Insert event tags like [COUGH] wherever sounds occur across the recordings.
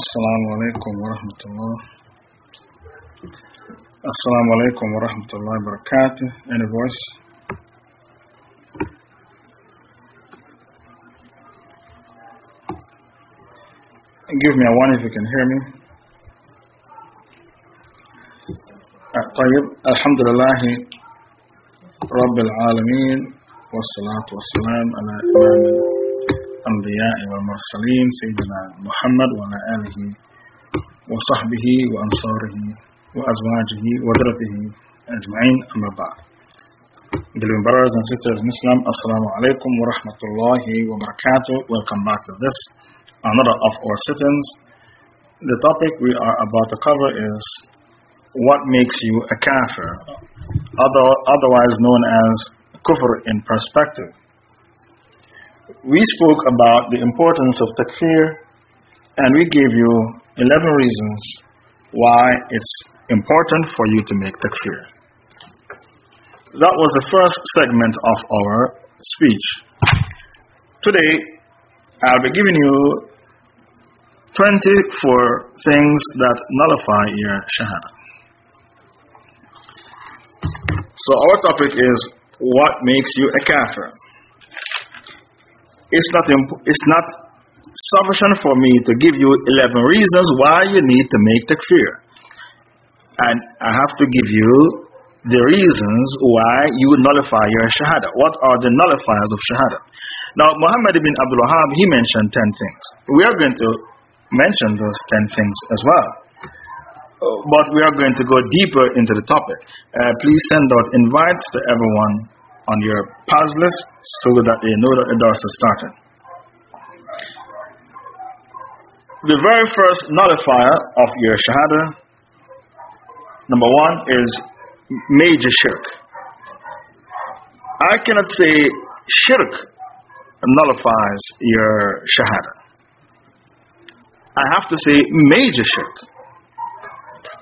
السلام عليكم ورحمة الله السلام عليكم ورحمة الله وبركاته Any voice? Give me a one if you can hear me. Uh, طيب الحمد لله رب العالمين والصلاة والسلام على إمام الأنبياء والمرسلين سيدنا محمد وعلى آله وصحبه وأنصاره وأزواجه وذرته أجمعين أما بعد Believing brothers and sisters in Islam, Assalamu alaikum wa rahmatullahi wa barakatuh. Welcome back to this, another of our sittings. The topic we are about to cover is what makes you a kafir, other, otherwise known as kufr in perspective. We spoke about the importance of takfir and we gave you 11 reasons why it's important for you to make takfir. That was the first segment of our speech. Today, I'll be giving you 24 things that nullify your shahada. So, our topic is what makes you a kafir. It's not, it's not sufficient for me to give you 11 reasons why you need to make takfir. And I have to give you the reasons why you nullify your shahada. What are the nullifiers of shahada? Now, Muhammad ibn Abdul Wahab, he mentioned 10 things. We are going to mention those 10 things as well. But we are going to go deeper into the topic. Uh, please send out invites to everyone on your pass list so that they know that the dars has started. The very first nullifier of your shahada, number one, is major shirk. I cannot say shirk nullifies your shahada. I have to say major shirk.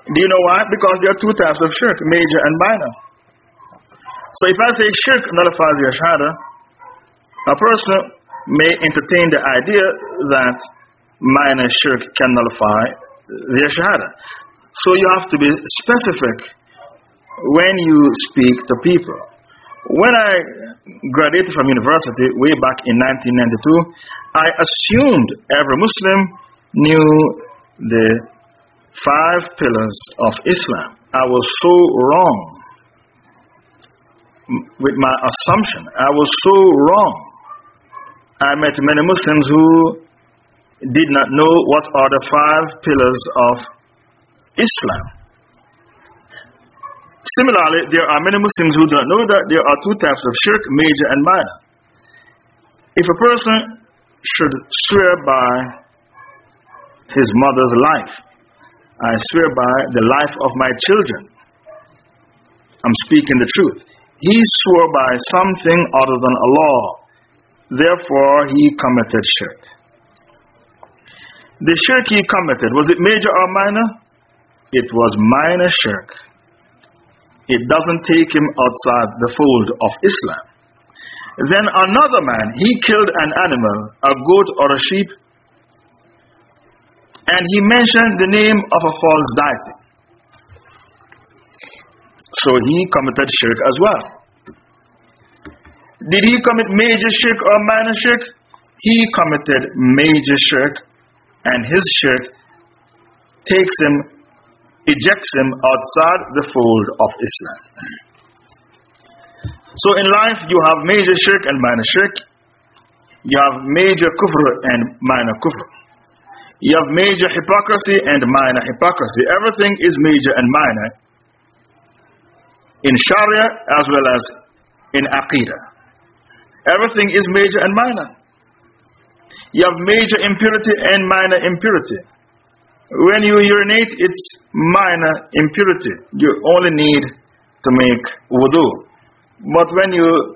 Do you know why? Because there are two types of shirk, major and minor. So if I say shirk nullifies your shahada, a person may entertain the idea that minor shirk can nullify their shahada. So you have to be specific when you speak to people. When I graduated from university way back in 1992, I assumed every Muslim knew the five pillars of Islam. I was so wrong with my assumption. I was so wrong. I met many Muslims who did not know what are the five pillars of Islam. Similarly, there are many Muslims who do not know that there are two types of shirk, major and minor. If a person should swear by his mother's life, I swear by the life of my children, I'm speaking the truth. He swore by something other than Allah, therefore he committed shirk. The shirk he committed, was it major or minor? It was minor shirk. It doesn't take him outside the fold of Islam. Then another man, he killed an animal, a goat or a sheep, and he mentioned the name of a false deity. So he committed shirk as well. Did he commit major shirk or minor shirk? He committed major shirk, and his shirk takes him, ejects him outside the fold of Islam. So in life, you have major shirk and minor shirk. You have major kufr and minor kufr. You have major hypocrisy and minor hypocrisy. Everything is major and minor in Sharia as well as in Aqidah. Everything is major and minor. You have major impurity and minor impurity. When you urinate, it's minor impurity. You only need to make wudu. But when you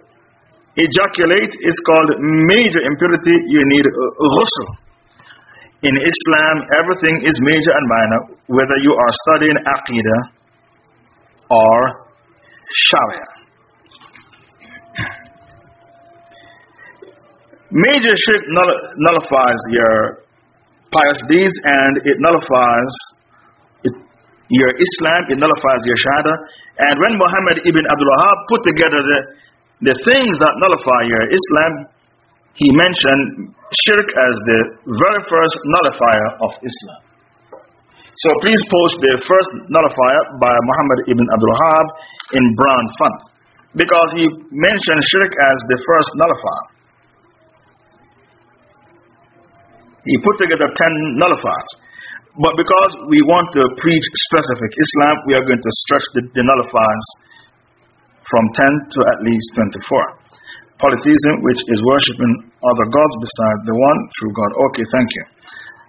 ejaculate, it's called major impurity. You need ghusl. In Islam, everything is major and minor, whether you are studying Aqidah or Sharia. Major shirk nullifies your pious deeds and it nullifies your Islam, it nullifies your Shahada. And when Muhammad ibn Abdul Wahab put together the, the things that nullify your Islam, he mentioned shirk as the very first nullifier of Islam. So please post the first nullifier by Muhammad ibn Abdul Wahab in brown font because he mentioned shirk as the first nullifier. He put together 10 nullifiers. But because we want to preach specific Islam, we are going to stretch the, the nullifiers from 10 to at least 24. Polytheism, which is worshipping other gods beside the one true God. Okay, thank you.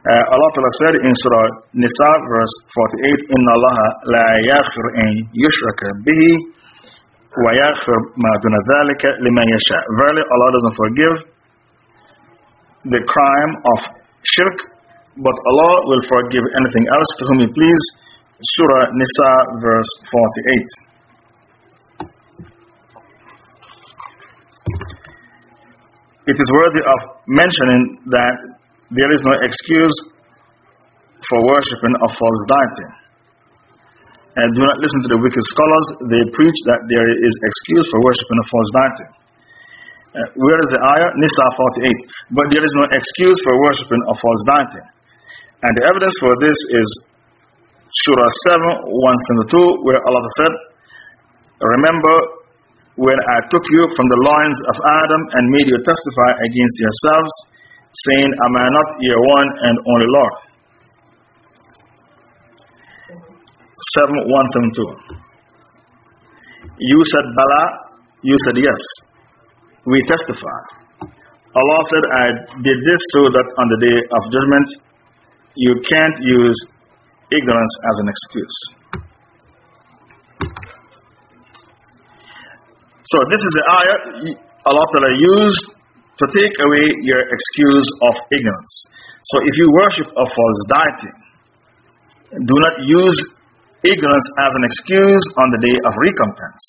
Uh, Allah Ta'ala said in Surah Nisa, verse 48, Inna Allah la yaghfir an yushraka bihi wa yaghfir ma duna dhalika liman yasha. Verily, Allah doesn't forgive the crime of shirk, but Allah will forgive anything else to whom He please. Surah Nisa, verse 48. It is worthy of mentioning that there is no excuse for worshipping a false deity. And do not listen to the wicked scholars, they preach that there is excuse for worshipping a false deity. Uh, where is the ayah? Nisa 48. But there is no excuse for worshipping a false deity. And the evidence for this is Surah 7, 172, where Allah said, Remember when I took you from the loins of Adam and made you testify against yourselves, saying, Am I not your one and only Lord? 7, 172. You said Bala, you said yes we testify. Allah said, I did this so that on the day of judgment, you can't use ignorance as an excuse. So, this is the ayah Allah Ta'ala used to take away your excuse of ignorance. So, if you worship a false deity, do not use ignorance as an excuse on the day of recompense.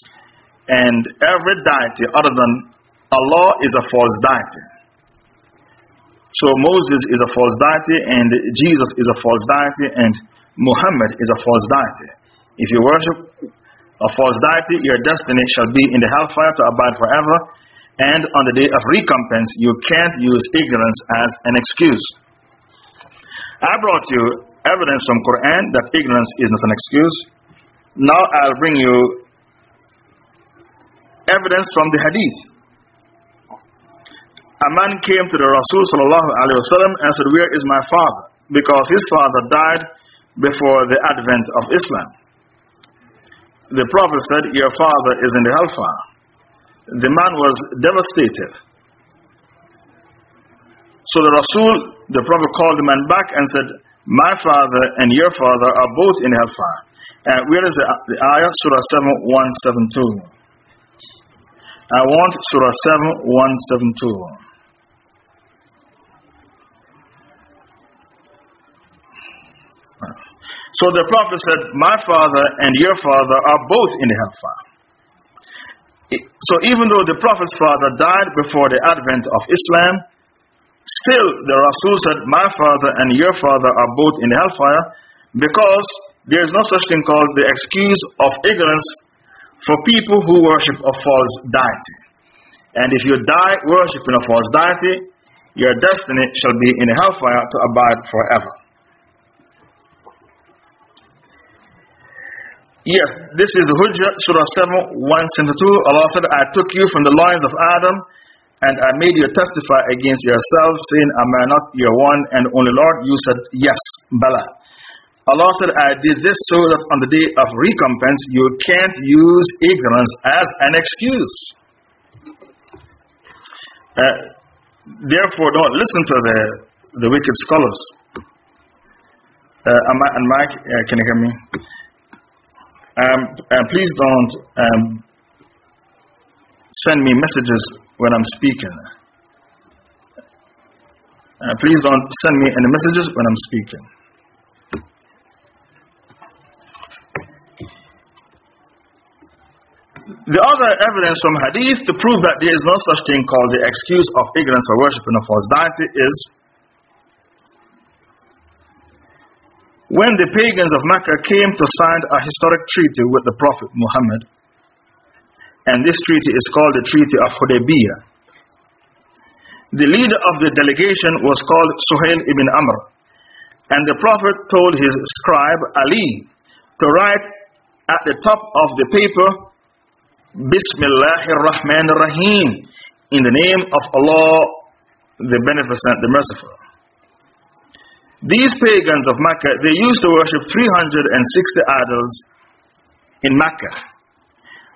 And every deity other than Allah is a false deity. So Moses is a false deity, and Jesus is a false deity, and Muhammad is a false deity. If you worship a false deity, your destiny shall be in the hellfire to abide forever, and on the day of recompense, you can't use ignorance as an excuse. I brought you evidence from Quran that ignorance is not an excuse. Now I'll bring you evidence from the Hadith a man came to the Rasul and said, Where is my father? Because his father died before the advent of Islam. The Prophet said, Your father is in the hellfire. The man was devastated. So the Rasul, the Prophet called the man back and said, My father and your father are both in hellfire. And where is the, the ayah? Surah 7 172. I want Surah 7 172. So the Prophet said, My father and your father are both in the hellfire. So even though the Prophet's father died before the advent of Islam, still the Rasul said, My father and your father are both in hellfire because there is no such thing called the excuse of ignorance for people who worship a false deity. And if you die worshiping a false deity, your destiny shall be in hellfire to abide forever. Yes, this is Hujjah, Surah 7, 172. Allah said, I took you from the loins of Adam and I made you testify against yourself, saying, Am I not your one and only Lord? You said, Yes, Bala. Allah said, I did this so that on the day of recompense you can't use ignorance as an excuse. Uh, therefore, don't listen to the, the wicked scholars. Uh, and Mike, uh, can you hear me? Um, uh, please don't um, send me messages when I'm speaking. Uh, please don't send me any messages when I'm speaking. The other evidence from hadith to prove that there is no such thing called the excuse of ignorance for worshiping a false deity is when the pagans of Mecca came to sign a historic treaty with the Prophet Muhammad, and this treaty is called the Treaty of Hudaybiyah. The leader of the delegation was called Suhail ibn Amr, and the Prophet told his scribe Ali to write at the top of the paper, Bismillahir Rahmanir Rahim, in the name of Allah, the Beneficent, the Merciful. These pagans of Mecca, they used to worship 360 idols in Mecca.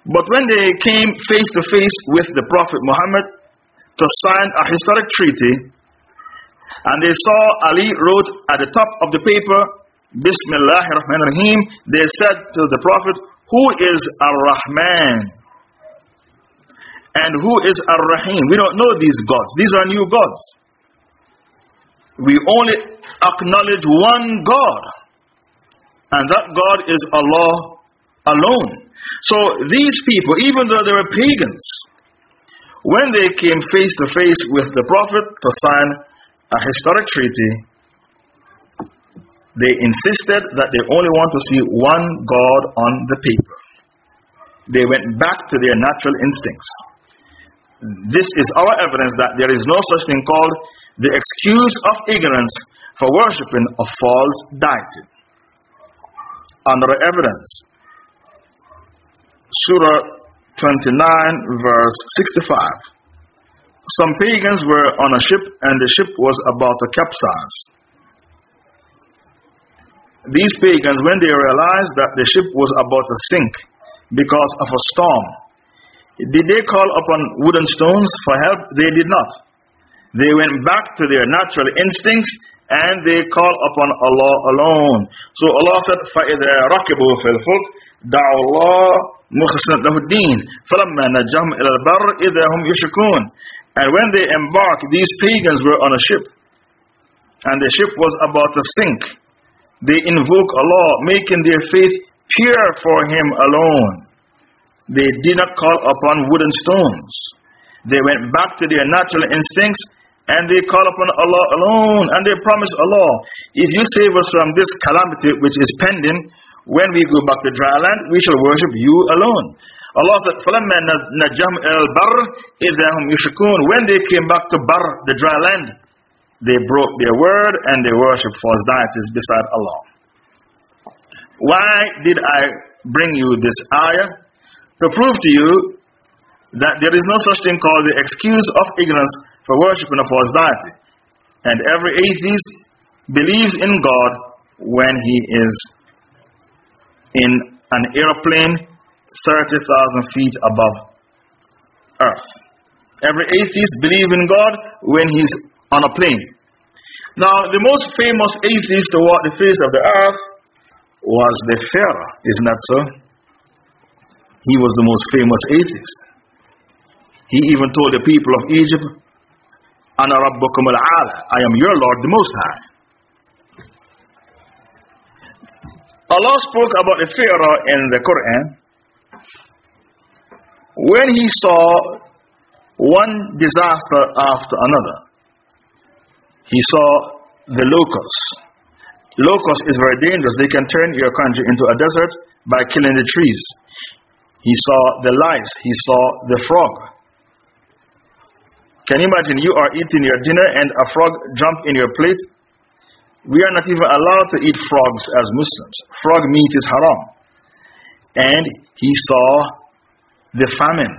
But when they came face to face with the Prophet Muhammad to sign a historic treaty, and they saw Ali wrote at the top of the paper, Bismillah ar-Rahman rahim they said to the Prophet, Who is Ar-Rahman? And who is Ar-Rahim? We don't know these gods. These are new gods. We only acknowledge one God, and that God is Allah alone. So these people, even though they were pagans, when they came face to face with the Prophet to sign a historic treaty, they insisted that they only want to see one God on the paper. They went back to their natural instincts. This is our evidence that there is no such thing called the excuse of ignorance for worshipping a false deity. Another evidence Surah 29, verse 65. Some pagans were on a ship and the ship was about to capsize. These pagans, when they realized that the ship was about to sink because of a storm, did they call upon wooden stones for help? They did not. They went back to their natural instincts and they call upon Allah alone. So Allah said, فَإِذَا رَكِبُوا فِي الْفُلْكِ دَعُوا اللَّهَ مُخْلِصِينَ لَهُ الدِّينَ فَلَمَّا نَجَّاهُمْ إِلَى الْبَرِّ إِذَا هُمْ يُشْرِكُونَ And when they embarked, these pagans were on a ship. And the ship was about to sink. They invoke Allah, making their faith pure for Him alone. They did not call upon wooden stones. They went back to their natural instincts and they call upon Allah alone and they promise Allah, if you save us from this calamity which is pending, when we go back to dry land, we shall worship you alone. Allah said, فَلَمَّا نَجَّهُمْ إِلَى الْبَرِّ إِذَا هُمْ يُشْرِكُونَ When they came back to Bar, the dry land, they broke their word and they worshiped false deities beside Allah. Why did I bring you this ayah? To prove to you that there is no such thing called the excuse of ignorance for worshiping a false deity. And every atheist believes in God when he is in an airplane 30,000 feet above earth. Every atheist believes in God when he's on a plane. Now, the most famous atheist to walk the face of the earth was the Pharaoh, isn't that so? He was the most famous atheist. He even told the people of Egypt, Ana Rabbukum al-Ala. I am your Lord, the Most High. Allah spoke about the Pharaoh in the Quran when he saw one disaster after another. He saw the locusts. Locust is very dangerous. They can turn your country into a desert by killing the trees. He saw the lice. He saw the frog. Can you imagine you are eating your dinner and a frog jump in your plate? We are not even allowed to eat frogs as Muslims. Frog meat is haram. And he saw the famine.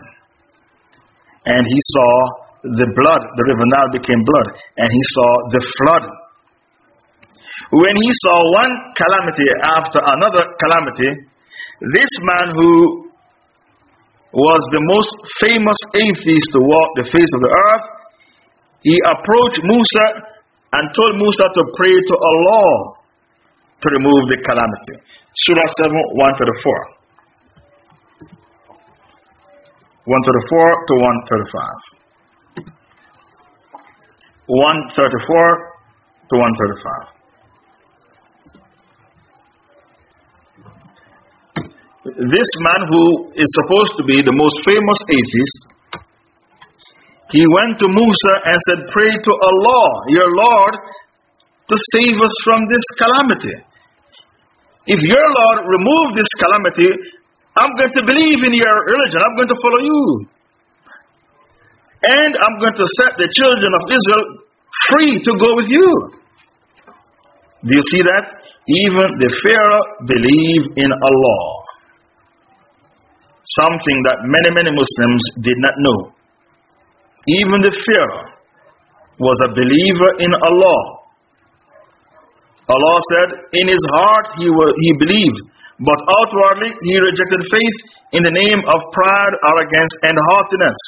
And he saw the blood. The river Nile became blood. And he saw the flood. When he saw one calamity after another calamity, this man who was the most famous atheist to walk the face of the earth. He approached Musa and told Musa to pray to Allah to remove the calamity. Surah 7 1 to the 4. 1 to the 4 to 135. 134 to 135. This man who is supposed to be the most famous atheist, he went to Musa and said, Pray to Allah, your Lord, to save us from this calamity. If your Lord remove this calamity, I'm going to believe in your religion. I'm going to follow you. And I'm going to set the children of Israel free to go with you. Do you see that? Even the Pharaoh believed in Allah Something that many, many Muslims did not know. Even the Pharaoh was a believer in Allah. Allah said, in his heart he, was, he believed, but outwardly he rejected faith in the name of pride, arrogance, and haughtiness.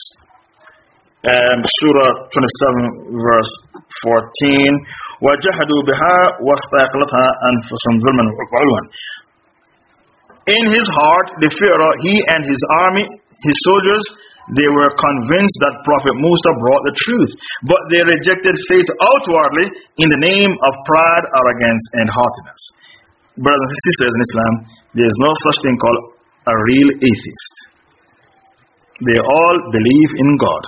Um, Surah 27, verse 14. وَجَهَدُوا بِهَا وَاسْتَيْقَلَتْهَا أَنفُسُهُمْ ظُلْمًا وَعُلْوًا in his heart, the Pharaoh, he and his army, his soldiers, they were convinced that Prophet Musa brought the truth, but they rejected faith outwardly in the name of pride, arrogance, and haughtiness. Brothers and sisters in Islam, there is no such thing called a real atheist. They all believe in God.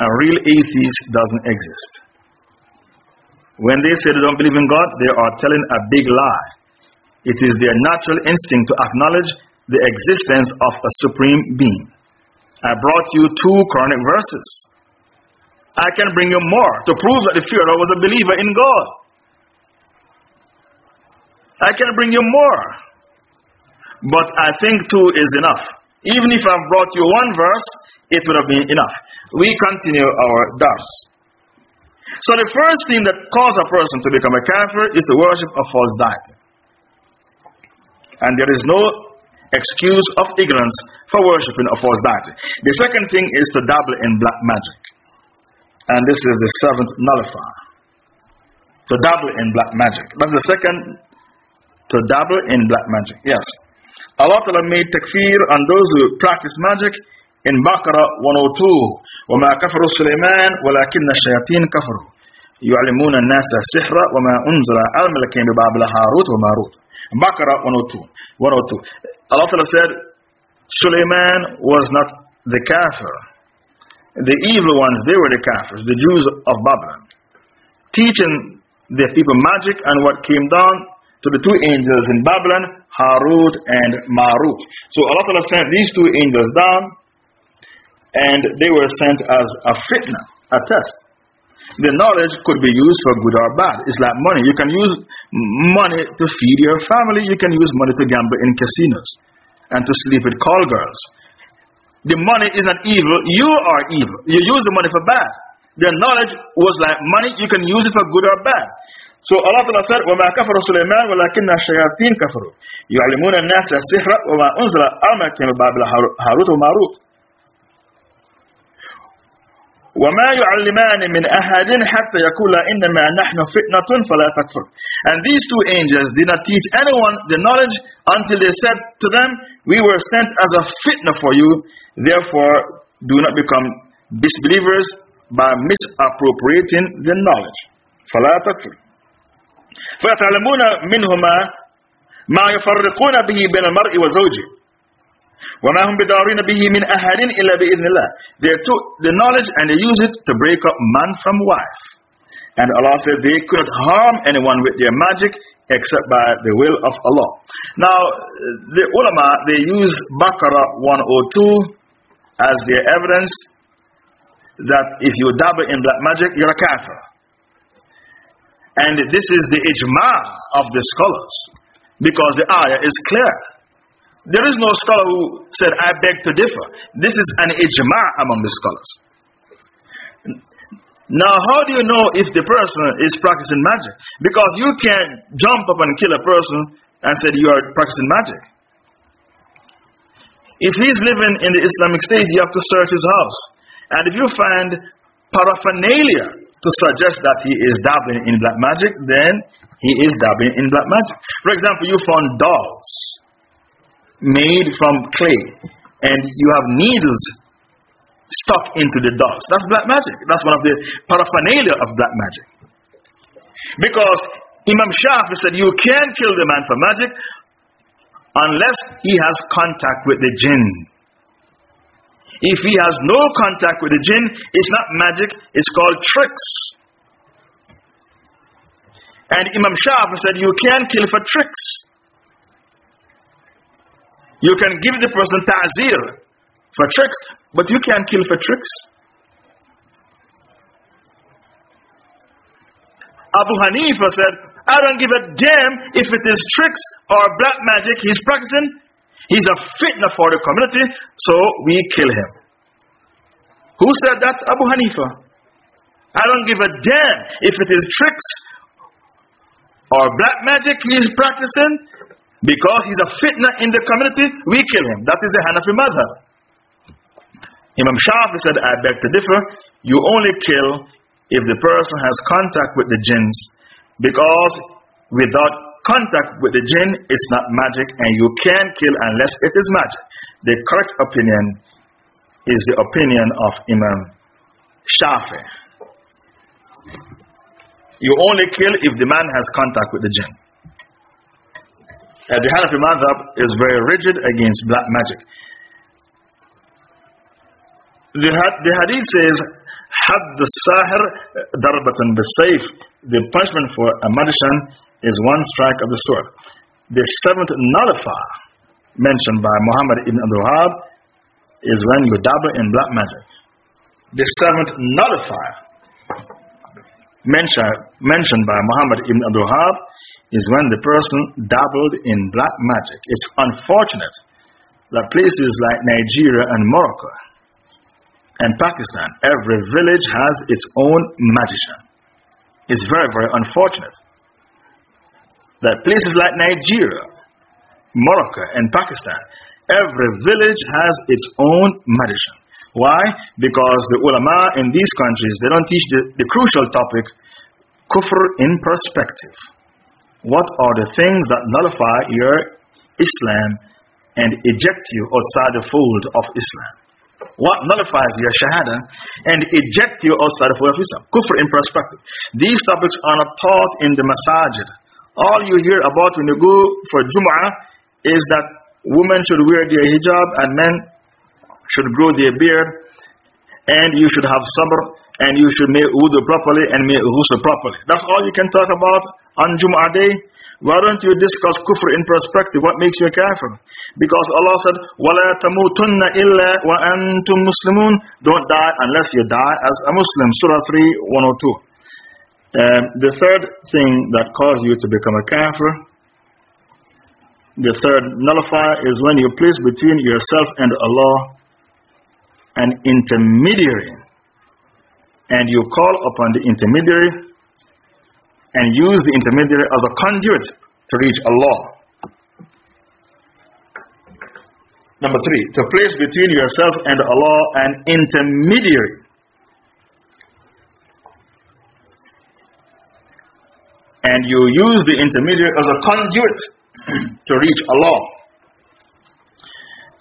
A real atheist doesn't exist. When they say they don't believe in God, they are telling a big lie. It is their natural instinct to acknowledge the existence of a supreme being. I brought you two Quranic verses. I can bring you more to prove that the Pharaoh was a believer in God. I can bring you more. But I think two is enough. Even if I've brought you one verse, it would have been enough. We continue our dars. So, the first thing that causes a person to become a kafir is the worship of false deity. And there is no excuse of ignorance for worshipping a false deity. The second thing is to dabble in black magic. And this is the seventh nullifier. To dabble in black magic. That's the second. To dabble in black magic. Yes. Allah made takfir on those who practice magic in Baqarah 102. وما كفروا سليمان ولكن الشياطين كفروا يعلمون الناس السحر وما أنزل على الملكين ببابل هاروت وماروت Baqarah 102 102 Allah said, Suleiman was not the kafir. The evil ones, they were the kafirs, the Jews of Babylon. Teaching the people magic and what came down to the two angels in Babylon, Harut and Marut. So Allah sent these two angels down and they were sent as a fitna, a test. The knowledge could be used for good or bad. It's like money. You can use money to feed your family, you can use money to gamble in casinos and to sleep with call girls. The money is not evil, you are evil. You use the money for bad. The knowledge was like money, you can use it for good or bad. So Allah Ta'ala said, وَمَا كَفَرُ سُلَيْمَانَ وَلَكِنَّ الشَّيَاطِينَ كَفَرُوا يُعْلِمُونَ النَّاسَ السِّحْرَ وَمَا أُنزِلَ عَلَى مَلَكَيْنِ بِبَابِلَ هاروت وماروت وما يعلمان من أحد حتى يقول إنما نحن فتنة فلا تكفر and these two angels did not teach anyone the knowledge until they said to them we were sent as a fitna for you therefore do not become disbelievers by misappropriating the knowledge فلا تكفر فيتعلمون منهما ما يفرقون به بين المرء وزوجه وَمَا هُمْ بِدَارِينَ بِهِ مِنْ أَحَدٍ إِلَّا بِإِذْنِ اللَّهِ They took the knowledge and they use it to break up man from wife. And Allah said they could not harm anyone with their magic except by the will of Allah. Now, the ulama, they use Baqarah 102 as their evidence that if you dabble in black magic, you're a kafir. And this is the ijma of the scholars because the ayah is clear. There is no scholar who said, I beg to differ. This is an ijma among the scholars. Now, how do you know if the person is practicing magic? Because you can't jump up and kill a person and say you are practicing magic. If he's living in the Islamic State, you have to search his house. And if you find paraphernalia to suggest that he is dabbling in black magic, then he is dabbling in black magic. For example, you found dolls made from clay and you have needles stuck into the dolls. That's black magic. That's one of the paraphernalia of black magic. Because Imam Shafi said you can't kill the man for magic unless he has contact with the jinn. If he has no contact with the jinn, it's not magic, it's called tricks. And Imam Shafi said, You can't kill for tricks. You can give the person ta'zir for tricks, but you can't kill for tricks. Abu Hanifa said, I don't give a damn if it is tricks or black magic he's practicing. He's a fitna for the community, so we kill him. Who said that? Abu Hanifa. I don't give a damn if it is tricks or black magic he's practicing because he's a fitna in the community, we kill him. That is the Hanafi madhab. Imam Shafi said, I beg to differ. You only kill if the person has contact with the jinns. Because without contact with the jinn, it's not magic, and you can't kill unless it is magic. The correct opinion is the opinion of Imam Shafi. You only kill if the man has contact with the jinn. And the Hanafi madhab is very rigid against black magic. The, the hadith says, had the sahir darbatan bisayf. The punishment for a magician is one strike of the sword. The seventh nullifier mentioned by Muhammad ibn Abdul Wahab is when you dabble in black magic. The seventh nullifier mentioned, mentioned by Muhammad ibn Abdul Wahab is when the person dabbled in black magic. It's unfortunate that places like Nigeria and Morocco and Pakistan, every village has its own magician. It's very, very unfortunate that places like Nigeria, Morocco, and Pakistan, every village has its own magician. Why? Because the ulama in these countries, they don't teach the, the crucial topic, kufr in perspective. What are the things that nullify your Islam and eject you outside the fold of Islam? what nullifies your shahada and eject you outside the fold of Islam. Kufr in perspective. These topics are not taught in the masajid. All you hear about when you go for Jum'ah is that women should wear their hijab and men should grow their beard and you should have sabr and you should make wudu properly and make ghusl properly. That's all you can talk about on Jum'ah day. Why don't you discuss kufr in perspective? What makes you a kafir? Because Allah said, وَلَا تَمُوتُنَّ إِلَّا وَأَنْتُمْ مُسْلِمُونَ Don't die unless you die as a Muslim. Surah 3, 102. Um, the third thing that causes you to become a kafir, the third nullifier is when you place between yourself and Allah an intermediary. And you call upon the intermediary and use the intermediary as a conduit to reach Allah. Number three, to place between yourself and Allah an intermediary. And you use the intermediary as a conduit [CLEARS THROAT] to reach Allah.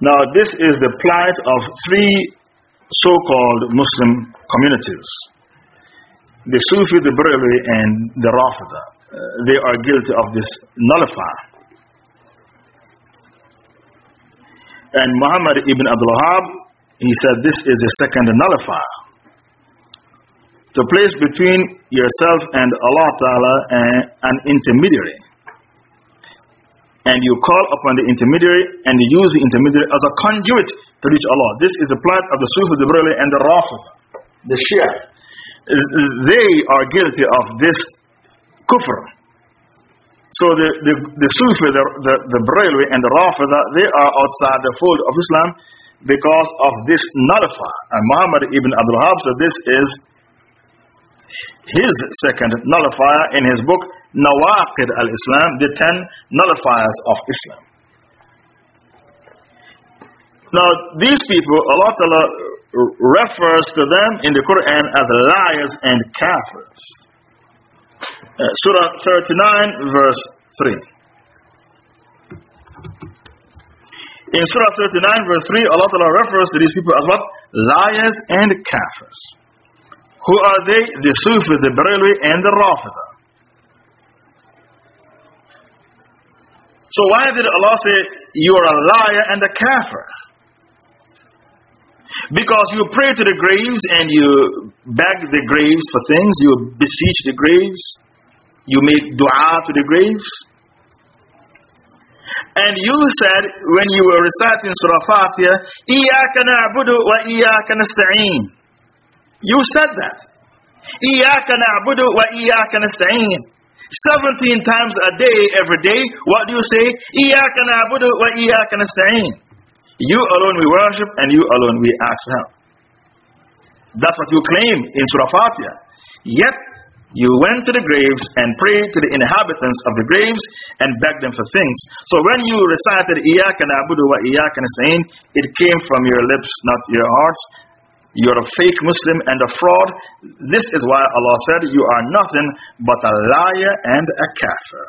Now, this is the plight of three so called Muslim communities the Sufi, the Barelvi, and the Rafida, uh, they are guilty of this nullifier. And Muhammad ibn Abdul Wahab, he said this is a second nullifier. To place between yourself and Allah Ta'ala an intermediary. And you call upon the intermediary and you use the intermediary as a conduit to reach Allah. This is a plight of the Sufi, the Barelvi, and the Rafida, the Shia they are guilty of this kufr. So the, the, the Sufi, the, the, the Barelvi, and the Rafida, they are outside the fold of Islam because of this nullifier. And Muhammad ibn Abdul Wahab said this is his second nullifier in his book, Nawaqid al Islam, the ten nullifiers of Islam. Now, these people, Allah refers to them in the Quran as liars and kafirs. Uh, Surah 39, verse 3. In Surah 39, verse 3, Allah Ta'ala refers to these people as what? Liars and kafirs. Who are they? The Sufi, the Barelwi, and the Rafida. So why did Allah say, you are a liar and a kafir? Because you pray to the graves and you beg the graves for things, you beseech the graves, you make dua to the graves. And you said when you were reciting Surah Fatiha, kanabudu wa iya kanastain." You said that. "Iya kanabudu wa iya kanastain." 17 times a day, every day, what do you say? "Iya kanabudu wa iya kanastain." You alone we worship and you alone we ask for help. That's what you claim in Surah Fatiha. Yet, you went to the graves and prayed to the inhabitants of the graves and begged them for things. So when you recited Iyaka na'budu wa iyaka nasta'in, it came from your lips, not your hearts. You're a fake Muslim and a fraud. This is why Allah said, You are nothing but a liar and a kafir.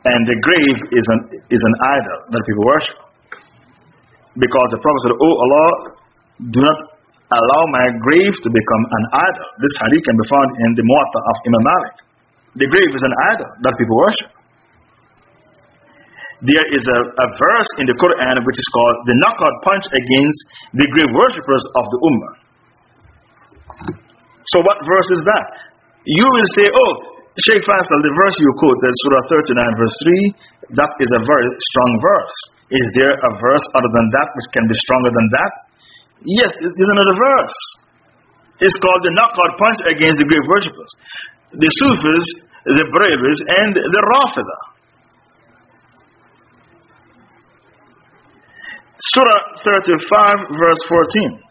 And the grave is an, is an idol that people worship. Because the Prophet said, Oh Allah, do not allow my grave to become an idol. This hadith can be found in the Muwatta of Imam Malik. The grave is an idol that people worship. There is a, a verse in the Quran which is called the knockout punch against the grave worshippers of the Ummah. So, what verse is that? You will say, Oh, Sheikh Faisal, the verse you quote, that Surah 39, verse 3, that is a very strong verse. Is there a verse other than that which can be stronger than that? Yes, there's another verse. It's called the knockout punch against the great worshippers. The Sufis, the Barelvis, and the Rafida. Surah 35, verse 14.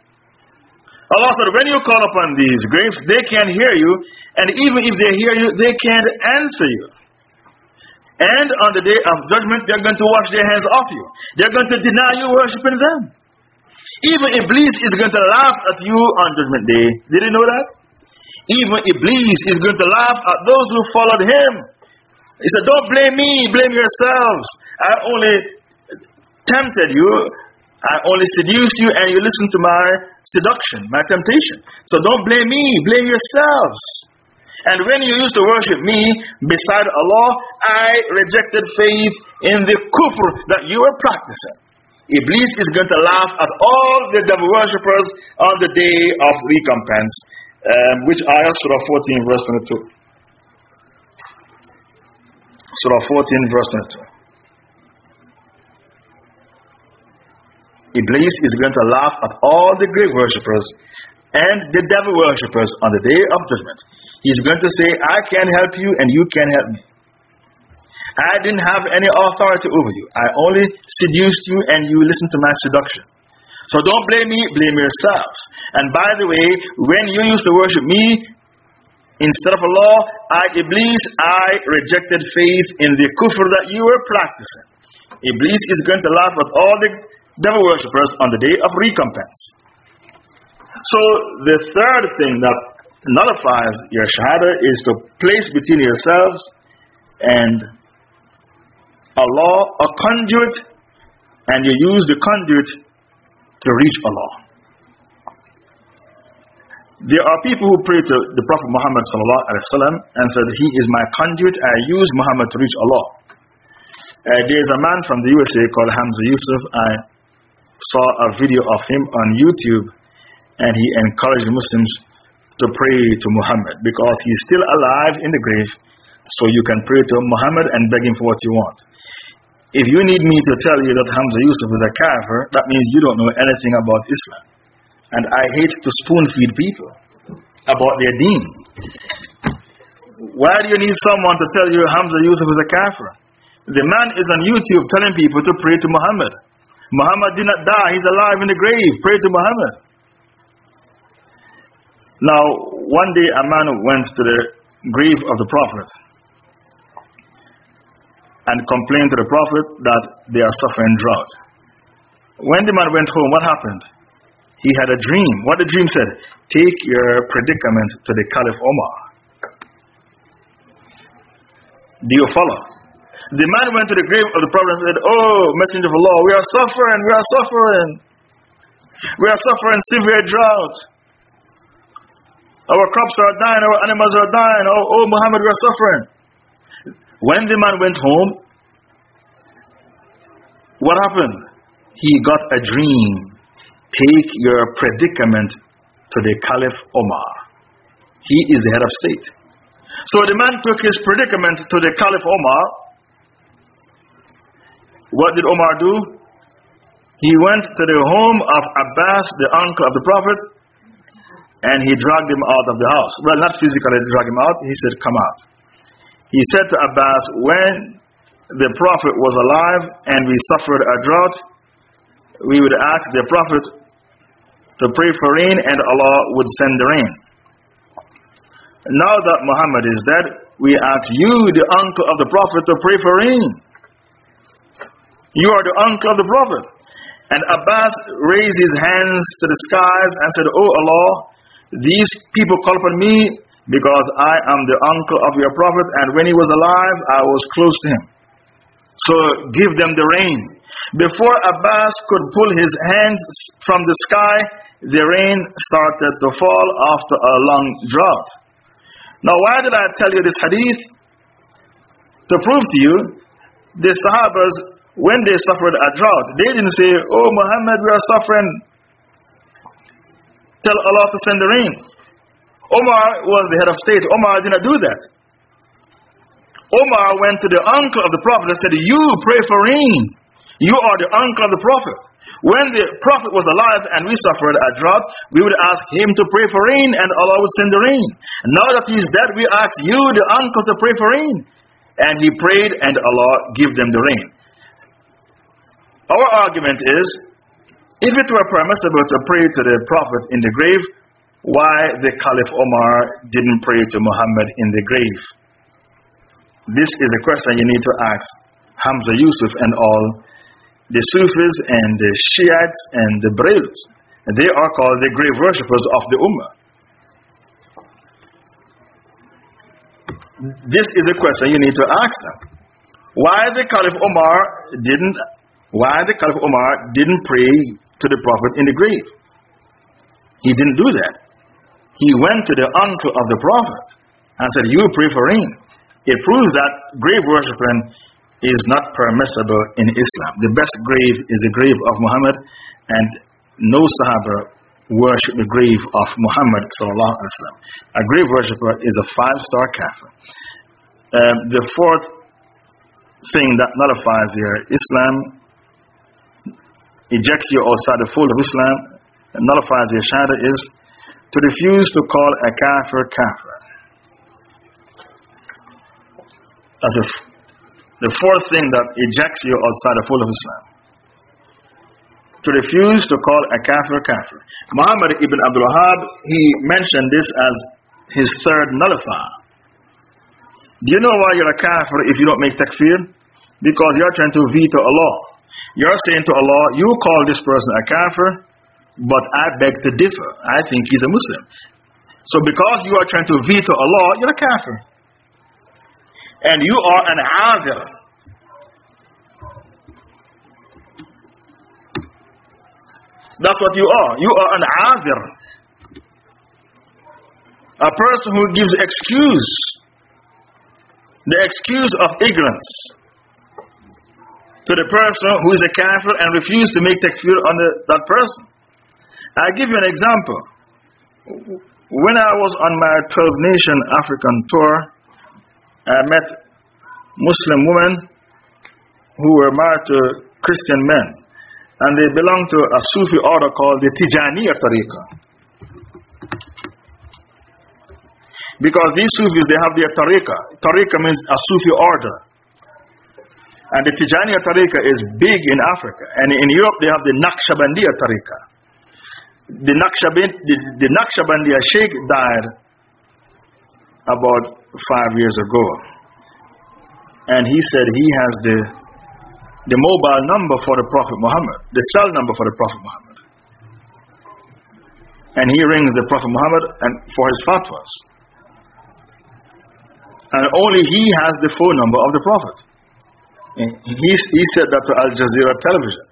Allah said, When you call upon these graves, they can't hear you, and even if they hear you, they can't answer you. And on the day of judgment, they're going to wash their hands off you. They're going to deny you worshiping them. Even Iblis is going to laugh at you on Judgment Day. Did you know that? Even Iblis is going to laugh at those who followed him. He said, Don't blame me, blame yourselves. I only tempted you, I only seduced you, and you listened to my seduction, my temptation. So don't blame me, blame yourselves. And when you used to worship me beside Allah, I rejected faith in the kufr that you were practicing. Iblis is going to laugh at all the devil worshippers on the day of recompense. Um, which ayah? Surah 14, verse 22. Surah 14, verse 22. Iblis is going to laugh at all the grave worshippers and the devil worshippers on the day of judgment. He's going to say, I can't help you and you can't help me. I didn't have any authority over you. I only seduced you and you listened to my seduction. So don't blame me, blame yourselves. And by the way, when you used to worship me instead of Allah, I, Iblis, I rejected faith in the kufr that you were practicing. Iblis is going to laugh at all the devil worshippers on the day of recompense. So the third thing that nullifies your shahada is to place between yourselves and Allah a conduit and you use the conduit to reach Allah. There are people who pray to the Prophet Muhammad and said, He is my conduit, I use Muhammad to reach Allah. Uh, there is a man from the USA called Hamza Yusuf. I saw a video of him on YouTube and he encouraged Muslims to pray to Muhammad because he's still alive in the grave. So you can pray to Muhammad and beg him for what you want. If you need me to tell you that Hamza Yusuf is a kafir, that means you don't know anything about Islam. And I hate to spoon feed people about their deen. Why do you need someone to tell you Hamza Yusuf is a kafir? The man is on YouTube telling people to pray to Muhammad. Muhammad did not die, he's alive in the grave. Pray to Muhammad. Now, one day a man went to the grave of the Prophet and complained to the Prophet that they are suffering drought. When the man went home, what happened? He had a dream. What the dream said? Take your predicament to the Caliph Omar. Do you follow? The man went to the grave of the Prophet and said, Oh, Messenger of Allah, we are suffering, we are suffering. We are suffering severe drought. Our crops are dying, our animals are dying. Oh, oh Muhammad, we are suffering. When the man went home, what happened? He got a dream. Take your predicament to the Caliph Omar. He is the head of state. So the man took his predicament to the Caliph Omar. What did Omar do? He went to the home of Abbas, the uncle of the Prophet, and he dragged him out of the house. Well, not physically drag him out, he said, Come out. He said to Abbas, When the Prophet was alive and we suffered a drought, we would ask the Prophet to pray for rain and Allah would send the rain. Now that Muhammad is dead, we ask you, the uncle of the Prophet, to pray for rain. You are the uncle of the Prophet. And Abbas raised his hands to the skies and said, Oh Allah, these people call upon me because I am the uncle of your Prophet, and when he was alive, I was close to him. So give them the rain. Before Abbas could pull his hands from the sky, the rain started to fall after a long drought. Now, why did I tell you this hadith? To prove to you, the Sahabas, when they suffered a drought, they didn't say, Oh Muhammad, we are suffering. Tell Allah to send the rain. Omar was the head of state. Omar did not do that. Omar went to the uncle of the Prophet and said, You pray for rain. You are the uncle of the Prophet. When the Prophet was alive and we suffered a drought, we would ask him to pray for rain and Allah would send the rain. Now that he is dead, we ask you, the uncle, to pray for rain. And he prayed and Allah gave them the rain. Our argument is if it were permissible to pray to the Prophet in the grave, why the Caliph Omar didn't pray to Muhammad in the grave? This is a question you need to ask Hamza Yusuf and all the Sufis and the Shiites and the Brahmins. They are called the grave worshippers of the Ummah. This is a question you need to ask them. Why the Caliph Omar didn't why the Caliph Omar didn't pray to the Prophet in the grave? He didn't do that. He went to the uncle of the Prophet and said, You pray for rain. It proves that grave worshiping is not permissible in Islam. The best grave is the grave of Muhammad, and no Sahaba worship the grave of Muhammad. A grave worshipper is a five star kafir. Um, the fourth thing that nullifies your Islam, ejects you outside the fold of Islam, and nullifies your Shahada is to refuse to call a kafir kafir. As if the fourth thing that ejects you outside the fold of Islam. To refuse to call a kafir kafir. Muhammad ibn Abdul Wahab, he mentioned this as his third nullifier. Do you know why you're a kafir if you don't make takfir? Because you're trying to veto Allah. You're saying to Allah, you call this person a kafir, but I beg to differ. I think he's a Muslim. So because you are trying to veto Allah, you're a kafir and you are an adhir. That's what you are. You are an adhir. A person who gives excuse. The excuse of ignorance to the person who is a kafir and refuses to make takfir on the, that person. I'll give you an example. When I was on my 12 nation African tour, I met Muslim women who were married to Christian men. And they belong to a Sufi order called the Tijaniya Tariqa. Because these Sufis, they have their Tariqa. Tariqa means a Sufi order. And the Tijaniya Tariqa is big in Africa. And in Europe, they have the Naqshbandiya Tariqa. The, Naqshband, the, the Naqshbandiya Sheikh died about five years ago. And he said he has the, the mobile number for the Prophet Muhammad, the cell number for the Prophet Muhammad. And he rings the Prophet Muhammad and for his fatwas. And only he has the phone number of the Prophet. He, he said that to Al Jazeera television.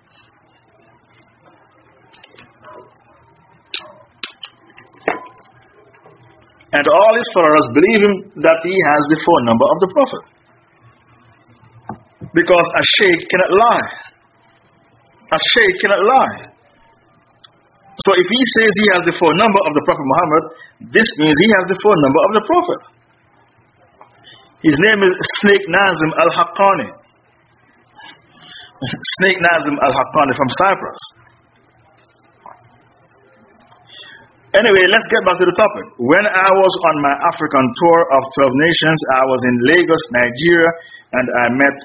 And all his followers believe him that he has the phone number of the Prophet. Because a sheikh cannot lie. A sheikh cannot lie. So if he says he has the phone number of the Prophet Muhammad, this means he has the phone number of the Prophet. His name is Snake Nazim Al Haqqani. Sheikh Nazim Al Haqqani from Cyprus. Anyway, let's get back to the topic. When I was on my African tour of 12 nations, I was in Lagos, Nigeria, and I met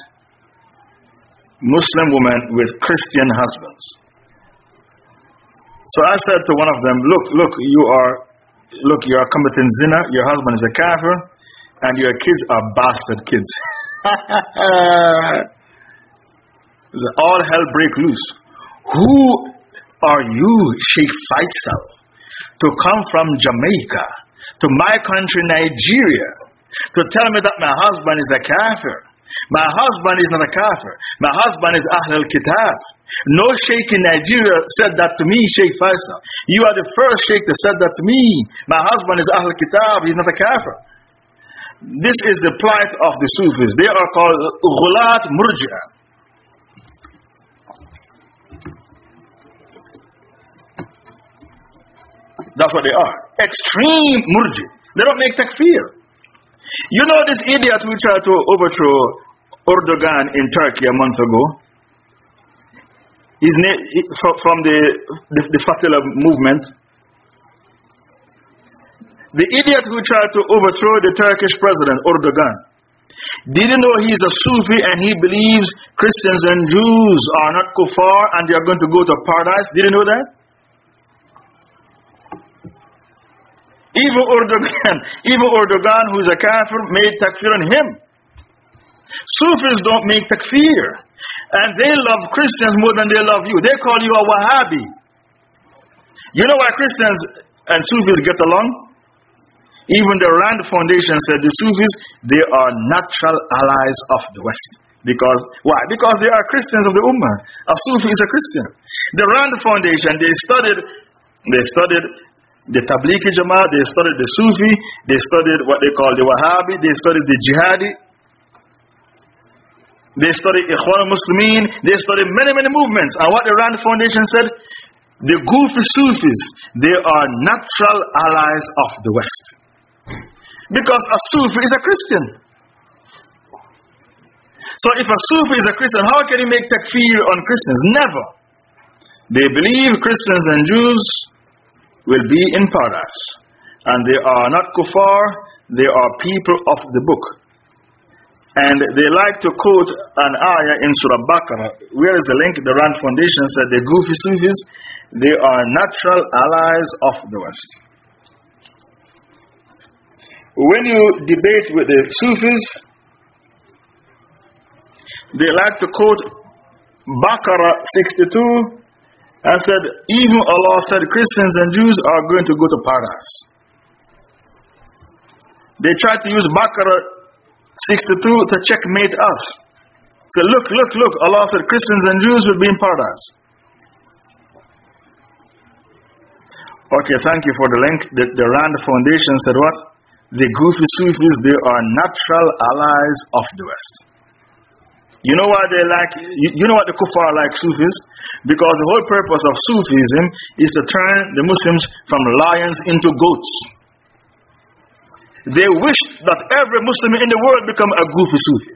Muslim women with Christian husbands. So I said to one of them, Look, look, you are, look, you are committing zina, your husband is a kafir, and your kids are bastard kids. [LAUGHS] [LAUGHS] All hell break loose. Who are you, Sheikh Faisal, to come from Jamaica to my country, Nigeria, to tell me that my husband is a kafir? My husband is not a kafir. My husband is Ahl al Kitab. No sheikh in Nigeria said that to me, Sheikh Faisal. You are the first sheikh that said that to me. My husband is Ahl al Kitab, he's not a kafir. This is the plight of the Sufis. They are called Ghulat Murji'ah. That's what they are. Extreme murji. They don't make takfir. You know this idiot who tried to overthrow Erdogan in Turkey a month ago? His name, from the, the, the Fethullah movement. The idiot who tried to overthrow the Turkish president, Erdogan. Did you know he's a Sufi and he believes Christians and Jews are not kuffar and they are going to go to paradise? Did you know that? Even Erdogan, [LAUGHS] even Erdogan, who is a kafir, made takfir on him. Sufis don't make takfir. And they love Christians more than they love you. They call you a Wahhabi. You know why Christians and Sufis get along? Even the Rand Foundation said the Sufis, they are natural allies of the West. Because, why? Because they are Christians of the Ummah. A Sufi is a Christian. The Rand Foundation, they studied, they studied the Tablighi Jamaat, they studied the Sufi, they studied what they call the Wahhabi, they studied the Jihadi, they studied Ikhwan Muslimin, they studied many, many movements. And what the Rand Foundation said, the goofy Sufis, they are natural allies of the West. Because a Sufi is a Christian. So if a Sufi is a Christian, how can he make takfir on Christians? Never. They believe Christians and Jews will be in paradise. And they are not kuffar, they are people of the book. And they like to quote an ayah in Surah Baqarah. Where is the link? The Rand Foundation said the goofy Sufis, they are natural allies of the West. When you debate with the Sufis, they like to quote Baqarah 62 and said, Even Allah said Christians and Jews are going to go to paradise. They tried to use Baqarah 62 to checkmate us. So, look, look, look, Allah said Christians and Jews will be in paradise. Okay, thank you for the link. The, the Rand Foundation said what? The goofy Sufis, they are natural allies of the West. You know why they like, you, know what the kuffar like Sufis? Because the whole purpose of Sufism is to turn the Muslims from lions into goats. They wish that every Muslim in the world become a goofy Sufi.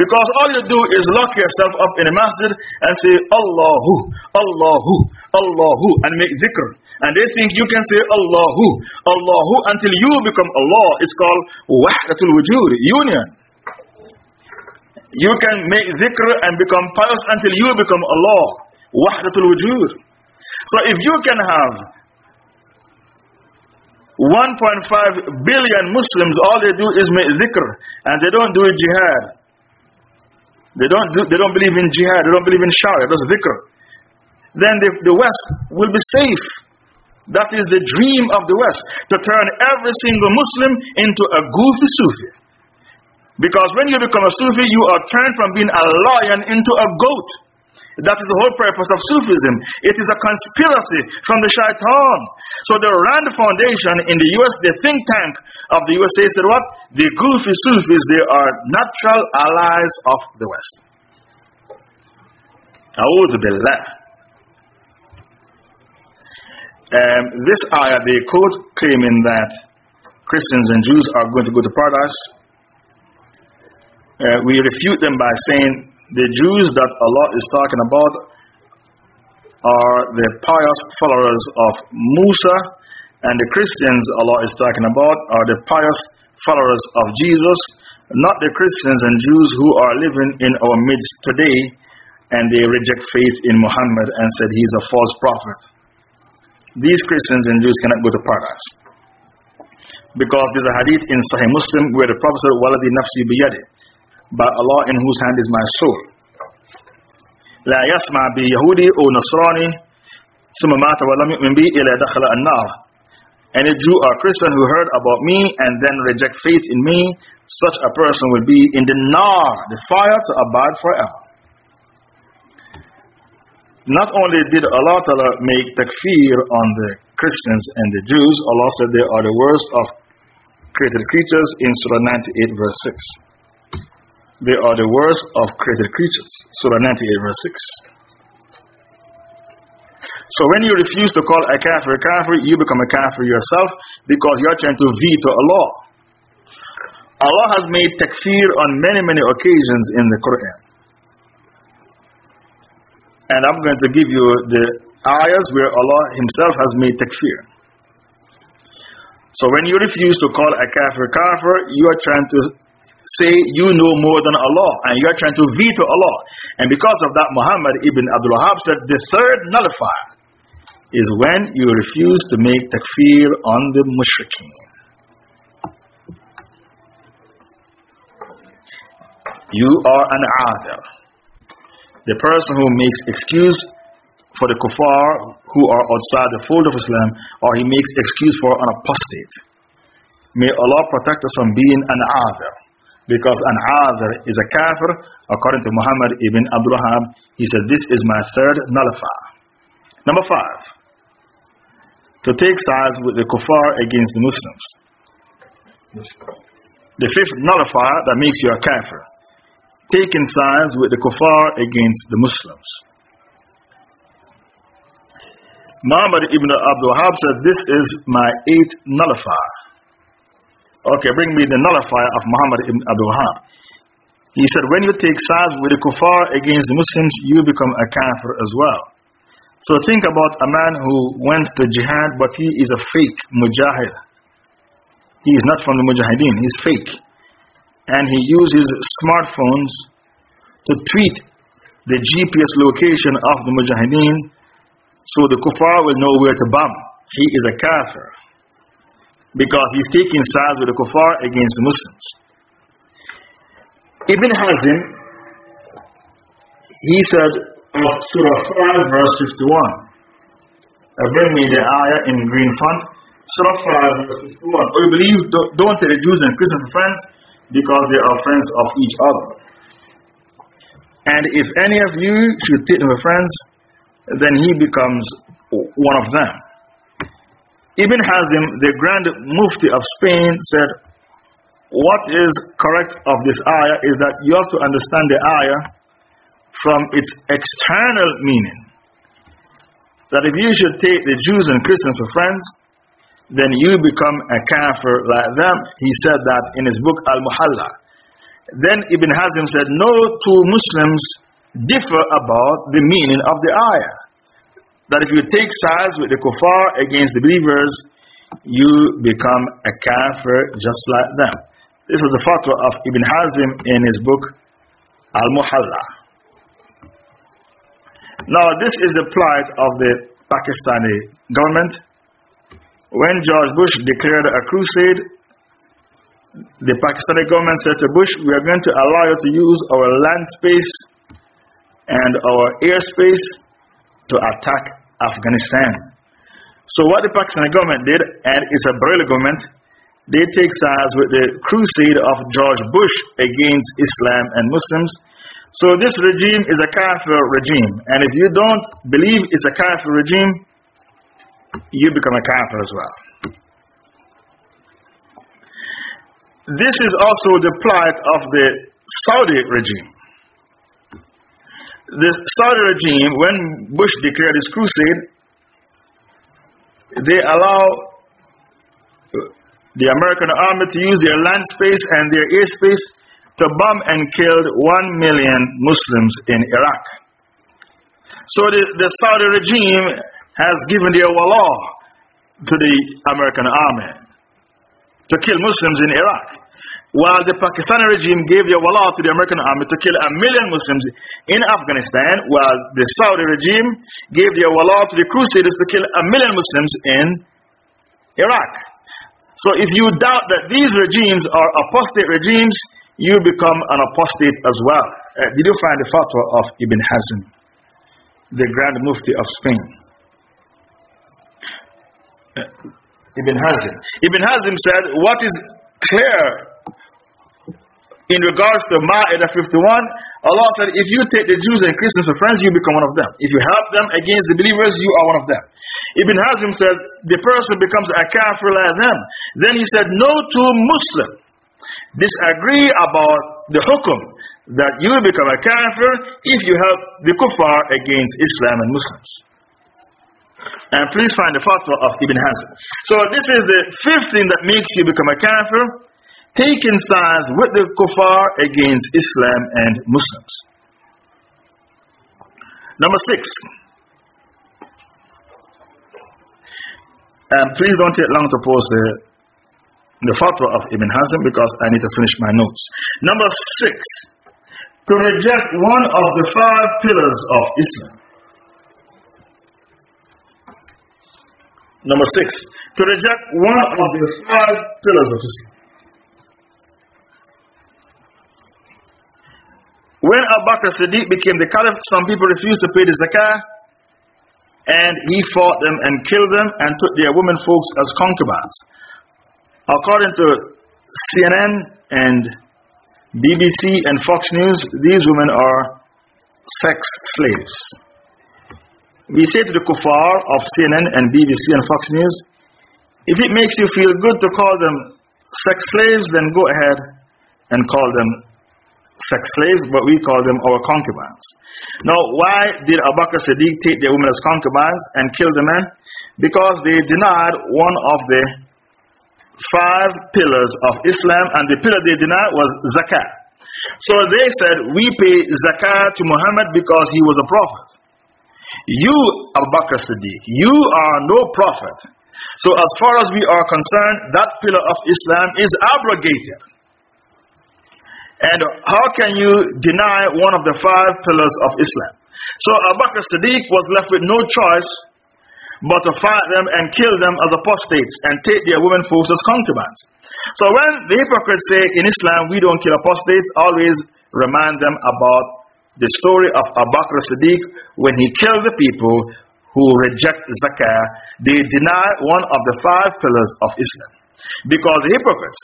Because all you do is lock yourself up in a masjid and say Allahu, Allahu, Allahu, and make dhikr. And they think you can say Allahu, Allahu until you become Allah. It's called Wahdatul Wujud, union. You can make dhikr and become pious until you become Allah. Wahdatul wujud. So if you can have 1.5 billion Muslims, all they do is make dhikr and they don't do jihad. They don't, do, they don't believe in jihad, they don't believe in sharia, that's dhikr. Then the, the West will be safe. That is the dream of the West to turn every single Muslim into a goofy Sufi. Because when you become a Sufi, you are turned from being a lion into a goat. That is the whole purpose of Sufism. It is a conspiracy from the shaitan. So the Rand Foundation in the US, the think tank of the USA said what? The goofy Sufis, they are natural allies of the West. A'udhu billah. Um, this ayah, they quote claiming that Christians and Jews are going to go to paradise uh, we refute them by saying the Jews that Allah is talking about are the pious followers of Musa, and the Christians Allah is talking about are the pious followers of Jesus, not the Christians and Jews who are living in our midst today and they reject faith in Muhammad and said he is a false prophet. These Christians and Jews cannot go to paradise. Because there's a hadith in Sahih Muslim where the Prophet said, Waladi nafsi biyadi, by Allah in whose hand is my soul. لا يسمع بيهودي أو نصراني ثم مات ولم يؤمن بي إلا دخل النار any Jew or Christian who heard about me and then reject faith in me, such a person will be in the nar, the fire to abide forever. Not only did Allah make takfir on the Christians and the Jews, Allah said they are the worst of created creatures in Surah 98, verse 6. They are the worst of created creatures. Surah 98, verse 6. So when you refuse to call a kafir a kafir, you become a kafir yourself because you are trying to veto Allah. Allah has made takfir on many, many occasions in the Quran. And I'm going to give you the ayahs where Allah Himself has made takfir. So when you refuse to call a kafir kafir, you are trying to say you know more than Allah and you are trying to veto Allah. And because of that, Muhammad ibn Abdul Wahab said the third nullifier is when you refuse to make takfir on the mushrikeen. You are an adhir. The person who makes excuse for the kuffar who are outside the fold of Islam, or he makes excuse for an apostate. May Allah protect us from being an adhir. Because an adhir is a kafir, according to Muhammad ibn Abdul Wahab, he said, This is my third nullifier. Number five, to take sides with the kuffar against the Muslims. The fifth nullifier that makes you a kafir. Taking sides with the kuffar against the Muslims. Muhammad ibn Abdul Wahab said, This is my eighth nullifier. Okay, bring me the nullifier of Muhammad ibn Abdul Wahab. He said, When you take sides with the kuffar against the Muslims, you become a kafir as well. So think about a man who went to jihad, but he is a fake mujahid. He is not from the mujahideen, he's fake. And he uses smartphones to tweet the GPS location of the mujahideen so the kuffar will know where to bomb. He is a kafir. Because he's taking sides with the kuffar against the Muslims. Ibn Hazm, he said, of Surah 5, verse 51. Uh, bring me the ayah in green font. Surah 5, verse 51. Oh, you believe, don't, take the Jews and Christians for friends because they are friends of each other. And if any of you should take them friends, then he becomes one of them. Ibn Hazm, the Grand Mufti of Spain, said, What is correct of this ayah is that you have to understand the ayah from its external meaning. That if you should take the Jews and Christians for friends, then you become a kafir like them. He said that in his book Al Muhalla. Then Ibn Hazm said, No two Muslims differ about the meaning of the ayah. That if you take sides with the kuffar against the believers, you become a kafir just like them. This was the fatwa of Ibn Hazm in his book Al Muhalla. Now, this is the plight of the Pakistani government. When George Bush declared a crusade, the Pakistani government said to Bush, We are going to allow you to use our land space and our airspace to attack Afghanistan. So, what the Pakistani government did, and it's a Barelvi government, they take sides with the crusade of George Bush against Islam and Muslims so this regime is a kafir regime. And if you don't believe it's a kafir regime, you become a kafir as well. This is also the plight of the Saudi regime. The Saudi regime, when Bush declared his crusade, they allow the American army to use their land space and their airspace to bomb and killed 1 million Muslims in Iraq. So the, the Saudi regime has given their wallah to the American army to kill Muslims in Iraq. While the Pakistani regime gave their wallah to the American army to kill a million Muslims in Afghanistan, while the Saudi regime gave their wallah to the Crusaders to kill a million Muslims in Iraq. So if you doubt that these regimes are apostate regimes, you become an apostate as well. Uh, did you find the fatwa of Ibn Hazm, the Grand Mufti of Spain? Uh, Ibn Hazm. Ibn Hazm said, What is clear in regards to Ma'idah 51, Allah said, if you take the Jews and Christians for friends, you become one of them. If you help them against the believers, you are one of them. Ibn Hazm said, the person becomes a kafir like them. Then he said, no two Muslim disagree about the hukum that you become a kafir if you help the kuffar against Islam and Muslims. And please find the fatwa of Ibn Hazm. So this is the fifth thing that makes you become a kafir taking sides with the kuffar against Islam and Muslims. Number six. Please don't take long to post the, the fatwa of Ibn Hazm because I need to finish my notes. Number six. To reject one of the five pillars of Islam. Number six. To reject one of the five pillars of Islam. When Abu Bakr Siddiq became the caliph, some people refused to pay the zakah, and he fought them and killed them and took their women folks as concubines. According to CNN and BBC and Fox News, these women are sex slaves. We say to the kuffar of CNN and BBC and Fox News, if it makes you feel good to call them sex slaves, then go ahead and call them sex slaves, but we call them our concubines. Now, why did Abu Bakr Siddiq take the women as concubines and kill the men? Because they denied one of the five pillars of Islam, and the pillar they denied was zakat. So they said, We pay zakat to Muhammad because he was a prophet. You, Abu Bakr Siddiq, you are no prophet. So, as far as we are concerned, that pillar of Islam is abrogated. And how can you deny one of the five pillars of Islam? So Abu Bakr Siddiq was left with no choice but to fight them and kill them as apostates and take their women folks as concubines. So when the hypocrites say in Islam we don't kill apostates, always remind them about the story of Abu Bakr Siddiq when he killed the people who reject zakah. They deny one of the five pillars of Islam. Because the hypocrites,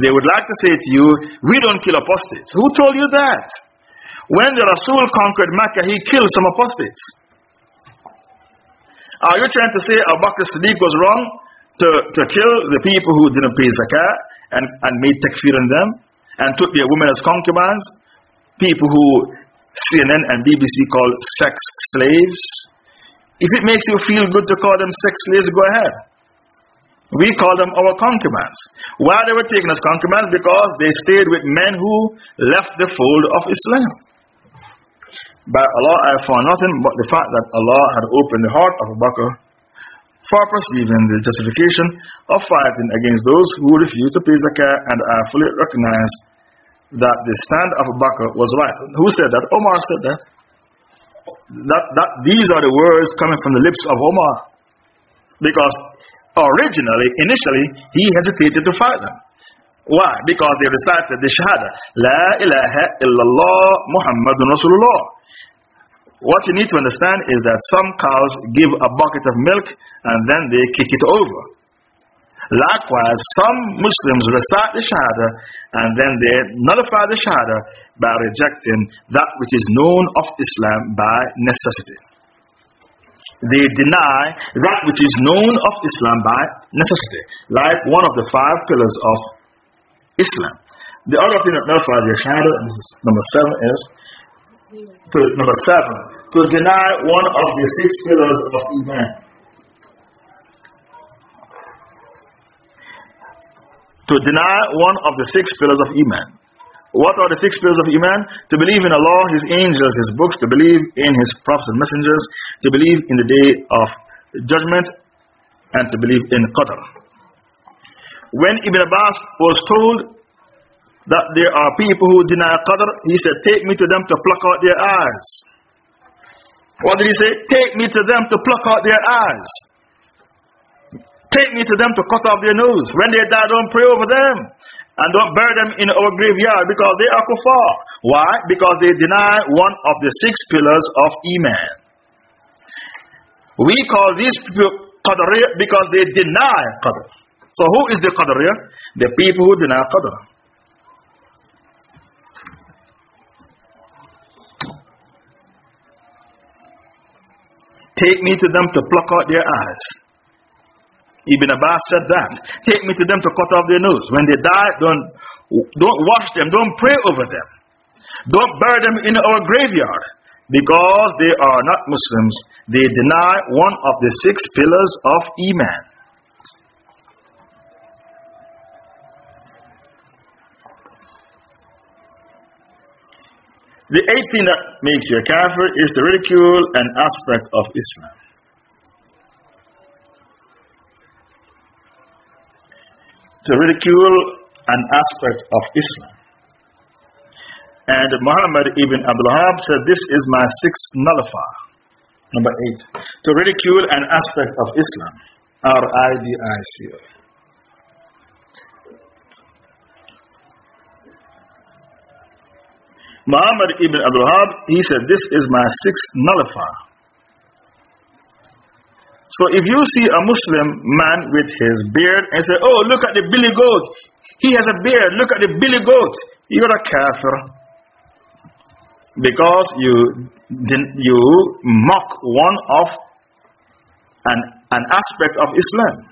they would like to say to you, We don't kill apostates. Who told you that? When the Rasul conquered Mecca, he killed some apostates. Are you trying to say Abu Bakr Siddiq was wrong to, to kill the people who didn't pay zakat and, and made takfir on them and took their women as concubines? People who CNN and BBC call sex slaves? If it makes you feel good to call them sex slaves, go ahead. We call them our concubines. Why they were taken as concubines? Because they stayed with men who left the fold of Islam. By Allah, I found nothing but the fact that Allah had opened the heart of Abu Bakr for perceiving the justification of fighting against those who refuse to pay zakah, and I fully recognize that the stand of Abu Bakr was right. Who said that? Omar said that. That, that. These are the words coming from the lips of Omar. Because originally, initially, he hesitated to fight them. Why? Because they recited the Shahada. La ilaha illallah Muhammadun Rasulullah. What you need to understand is that some cows give a bucket of milk and then they kick it over. Likewise, some Muslims recite the Shahada and then they nullify the Shahada by rejecting that which is known of Islam by necessity they deny that which is known of Islam by necessity, like one of the five pillars of Islam. The other thing that nullifies your shahada, number seven, is to, number seven, to deny one of the six pillars of Iman. To deny one of the six pillars of Iman. What are the six pillars of Iman? To believe in Allah, His angels, His books, to believe in His prophets and messengers, to believe in the day of judgment, and to believe in Qadr. When Ibn Abbas was told that there are people who deny Qadr, he said, Take me to them to pluck out their eyes. What did he say? Take me to them to pluck out their eyes. Take me to them to cut off their nose. When they die, don't pray over them. And don't bury them in our graveyard because they are kuffar. Why? Because they deny one of the six pillars of Iman. We call these people Qadariyah because they deny Qadr. So who is the Qadariyah? The people who deny Qadr. Take me to them to pluck out their eyes. Ibn Abbas said that. Take me to them to cut off their nose. When they die, don't, don't wash them, don't pray over them. Don't bury them in our graveyard because they are not Muslims. They deny one of the six pillars of Iman. The eighth thing that makes you a kafir is the ridicule and aspect of Islam. To ridicule an aspect of Islam. And Muhammad ibn Abdul Wahab said, This is my sixth nullifier. Number eight. To ridicule an aspect of Islam. R I D I C O. Muhammad ibn Abdul Wahab, he said, This is my sixth nullifier. So if you see a Muslim man with his beard and say, Oh, look at the billy goat. He has a beard. Look at the billy goat. You're a kafir. Because you, you mock one of an, an aspect of Islam.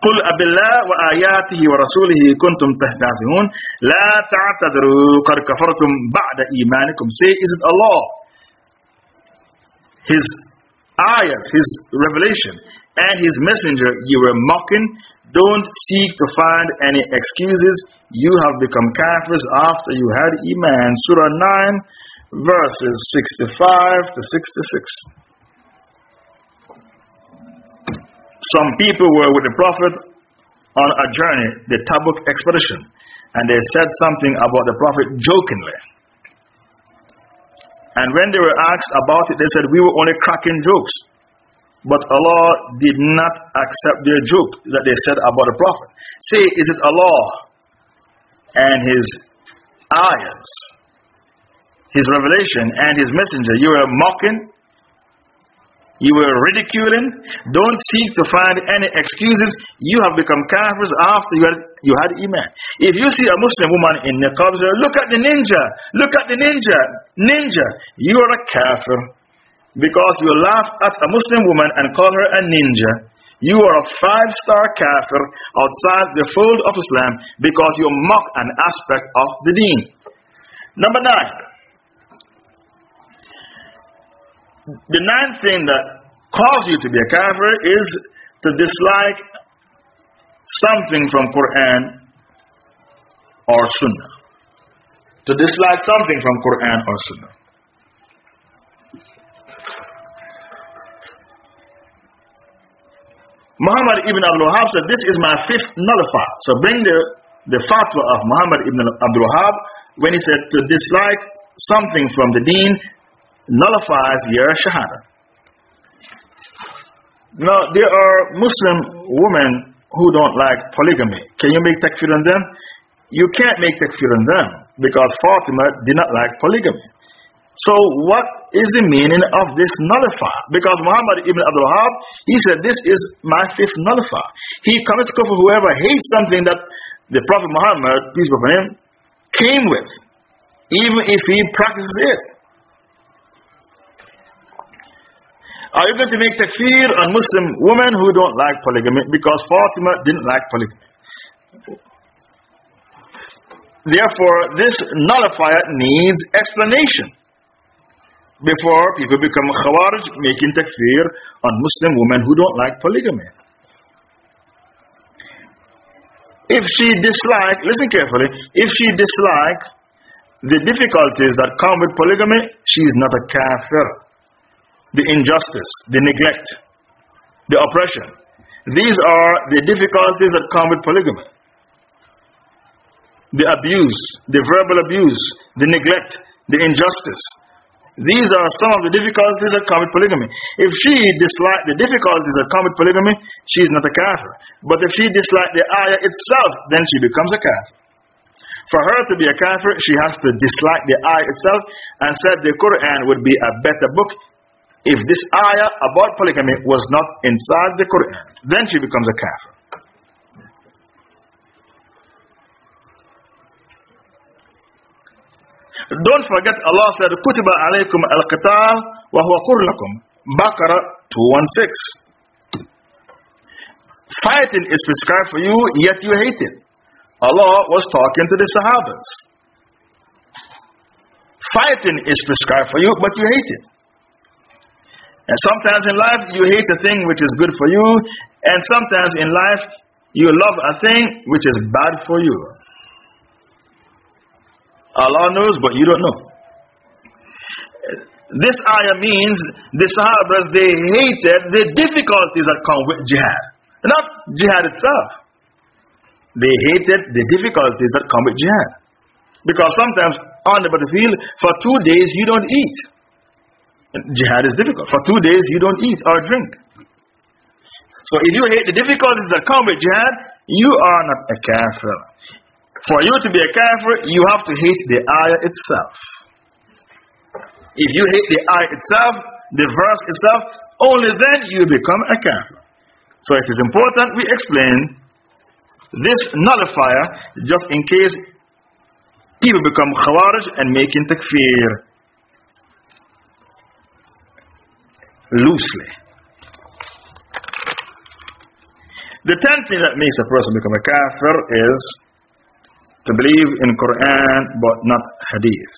قل أب الله وآياته ورسوله كنتم تستهزئون لا تعتذروا قد كفرتم بعد إيمانكم say is it Allah his ayahs his revelation and his messenger you were mocking. Don't seek to find any excuses. You have become kafirs after you had iman. Surah 9 verses 65 to 66 Some people were with the Prophet on a journey, the Tabuk expedition, and they said something about the Prophet jokingly. And when they were asked about it, they said, We were only cracking jokes. But Allah did not accept their joke that they said about the Prophet. Say, is it Allah and His ayahs, His revelation, and His messenger you are mocking you were ridiculing. Don't seek to find any excuses. You have become kafirs after you had, you had Iman. If you see a Muslim woman in niqab, look at the ninja. Look at the ninja. Ninja. You are a kafir. Because you laugh at a Muslim woman and call her a ninja. You are a five star kafir outside the fold of Islam because you mock an aspect of the deen. Number nine. The ninth thing that causes you to be a kafir is to dislike something from Quran or Sunnah. To dislike something from Quran or Sunnah. Muhammad ibn Abdul Wahab said, This is my fifth nullifier. So bring the, the fatwa of Muhammad ibn Abdul Wahab when he said to dislike something from the deen nullifies your shahada. Now, there are Muslim women who don't like polygamy. Can you make takfir on them? You can't make takfir on them because Fatima did not like polygamy. So, what is the meaning of this nullifier? Because Muhammad ibn Abdul Wahab, he said, This is my fifth nullifier. He commits kufr whoever hates something that the Prophet Muhammad, peace be upon him, came with, even if he practices it. Are you going to make takfir on Muslim women who don't like polygamy? Because Fatima didn't like polygamy. Therefore, this nullifier needs explanation before people become khawarij making takfir on Muslim women who don't like polygamy. If she dislike, listen carefully, if she dislike the difficulties that come with polygamy, she is not a kafir. The injustice, the neglect, the oppression. These are the difficulties that come with polygamy. The abuse, the verbal abuse, the neglect, the injustice, these are some of the difficulties that come with polygamy. If she dislikes the difficulties that come with polygamy, she is not a kafir. But if she dislikes the ayah itself, then she becomes a kafir. For her to be a kafir, she has to dislike the ayah itself and said the Quran would be a better book if this ayah about polygamy was not inside the Quran. Then she becomes a kafir. Don't forget Allah said, Kutiba alaykum al-qital wa huwa kurlakum. Baqarah 216. Fighting is prescribed for you, yet you hate it. Allah was talking to the Sahabas. Fighting is prescribed for you, but you hate it. And sometimes in life, you hate a thing which is good for you, and sometimes in life, you love a thing which is bad for you. Allah knows, but you don't know. This ayah means the Sahabas they hated the difficulties that come with jihad, not jihad itself. They hated the difficulties that come with jihad. Because sometimes on the battlefield, for two days you don't eat. Jihad is difficult. For two days you don't eat or drink. So if you hate the difficulties that come with jihad, you are not a kafir. For you to be a kafir, you have to hate the ayah itself. If you hate the ayah itself, the verse itself, only then you become a kafir. So it is important we explain this nullifier just in case people become khawarij and making takfir loosely. The tenth thing that makes a person become a kafir is to believe in Quran but not Hadith.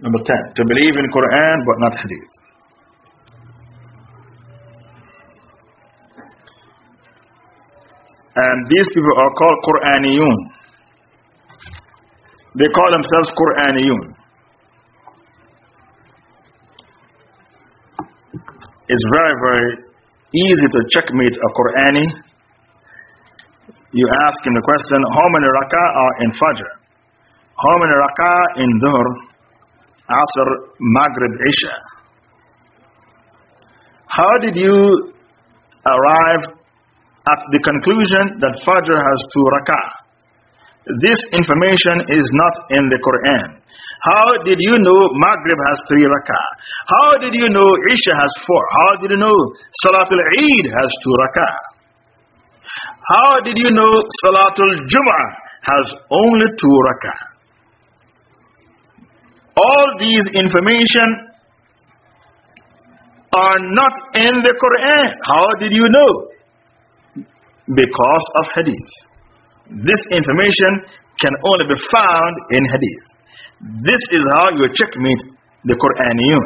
Number 10. To believe in Quran but not Hadith. And these people are called Quraniyun. They call themselves Quraniyun. It's very, very easy to checkmate a Qur'ani. You ask him the question, how many rak'ah are in Fajr? How many rak'ah in Dhuhr, Asr, Maghrib, Isha? How did you arrive at the conclusion that Fajr has two rak'ah? This information is not in the Quran. How did you know Maghrib has three rak'ah? How did you know Isha has four? How did you know Salatul Eid has two rak'ah? How did you know Salatul Jum'ah has only two rak'ah? All these information are not in the Quran. How did you know? Because of hadith. This information can only be found in hadith. This is how you checkmate the Quraniyun.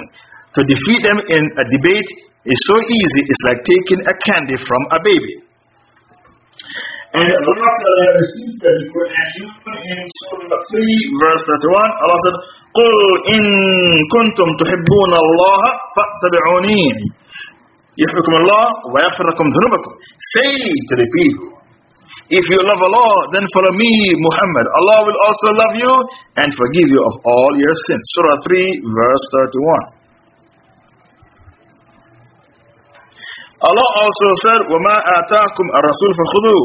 To defeat them in a debate is so easy, it's like taking a candy from a baby. And Allah repeated the Quraniyun in Surah 3, verse 31. Allah said, قُلْ إِن كُنْتُمْ تُحِبُّونَ اللَّهَ فَاتَّبِعُونِي يحبكم الله ويغفر لكم ذنوبكم Say to the people if you love Allah, then follow me, Muhammad. Allah will also love you and forgive you of all your sins. Surah 3, verse 31. Allah also said, وَمَا آتَاكُمْ الرَّسُولُ فَخُذُوا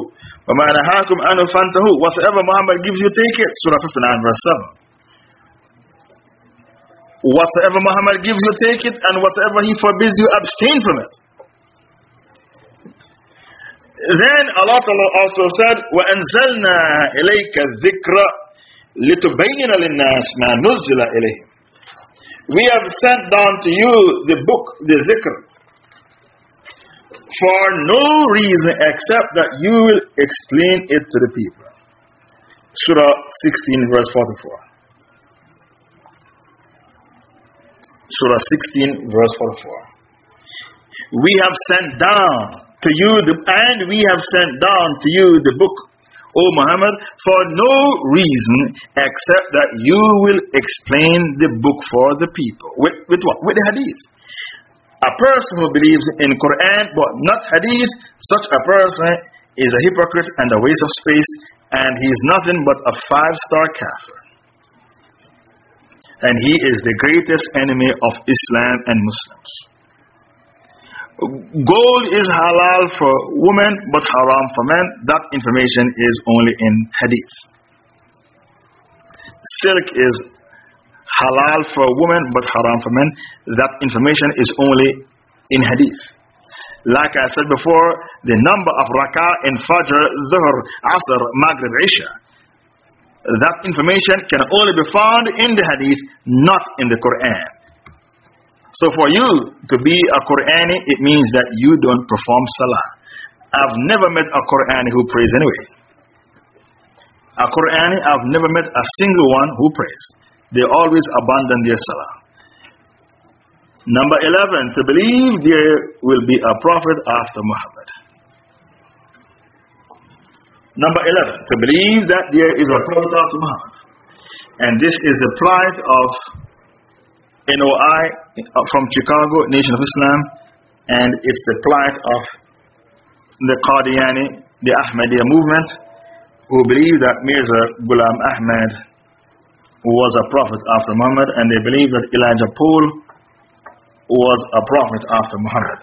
وَمَا نَهَاكُمْ أَنُ فَانْتَهُوا Whatever Muhammad gives you, take it. Surah 59, verse 7. Whatever Muhammad gives you, take it, and whatever he forbids you, abstain from it. Then Allah also said, وَأَنزَلْنَا إِلَيْكَ الذِّكْرَ لِتُبَيِّنَ لِلنَّاسِ مَا نُزِّلَ إِلَيْهِمْ We have sent down to you the book, the dhikr, for no reason except that you will explain it to the people. Surah 16, verse 44. Surah 16, verse 44. We have sent down to you, the, and we have sent down to you the book, O Muhammad, for no reason except that you will explain the book for the people. With, with what? With the hadith. A person who believes in Quran but not hadith, such a person is a hypocrite and a waste of space, and he is nothing but a five star kafir. And he is the greatest enemy of Islam and Muslims. Gold is halal for women but haram for men. That information is only in hadith. Silk is halal for women but haram for men. That information is only in hadith. Like I said before, the number of rak'ah in Fajr, Dhuhr, Asr, Maghrib, Isha. That information can only be found in the hadith, not in the Quran. So for you to be a Qurani, it means that you don't perform salah. I've never met a Qurani who prays anyway. A Qurani, I've never met a single one who prays. They always abandon their salah. Number 11, to believe there will be a prophet after Muhammad. Number 11, to believe that there is a prophet after Muhammad. And this is the plight of NOI uh, from Chicago, Nation of Islam, and it's the plight of the Qadiani, the Ahmadiyya movement, who believe that Mirza Ghulam Ahmad was a prophet after Muhammad, and they believe that Elijah Poole was a prophet after Muhammad.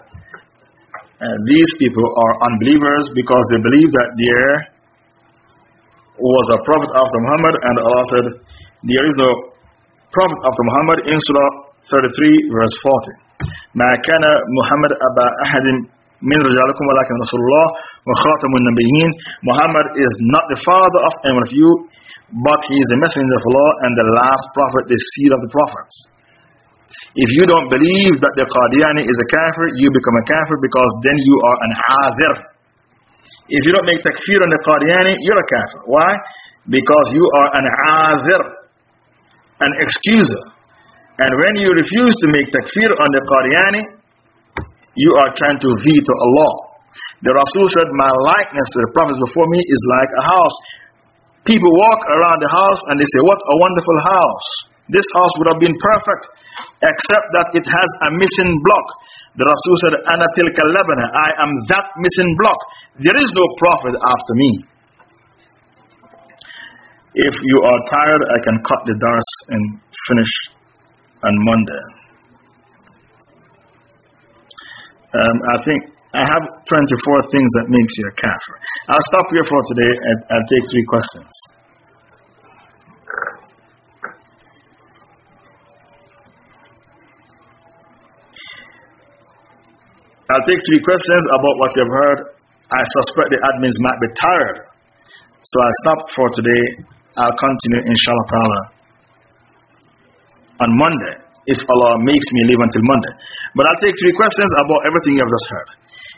And these people are unbelievers because they believe that there was a prophet after Muhammad, and Allah said, There is no Prophet after Muhammad in Surah 33, verse 40. ما كان محمد أبا أحد من رجالكم ولكن رسول الله وخاتم النبيين Muhammad is not the father of any of you, but he is the messenger of Allah and the last prophet, the seed of the prophets. If you don't believe that the Qadiani is a kafir, you become a kafir because then you are an adhir. If you don't make takfir on the Qadiani, you're a kafir. Why? Because you are an adhir an excuser. And when you refuse to make takfir on the Qadiani, you are trying to veto Allah. The Rasul said, My likeness to the prophets before me is like a house. People walk around the house and they say, What a wonderful house. This house would have been perfect except that it has a missing block. The Rasul said, Ana tilka I am that missing block. There is no prophet after me. If you are tired, I can cut the dars and finish on Monday. Um, I think I have 24 things that makes you a kafir. I'll stop here for today and I'll take three questions. I'll take three questions about what you've heard. I suspect the admins might be tired. So I stop for today. I'll continue, inshallah ta'ala, on Monday, if Allah makes me live until Monday. But I'll take three questions about everything you've just heard.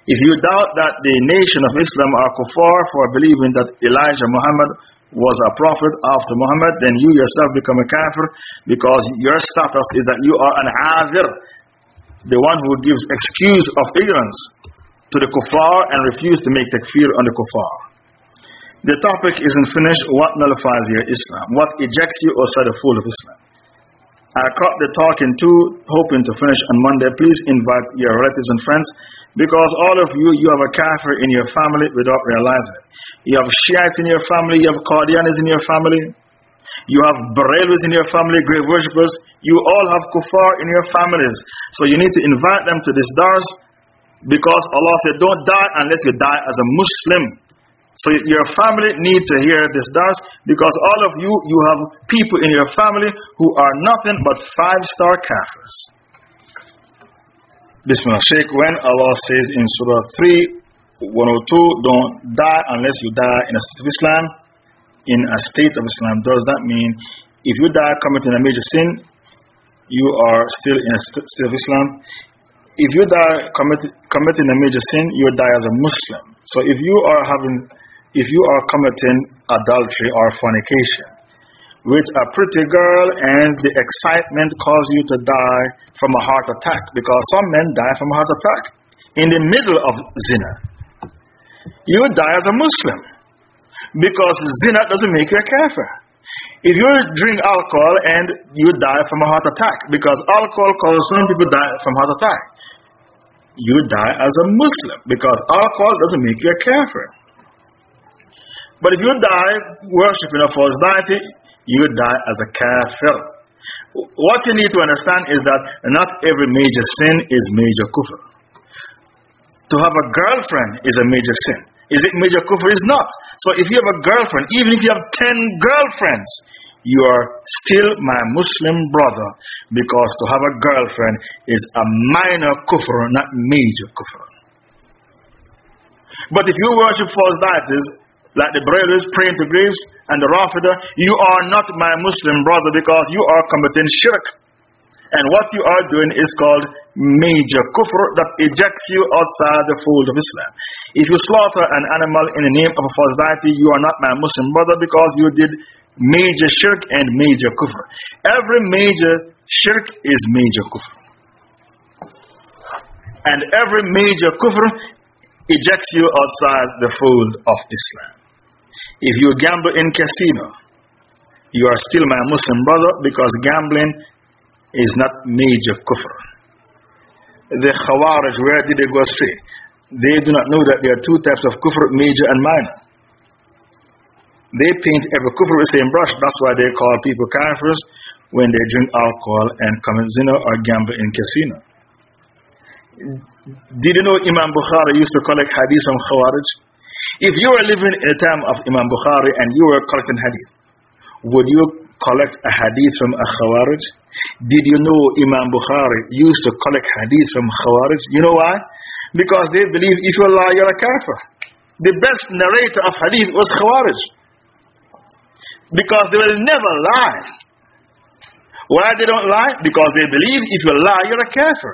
If you doubt that the nation of Islam are kuffar for believing that Elijah Muhammad was a prophet after Muhammad, then you yourself become a kafir because your status is that you are an adhir, the one who gives excuse of ignorance to the kuffar and refuse to make takfir on the kuffar. The topic isn't finished. What nullifies your Islam? What ejects you set a fool of Islam? I cut the talk in two, hoping to finish on Monday. Please invite your relatives and friends because all of you, you have a kafir in your family without realizing it. You have Shiites in your family, you have Qadianis in your family, you have Barelvis in your family, grave worshippers. You all have kuffar in your families. So you need to invite them to this dars because Allah said, Don't die unless you die as a Muslim. So your family need to hear this dars because all of you, you have people in your family who are nothing but five star kafirs. Bismillah Sheikh, when Allah says in Surah 3, 102, don't die unless you die in a state of Islam, in a state of Islam, does that mean if you die committing a major sin, you are still in a state of Islam? If you die commit, committing a major sin, you die as a Muslim. So if you are having, if you are committing adultery or fornication with a pretty girl and the excitement causes you to die from a heart attack, because some men die from a heart attack. in the middle of zina, you die as a Muslim. Because zina doesn't make you a kafir. If you drink alcohol and you die from a heart attack, because alcohol causes some people die from heart attack, you die as a Muslim because alcohol doesn't make you a kafir. But if you die worshipping a false deity, you die as a kafir. What you need to understand is that not every major sin is major kufr. To have a girlfriend is a major sin. Is it major kufr? Is not. So if you have a girlfriend, even if you have 10 girlfriends, you are still my Muslim brother because to have a girlfriend is a minor kufr, not major kufr. But if you worship false deities, like the Barelvis praying to graves and the Rafida, you are not my Muslim brother because you are committing shirk. And what you are doing is called major kufr that ejects you outside the fold of Islam. If you slaughter an animal in the name of a false deity, you are not my Muslim brother because you did major shirk and major kufr. Every major shirk is major kufr. And every major kufr ejects you outside the fold of Islam. If you gamble in casino, you are still my Muslim brother because gambling is not major kufr. The Khawarij, where did they go astray? They do not know that there are two types of kufr, major and minor. They paint every kufr with the same brush. That's why they call people kafirs when they drink alcohol and commit zina or gamble in casino. Did you know Imam Bukhari used to collect hadith from Khawarij? If you were living in a time of Imam Bukhari and you were collecting hadith, would you collect a hadith from a Khawarij? Did you know Imam Bukhari used to collect hadith from Khawarij? You know why? Because they believe if you lie, you're a kafir. The best narrator of hadith was Khawarij. Because they will never lie. Why they don't lie? Because they believe if you lie, you're a kafir.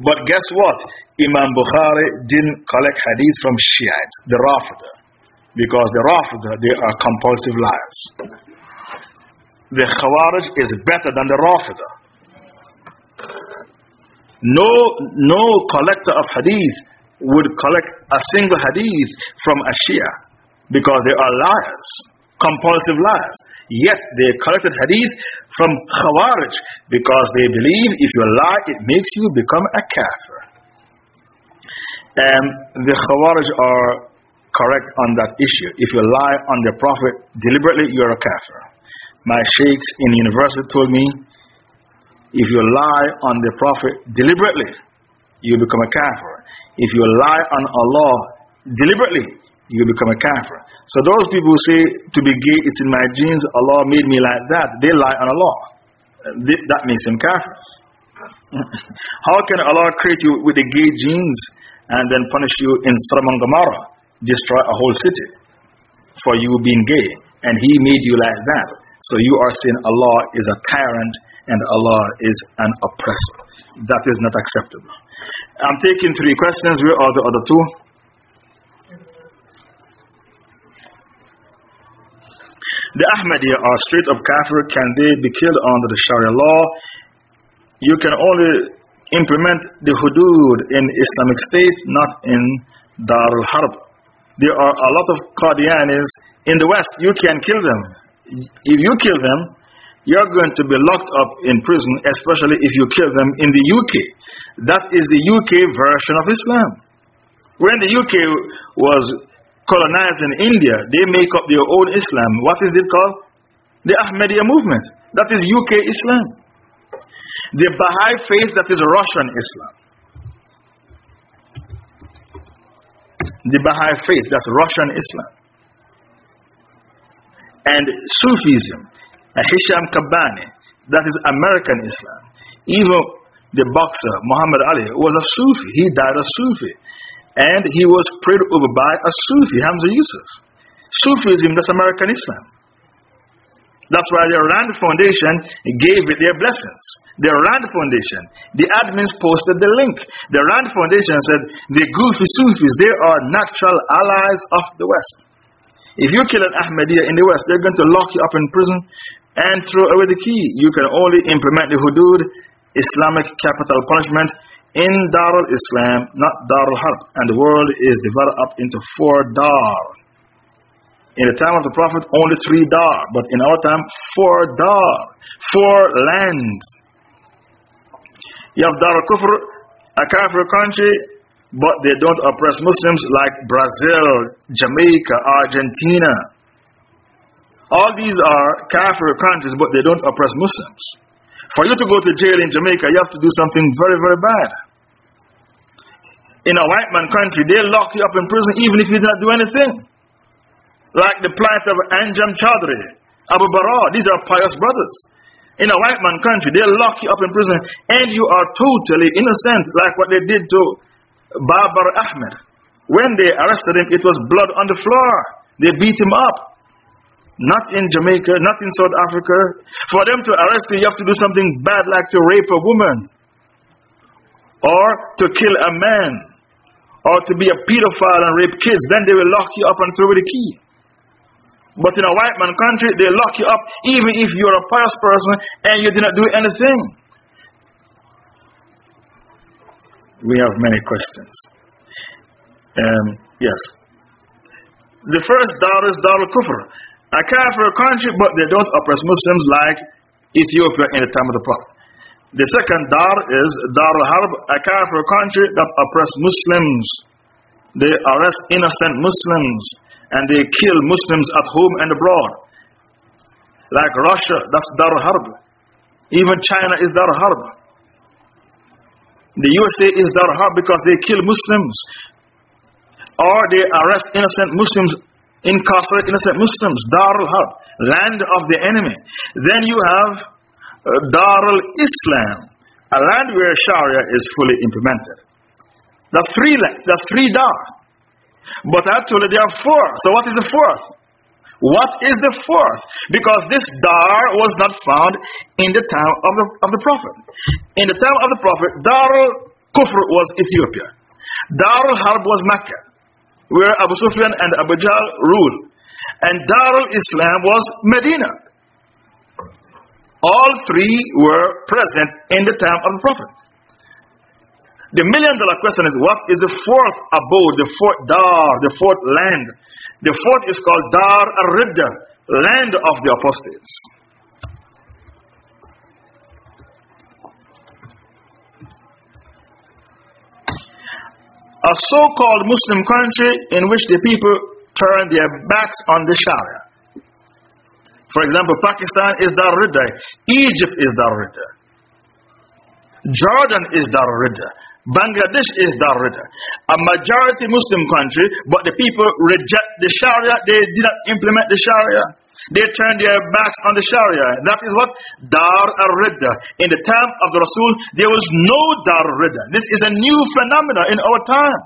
But guess what? Imam Bukhari didn't collect hadith from Shiites, the Rafida. Because the Rafida, they are compulsive liars. The Khawarij is better than the Rafida. No, no collector of hadith would collect a single hadith from a Shia because they are liars compulsive liars. Yet they collected hadith from Khawarij because they believe if you lie, it makes you become a kafir. And the Khawarij are correct on that issue. If you lie on the Prophet deliberately, you're a kafir. My sheikhs in university told me if you lie on the Prophet deliberately, you become a kafir. If you lie on Allah deliberately, you become a kafir. So those people who say to be gay, it's in my genes, Allah made me like that, they lie on Allah. Uh, that makes them kafirs. [LAUGHS] How can Allah create you with the gay genes and then punish you in Sodom and Gomorrah, destroy a whole city for you being gay? And He made you like that. So you are saying Allah is a tyrant and Allah is an oppressor. That is not acceptable. I'm taking three questions. Where are the other two? The Ahmadiyya are straight up kafir. Can they be killed under the Sharia law? You can only implement the hudud in Islamic State, not in Dar al Harb. There are a lot of Qadianis in the West. You can kill them. If you kill them, you're going to be locked up in prison, especially if you kill them in the UK. That is the UK version of Islam. When the UK was colonizing India, they make up their own Islam. What is it called? The Ahmadiyya movement. That is UK Islam. The Baha'i faith, that is Russian Islam. The Baha'i faith, that's Russian Islam. And Sufism, Hisham Kabbani, that is American Islam. Even the boxer Muhammad Ali was a Sufi. He died a Sufi. And he was prayed over by a Sufi, Hamza Yusuf. Sufism, that's American Islam. That's why the Rand Foundation gave it their blessings. The Rand Foundation, the admins posted the link. The Rand Foundation said, the goofy Sufis, they are natural allies of the West. If you kill an Ahmadiyya in the West, they're going to lock you up in prison and throw away the key. You can only implement the hudud, Islamic capital punishment, in Darul Islam, not Darul Harb. And the world is divided up into four Dar. In the time of the Prophet, only three Dar. But in our time, four Dar. Four lands. You have Dar al Kufr, a Kafir country, but they don't oppress Muslims like Brazil, Jamaica, Argentina. All these are Kafir countries, but they don't oppress Muslims. For you to go to jail in Jamaica, you have to do something very, very bad. In a white man country, they lock you up in prison even if you did not do anything. Like the plight of Anjem Choudary, Abu Bara, these are pious brothers. In a white man country, they lock you up in prison and you are totally innocent, like what they did to Babar Ahmed. When they arrested him, it was blood on the floor. They beat him up. Not in Jamaica, not in South Africa. For them to arrest you, you have to do something bad like to rape a woman, or to kill a man, or to be a pedophile and rape kids. Then they will lock you up and throw away the key. But in a white man country, they lock you up even if you're a pious person and you did not do anything. We have many questions. Um, yes. The first dar is Dar al Kufr. A kafir country, but they don't oppress Muslims like Ethiopia in the time of the Prophet. The second dar is Dar al Harb, a kafir country that oppress Muslims. They arrest innocent Muslims and they kill Muslims at home and abroad. Like Russia, that's Dar al Harb. Even China is Dar al Harb. The USA is Dar al Harb because they kill Muslims. Or they arrest innocent Muslims incarcerate innocent Muslims, Dar al Harb, land of the enemy. Then you have uh, Dar al Islam, a land where Sharia is fully implemented. That's three, that's three Dars. But actually, there are four. So, what is the fourth? What is the fourth? Because this Dar was not found in the time of the, of the Prophet. In the time of the Prophet, Dar al Kufr was Ethiopia, Dar al Harb was Mecca where Abu Sufyan and Abu Jahl ruled. And Darul Islam was Medina. All three were present in the time of the Prophet. The million dollar question is what is the fourth abode, the fourth Dar, the fourth land? The fourth is called Dar al Ridda, land of the apostates. A so called Muslim country in which the people turn their backs on the Sharia. For example, Pakistan is Dar Ridda, Egypt is Dar Ridda, Jordan is Dar Ridda, Bangladesh is Dar Ridda. A majority Muslim country, but the people reject the Sharia, they did not implement the Sharia. They turned their backs on the Sharia. That is what? Dar al Ridda. In the time of the Rasul, there was no Dar al Ridda. This is a new phenomenon in our time.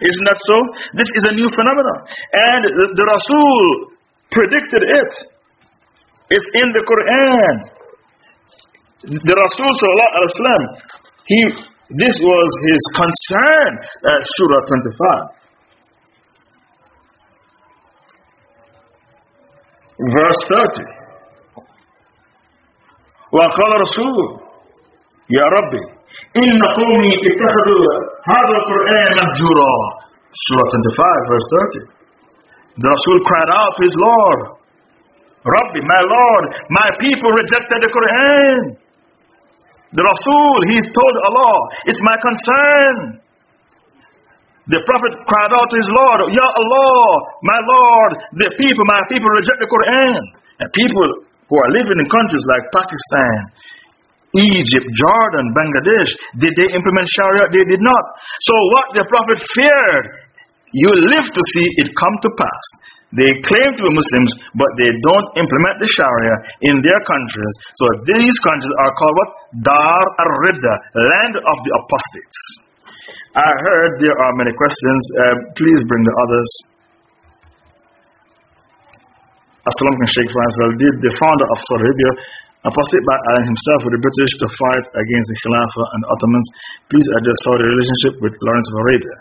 Isn't that so? This is a new phenomenon. And the, Rasul predicted it. It's in the Quran. The Rasul, he, this was his concern, uh, Surah 25. verse 30 وقال رسول يا ربي إن قومي اتخذوا هذا القرآن مهجورا Surah 25 verse 30 The Rasul cried out to his Lord Rabbi, my Lord, my people rejected the Quran. The Rasul, he told Allah, it's my concern the Prophet cried out to his Lord, Ya Allah, my Lord, the people, my people reject the Quran. And people who are living in countries like Pakistan, Egypt, Jordan, Bangladesh, did they implement Sharia? They did not. So what the Prophet feared, you live to see it come to pass. They claim to be Muslims, but they don't implement the Sharia in their countries. So these countries are called what? Dar al-Ridda, land of the apostates. I heard there are many questions. Uh, please bring the others. Assalamu Sheikh Faisal. Did the founder of Saudi Arabia apostate by allying himself with the British to fight against the Khilafah and Ottomans? Please address Saudi relationship with Lawrence of Arabia.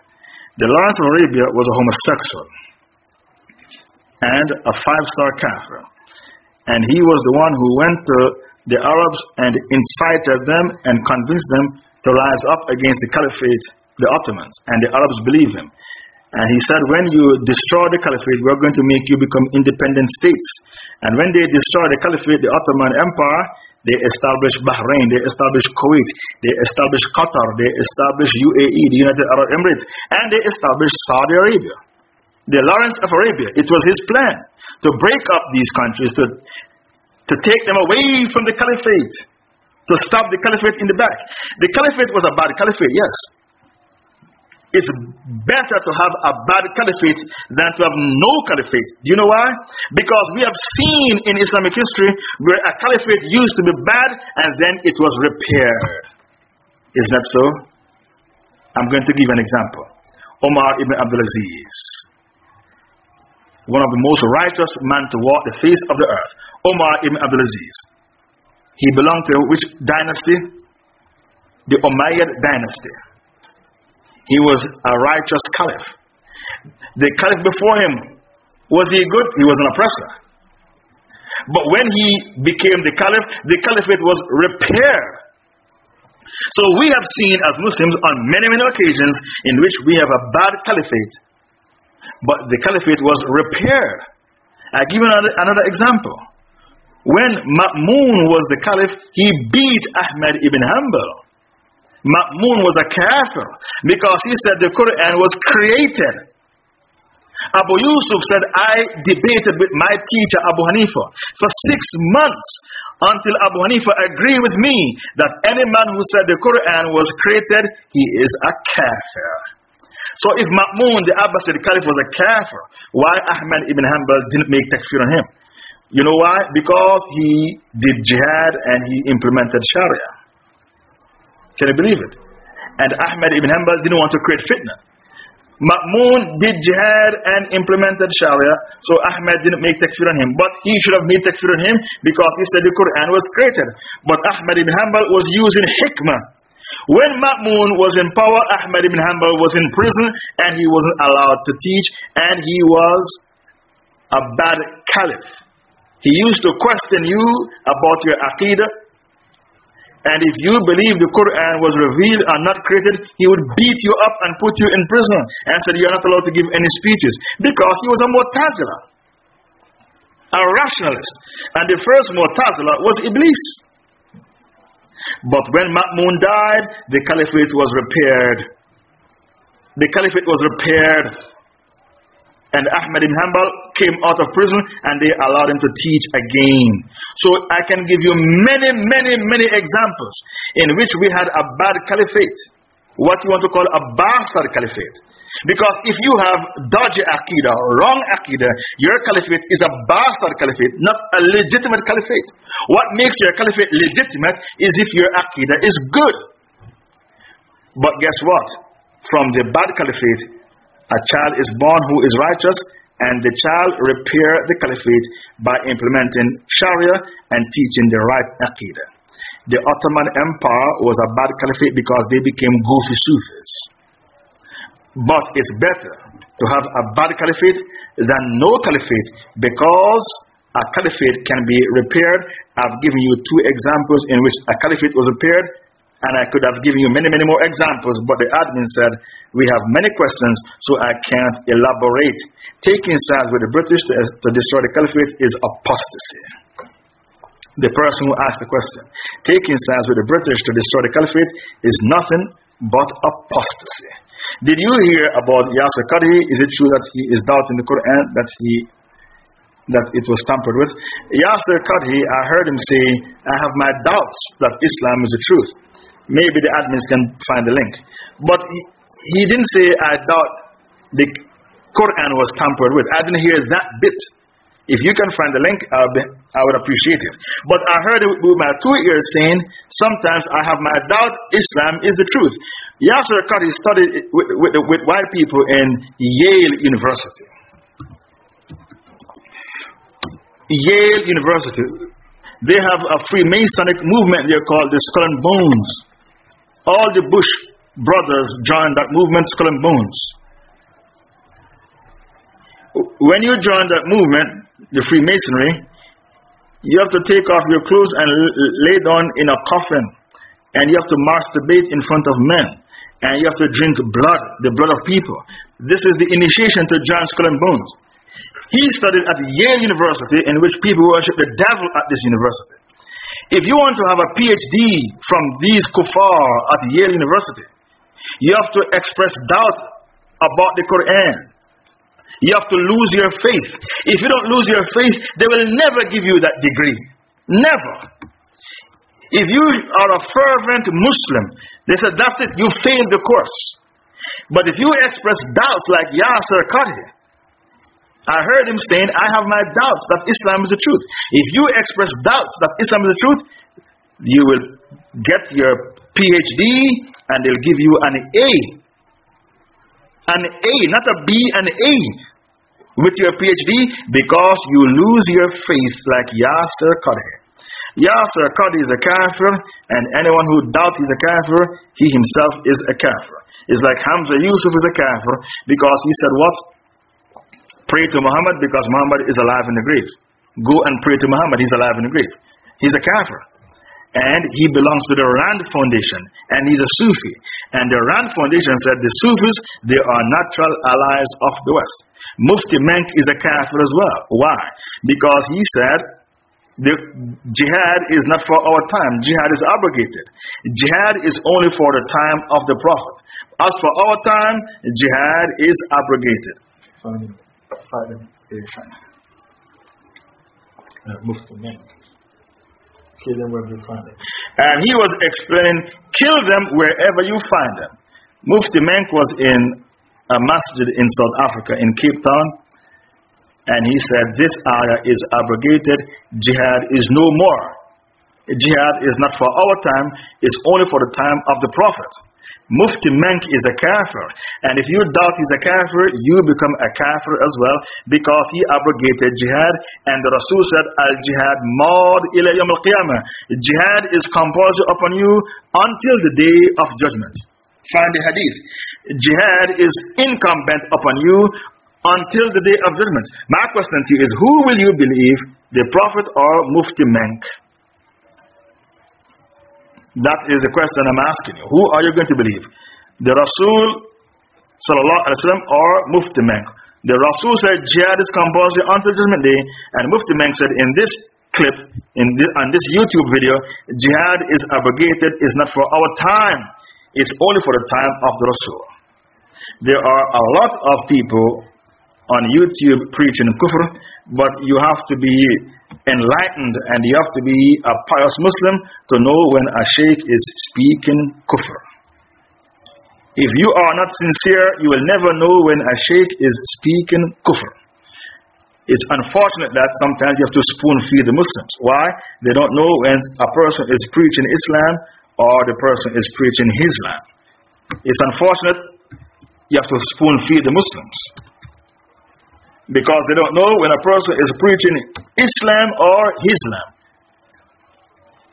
The Lawrence of Arabia was a homosexual and a five star kafir. And he was the one who went to the Arabs and incited them and convinced them to rise up against the caliphate, the Ottomans, and the Arabs believed him. And he said, When you destroy the caliphate, we're going to make you become independent states. And when they destroy the caliphate, the Ottoman Empire, they established Bahrain, they established Kuwait, they established Qatar, they established UAE, the United Arab Emirates, and they established Saudi Arabia. The Lawrence of Arabia. It was his plan to break up these countries, to, to take them away from the caliphate, to stop the caliphate in the back. The caliphate was a bad caliphate, yes. It's better to have a bad caliphate than to have no caliphate. Do you know why? Because we have seen in Islamic history where a caliphate used to be bad and then it was repaired. Isn't that so? I'm going to give an example. Omar ibn Abdulaziz, one of the most righteous men to walk the face of the earth. Omar ibn Abdulaziz. He belonged to which dynasty? The Umayyad dynasty. He was a righteous caliph. The caliph before him, was he good? He was an oppressor. But when he became the caliph, the caliphate was repaired. So we have seen as Muslims on many, many occasions in which we have a bad caliphate, but the caliphate was repaired. I give you another, another example. When Ma'mun was the caliph, he beat Ahmad ibn Hanbal. Ma'mun was a kafir because he said the Quran was created. Abu Yusuf said, I debated with my teacher Abu Hanifa for six months until Abu Hanifa agreed with me that any man who said the Quran was created, he is a kafir. So if Ma'mun, the Abbasid Caliph, was a kafir, why Ahmad ibn Hanbal didn't make takfir on him? You know why? Because he did jihad and he implemented Sharia. Can you believe it? And Ahmad ibn Hanbal didn't want to create fitna. Ma'mun did jihad and implemented Sharia, so Ahmad didn't make takfir on him. But he should have made takfir on him because he said the Quran was created. But Ahmad ibn Hanbal was using hikmah. When Ma'mun was in power, Ahmad ibn Hanbal was in prison and he wasn't allowed to teach, and he was a bad caliph. He used to question you about your aqidah and if you believe the Quran was revealed and not created, he would beat you up and put you in prison and said you are not allowed to give any speeches because he was a Mu'tazila, a rationalist. And the first Mu'tazila was Iblis. But when Ma'mun died, the caliphate was repaired. The caliphate was repaired and Ahmad ibn Hanbal came out of prison and they allowed him to teach again. So I can give you many, many, many examples in which we had a bad caliphate. What you want to call a bastard caliphate. Because if you have dodgy aqidah, wrong aqidah, your caliphate is a bastard caliphate, not a legitimate caliphate. What makes your caliphate legitimate is if your aqidah is good. But guess what? From the bad caliphate, a child is born who is righteous, and the child repair the caliphate by implementing Sharia and teaching the right Aqidah. The Ottoman Empire was a bad caliphate because they became goofy Sufis. But it's better to have a bad caliphate than no caliphate because a caliphate can be repaired. I've given you two examples in which a caliphate was repaired and I could have given you many, many more examples, but the admin said, We have many questions, so I can't elaborate. Taking sides with the British to, to destroy the caliphate is apostasy. The person who asked the question, taking sides with the British to destroy the caliphate is nothing but apostasy. Did you hear about Yasir Qadhi? Is it true that he is doubting the Quran, that he that it was tampered with? Yasir Qadhi, I heard him say, I have my doubts that Islam is the truth. Maybe the admins can find the link. But he, he didn't say, I doubt the Quran was tampered with. I didn't hear that bit. If you can find the link, be, I would appreciate it. But I heard it with my two ears saying, sometimes I have my doubt Islam is the truth. Yasir Qadhi studied with, with, with white people in Yale University. Yale University. They have a Freemasonic movement there called the Skull and Bones. All the Bush brothers joined that movement, Skull and Bones. When you join that movement, the Freemasonry, You have to take off your clothes and lay down in a coffin. And you have to masturbate in front of men. And you have to drink blood, the blood of people. This is the initiation to John Skull and Bones. He studied at Yale University, in which people worship the devil at this university. If you want to have a PhD from these kuffar at Yale University, you have to express doubt about the Quran. You have to lose your faith. If you don't lose your faith, they will never give you that degree. Never. If you are a fervent Muslim, they said, that's it, you failed the course. But if you express doubts like Yasser Qadhi, I heard him saying, I have my doubts that Islam is the truth. If you express doubts that Islam is the truth, you will get your PhD and they'll give you an A an A, not a B, an A with your PhD because you lose your faith like Yasser Qadhi. Yasser Qadhi is a kafir, and anyone who doubts he's a kafir, he himself is a kafir. It's like Hamza Yusuf is a kafir because he said, What? Pray to Muhammad because Muhammad is alive in the grave. Go and pray to Muhammad, he's alive in the grave. He's a kafir and he belongs to the Rand Foundation, and he's a Sufi. And the Rand Foundation said the Sufis, they are natural allies of the West. Mufti Menk is a kafir as well. Why? Because he said the jihad is not for our time. Jihad is abrogated. Jihad is only for the time of the Prophet. As for our time, jihad is abrogated. Uh, Mufti Menk. Kill them wherever you find them. And he was explaining, kill them wherever you find them. Mufti Menk was in a masjid in South Africa, in Cape Town, and he said, This ayah is abrogated, jihad is no more. Jihad is not for our time, it's only for the time of the Prophet. Mufti Menk is a kafir. And if you doubt he's a kafir, you become a kafir as well because he abrogated jihad. And the Rasul said, Al jihad maud ila yawm al qiyamah. Jihad is compulsory upon you until the day of judgment. Find the hadith. Jihad is incumbent upon you until the day of judgment. My question to you is who will you believe, the Prophet or Mufti Menk? That is the question I'm asking you. Who are you going to believe? The Rasul wasallam or Mufti Menk? The Rasul said jihad is compulsory until judgment day, and Mufti Menk said in this clip, in this, on this YouTube video, jihad is abrogated, it's not for our time, it's only for the time of the Rasul. There are a lot of people on YouTube preaching kufr, but you have to be enlightened and you have to be a pious Muslim to know when a sheikh is speaking kufr. If you are not sincere, you will never know when a sheikh is speaking kufr. It's unfortunate that sometimes you have to spoon feed the Muslims. Why? They don't know when a person is preaching Islam or the person is preaching Islam. It's unfortunate you have to spoon feed the Muslims because they don't know when a person is preaching Islam or Islam.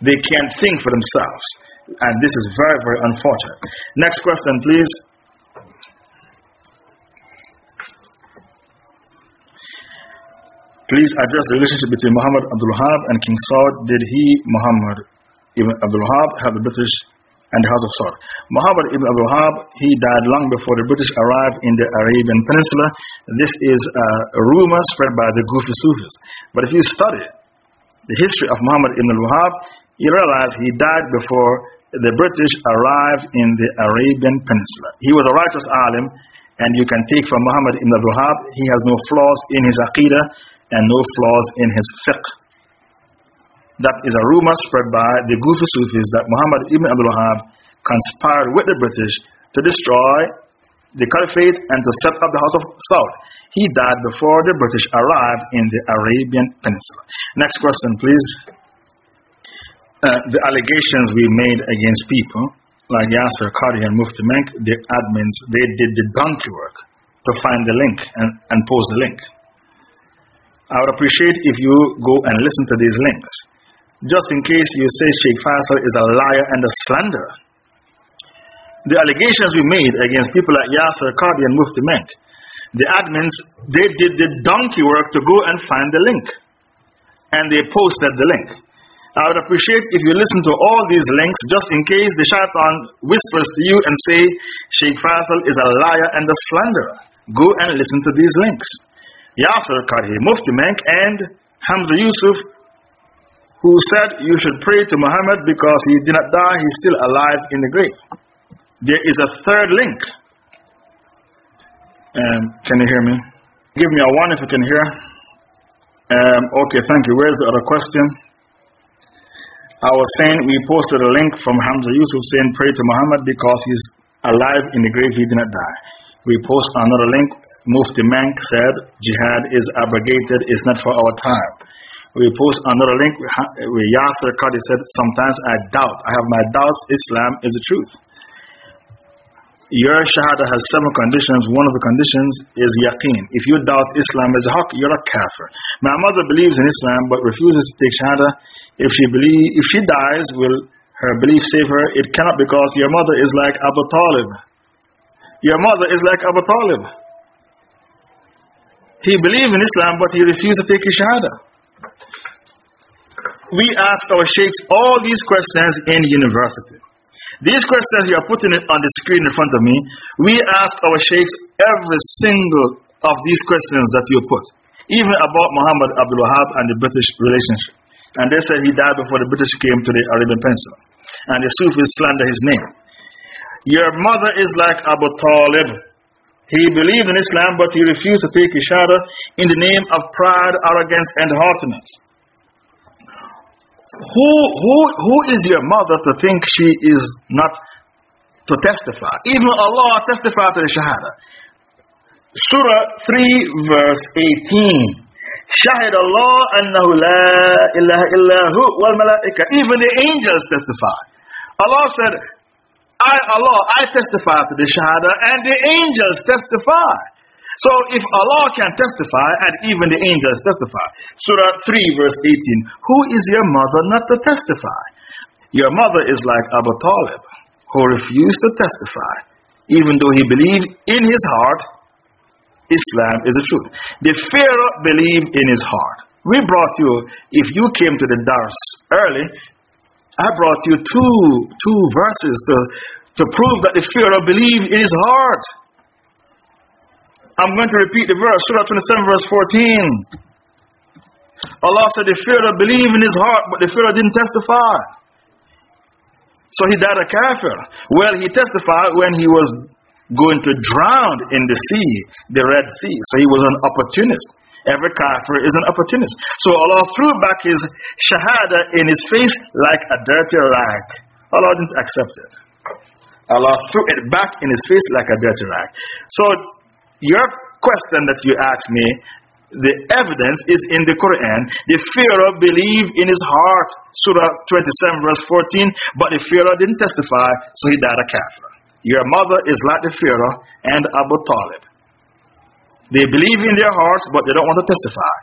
They can't think for themselves. And this is very, very unfortunate. Next question, please. Please address the relationship between Muhammad Abdul Wahab and King Saud. Did he, Muhammad Ibn Abdul Wahab, have the British and the House of Saud. Muhammad ibn Abdul Wahab, he died long before the British arrived in the Arabian Peninsula. This is a rumor spread by the Gufi Sufis. But if you study the history of Muhammad ibn Wahab, you realize he died before the British arrived in the Arabian Peninsula. He was a righteous alim, and you can take from Muhammad ibn Wahab, he has no flaws in his aqidah and no flaws in his fiqh. That is a rumor spread by the Gufi Sufis that Muhammad ibn Abdul Wahab conspired with the British to destroy the caliphate and to set up the House of Saud. He died before the British arrived in the Arabian Peninsula. Next question, please. Uh, the allegations we made against people like Yasser Qadhi and Mufti Menk, the admins, they did the donkey work to find the link and, and post the link. I would appreciate if you go and listen to these links just in case you say Sheikh Faisal is a liar and a slanderer. The allegations we made against people like Yasser Qadhi and Mufti Menk, the admins, they did the donkey work to go and find the link and they posted the link. I would appreciate if you listen to all these links just in case the shaitan whispers to you and say Sheikh Faisal is a liar and a slanderer. Go and listen to these links. Yasser Qadhi, Mufti Menk, and Hamza Yusuf, who said you should pray to Muhammad because he did not die, he's still alive in the grave. There is a third link. Um, can you hear me? Give me a one if you can hear. Um, okay, thank you. Where's the other question? I was saying we posted a link from Hamza Yusuf saying pray to Muhammad because he's alive in the grave, he did not die. We post another link. Mufti Menk said jihad is abrogated, it's not for our time. We post another link where Yasser Qadi said, Sometimes I doubt. I have my doubts. Islam is the truth. Your Shahada has seven conditions. One of the conditions is yaqeen. If you doubt Islam is haq, you're a kafir. My mother believes in Islam but refuses to take Shahada. If she, believe, if she dies, will her belief save her? It cannot because your mother is like Abu Talib. Your mother is like Abu Talib. He believed in Islam but he refused to take his Shahada. We ask our sheikhs all these questions in university. These questions you are putting it on the screen in front of me, we ask our sheikhs every single of these questions that you put, even about Muhammad Abdul Wahab and the British relationship. And they said he died before the British came to the Arabian Peninsula. And the Sufis slander his name. Your mother is like Abu Talib. He believed in Islam, but he refused to take Ishara in the name of pride, arrogance, and haughtiness. Who, who, who is your mother to think she is not to testify? Even Allah testified to the Shahada. Surah 3, verse 18. Shahid Allah annahu la ilaha illahu wal malaika. Even the angels testify. Allah said, I, Allah, I testify to the Shahada, and the angels testify. So if Allah can testify and even the angels testify, Surah 3 verse 18, who is your mother not to testify? Your mother is like Abu Talib, who refused to testify, even though he believed in his heart Islam is the truth. The Pharaoh believed in his heart. We brought you, if you came to the Dars early, I brought you two, two verses to, to prove that the Pharaoh believed in his heart. I'm going to repeat the verse, Surah 27, verse 14. Allah said the Pharaoh believed in his heart, but the Pharaoh didn't testify. So he died a kafir. Well, he testified when he was going to drown in the sea, the Red Sea. So he was an opportunist. Every kafir is an opportunist. So Allah threw back his shahada in his face like a dirty rag. Allah didn't accept it. Allah threw it back in his face like a dirty rag. So your question that you asked me, the evidence is in the Quran. The Pharaoh believed in his heart, Surah 27, verse 14, but the Pharaoh didn't testify, so he died a kafir. Your mother is like the Pharaoh and Abu Talib. They believe in their hearts, but they don't want to testify.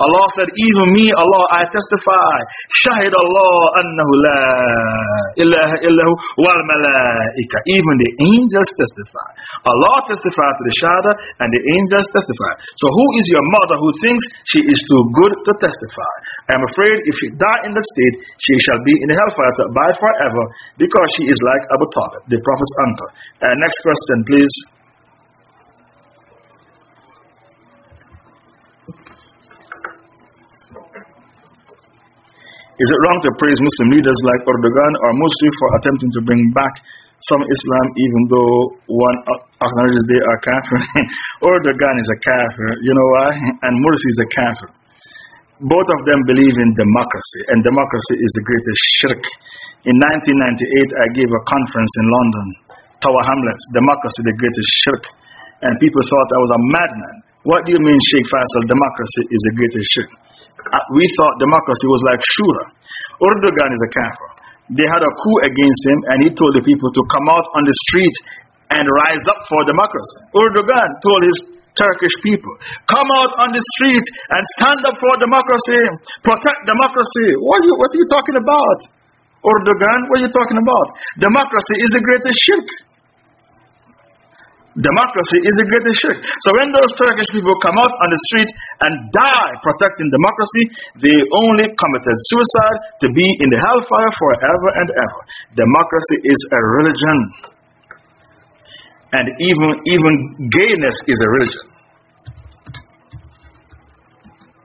Allah said, Even me, Allah, I testify. Shahid Allah annahu la ilaha illahu wal malaika. Even the angels testify. Allah testified to the Shahada and the angels testify. So who is your mother who thinks she is too good to testify? I am afraid if she die in that state, she shall be in the hellfire to abide forever because she is like Abu Talib, the Prophet's uncle. Uh, next question, please. Is it wrong to praise Muslim leaders like Erdogan or Morsi for attempting to bring back some Islam even though one acknowledges they are kafir? [LAUGHS] Erdogan is a kafir, you know why? [LAUGHS] And Morsi is a kafir. Both of them believe in democracy, and democracy is the greatest shirk. In 1998, I gave a conference in London, Tower Hamlets, democracy, the greatest shirk. And people thought I was a madman. What do you mean, Sheikh Faisal, democracy is the greatest shirk? Uh, we thought democracy was like Shura. Erdogan is a kafir. They had a coup against him, and he told the people to come out on the street and rise up for democracy. Erdogan told his Turkish people, come out on the street and stand up for democracy, protect democracy. What are you, what are you talking about? Erdogan, what are you talking about? Democracy is the greatest shirk. Democracy is the greatest shirk. So when those Turkish people come out on the street and die protecting democracy, they only committed suicide to be in the hellfire forever and ever. Democracy is a religion. And even, even gayness is a religion.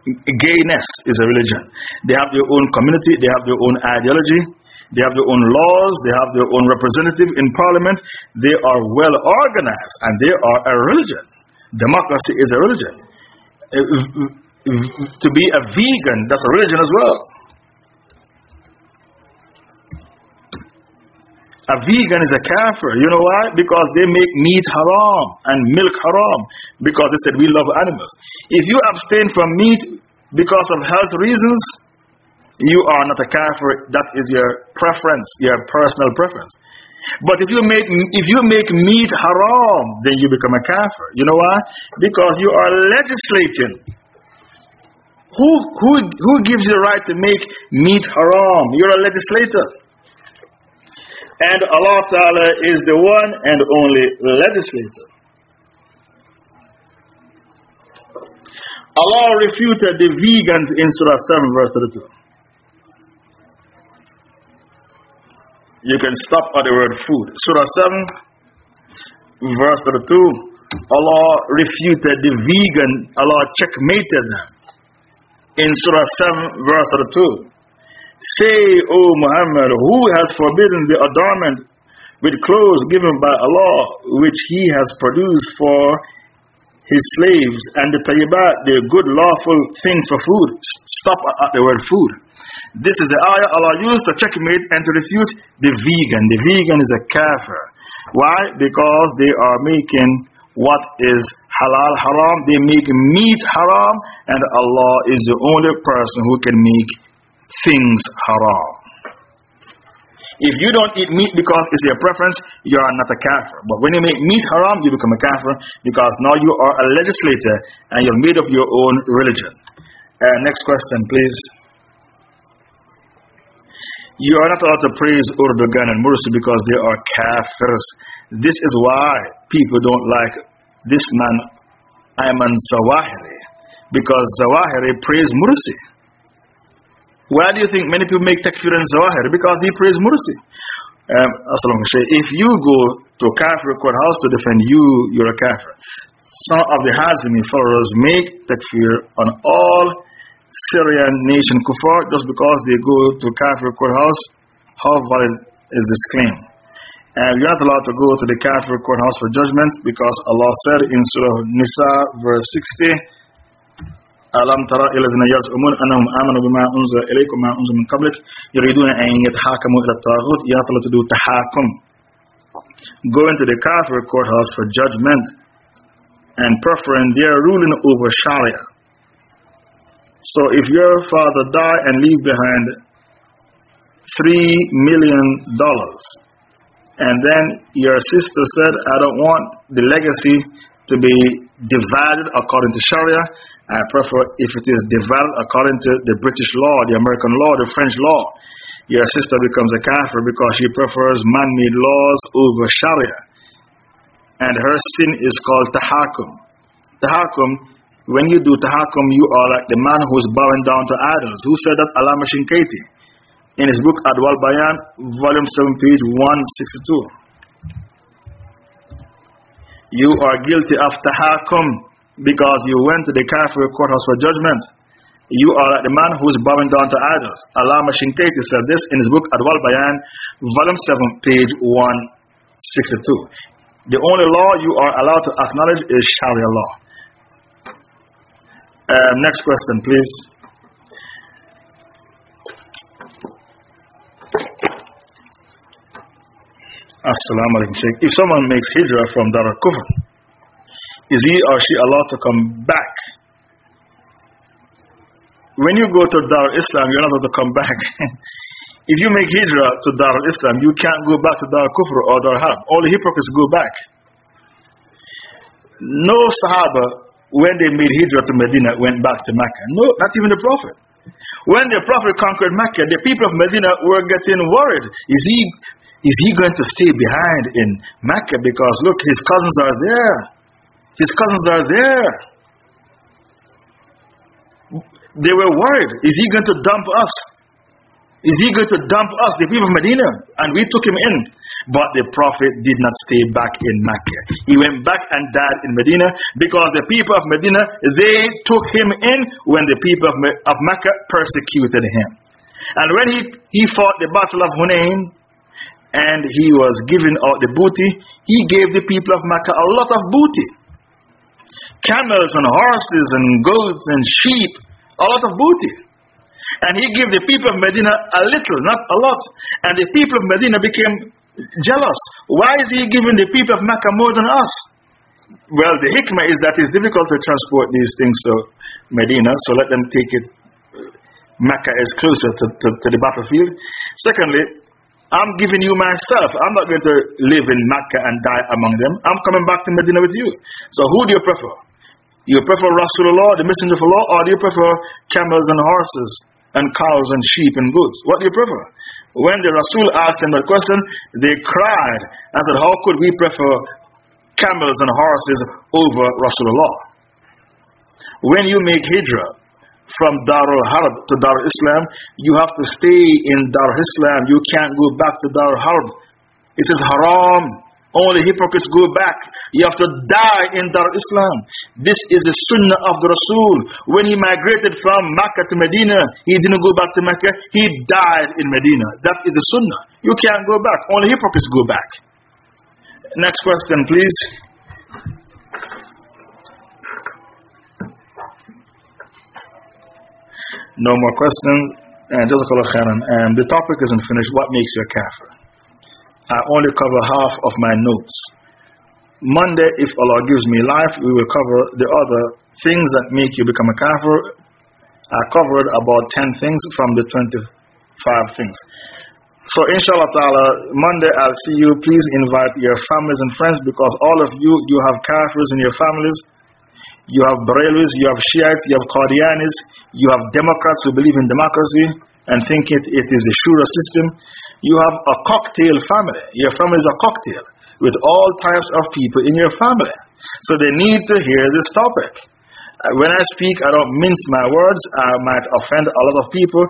Gayness is a religion. They have their own community, they have their own ideology, they have their own laws, they have their own representative in parliament. They are well organized and they are a religion. Democracy is a religion. Uh, uh, uh, to be a vegan, that's a religion as well. A vegan is a kafir. You know why? Because they make meat haram and milk haram. Because they said we love animals. If you abstain from meat because of health reasons, you are not a kafir. That is your preference, your personal preference. But if you make, if you make meat haram, then you become a kafir. You know why? Because you are legislating. Who, who, who gives you the right to make meat haram? You're a legislator. And Allah Ta'ala is the one and only legislator. Allah refuted the vegans in Surah 7, verse 32. You can stop at the word food. Surah 7, verse 32. Allah refuted the vegan, Allah checkmated them. In Surah 7, verse 32. Say, O Muhammad, who has forbidden the adornment with clothes given by Allah, which He has produced for His slaves, and the tayyibat, the good lawful things for food? Stop at the word food. This is the ayah Allah used to checkmate and to refute the vegan. The vegan is a kafir. Why? Because they are making what is halal haram. They make meat haram, and Allah is the only person who can make things haram. If you don't eat meat because it's your preference, you are not a kafir. But when you make meat haram, you become a kafir because now you are a legislator and you're made of your own religion. Uh, next question, please. You are not allowed to praise Erdogan and Morsi because they are kafirs. This is why people don't like this man, Ayman Zawahiri, because Zawahiri praised Morsi. Why do you think many people make takfir in Zawahiri? Because he praised Morsi. Um, if you go to a Kafir courthouse to defend you, you're a Kafir. Some of the Hazmi followers make takfir on all Syrian nation kuffar just because they go to Kafir courthouse. How valid is this claim? And you're not allowed to go to the Kafir courthouse for judgment because Allah said in Surah Nisa, verse 60, ألم ترى إلى الذين يزعمون أنهم آمنوا بما أنزل إليكم ما أنزل من قبلك يريدون أن يتحاكموا إلى الطاغوت يا to do تحاكم going to the Kafir courthouse for judgment and preferring their ruling over Sharia so if your father die and leave behind three million dollars, and then your sister said, I don't want the legacy to be divided according to Sharia. I prefer if it is divided according to the British law, the American law, the French law. Your sister becomes a kafir because she prefers man made laws over Sharia. And her sin is called tahakum. Tahakum when you do tahakum, you are like the man who is bowing down to idols. Who said that? Allama Shinkaiti. In his book Adwal Bayan, volume 7, page 162. You are guilty of tahakum because you went to the Kafir courthouse for judgment. You are like the man who is bowing down to idols. Allama Shinkaiti said this in his book Adwal Bayan, volume 7, page 162. The only law you are allowed to acknowledge is Sharia law. Um, next question, please. Assalamu alaikum, Sheikh. If someone makes hijrah from Dar al Kufr, is he or she allowed to come back? When you go to Dar al Islam, you're not allowed to come back. [LAUGHS] if you make hijrah to Dar al Islam, you can't go back to Dar al Kufr or Dar al Harb. All the hypocrites go back. No Sahaba when they made Hijrah to Medina, went back to Mecca. No, not even the Prophet. When the Prophet conquered Mecca, the people of Medina were getting worried. Is he, Is he going to stay behind in Mecca? Because look, his cousins are there. His cousins are there. They were worried. Is he going to dump us? Is he going to dump us, the people of Medina? And we took him in. But the Prophet did not stay back in Mecca. He went back and died in Medina because the people of Medina, they took him in when the people of, of Mecca persecuted him. And when he, he fought the Battle of Hunain and he was giving out the booty, he gave the people of Mecca a lot of booty camels and horses and goats and sheep, a lot of booty. And he gave the people of Medina a little, not a lot. And the people of Medina became jealous. Why is he giving the people of Mecca more than us? Well, the hikmah is that it's difficult to transport these things to Medina, so let them take it. Mecca is closer to, to, to the battlefield. Secondly, I'm giving you myself. I'm not going to live in Mecca and die among them. I'm coming back to Medina with you. So, who do you prefer? You prefer Rasulullah, the messenger of Allah, or do you prefer camels and horses? And cows and sheep and goats? What do you prefer? When the Rasul asked them that question, they cried and said, How could we prefer camels and horses over Rasulullah? When you make hijrah from Darul Harb to Darul Islam, you have to stay in Darul Islam. You can't go back to Darul Harb. It is haram. Only hypocrites go back. You have to die in Dar Islam. This is the sunnah of the Rasul. When he migrated from Mecca to Medina, he didn't go back to Mecca, he died in Medina. That is the sunnah. You can't go back. Only hypocrites go back. Next question, please. No more questions. And um, the topic isn't finished. What makes you a kafir? I only cover half of my notes. Monday, if Allah gives me life, we will cover the other things that make you become a kafir. I covered about 10 things from the 25 things. So, inshallah ta'ala, Monday I'll see you. Please invite your families and friends because all of you, you have kafirs in your families. You have Barelvis, you have Shiites, you have Qadianis, you have Democrats who believe in democracy and think it, it is a Shura system. You have a cocktail family. Your family is a cocktail with all types of people in your family. So they need to hear this topic. Uh, when I speak, I don't mince my words. I might offend a lot of people,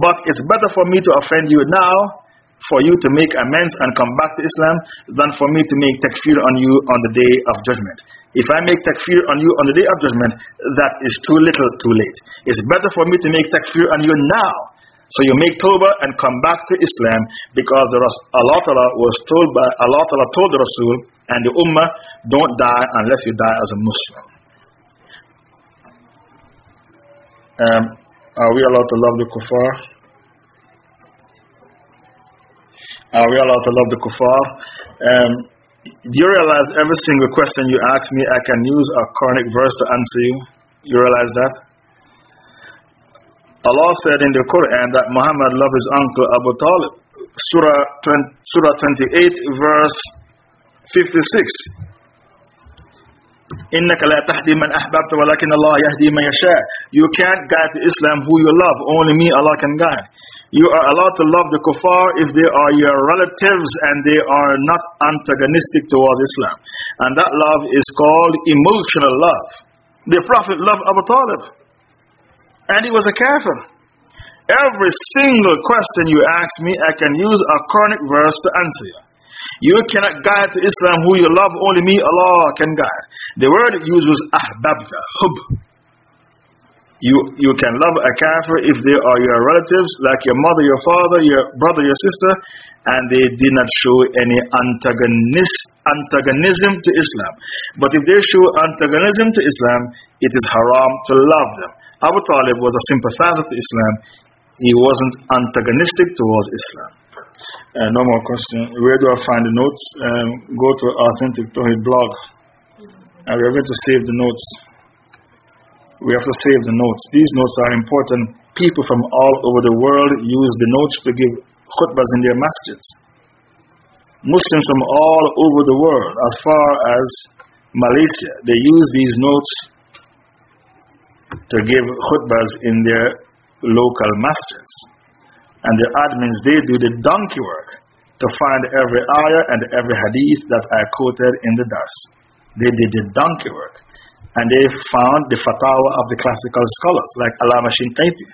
but it's better for me to offend you now for you to make amends and come back to Islam than for me to make takfir on you on the day of judgment. If I make takfir on you on the day of judgment, that is too little too late. It's better for me to make takfir on you now so you make tawbah and come back to Islam because the Allah Ta'ala was told by Allah Ta'ala told the Rasul and the Ummah, don't die unless you die as a Muslim. Um, are we allowed to love the kuffar? Are we allowed to love the kuffar? Um, do you realize every single question you ask me, I can use a Quranic verse to answer you? You realize that? Allah said in the Quran that Muhammad loved his uncle Abu Talib. Surah, 20, Surah 28, verse 56. إنك لا تهدي من أحببت ولكن الله يهدي من يشاء You can't guide to Islam who you love Only me Allah can guide You are allowed to love the kuffar If they are your relatives And they are not antagonistic towards Islam And that love is called emotional love The Prophet loved Abu Talib and he was a kafir. Every single question you ask me, I can use a Quranic verse to answer you. You cannot guide to Islam who you love, only me, Allah can guide. The word used was ahbabta, hub. You, you can love a kafir if they are your relatives, like your mother, your father, your brother, your sister, and they did not show any antagonism to Islam. But if they show antagonism to Islam, it is haram to love them. Abu Talib was a sympathizer to Islam. He wasn't antagonistic towards Islam. Uh, no more question. Where do I find the notes? Um, go to Authentic Tawhid blog. And we are going to save the notes. We have to save the notes. These notes are important. People from all over the world use the notes to give khutbahs in their masjids. Muslims from all over the world, as far as Malaysia, they use these notes to give khutbahs in their local masjids. And the admins, they do the donkey work. to find every ayah and every hadith that I quoted in the dars. They did the donkey work. And they found the fatwa of the classical scholars like Alama Shinkaiti,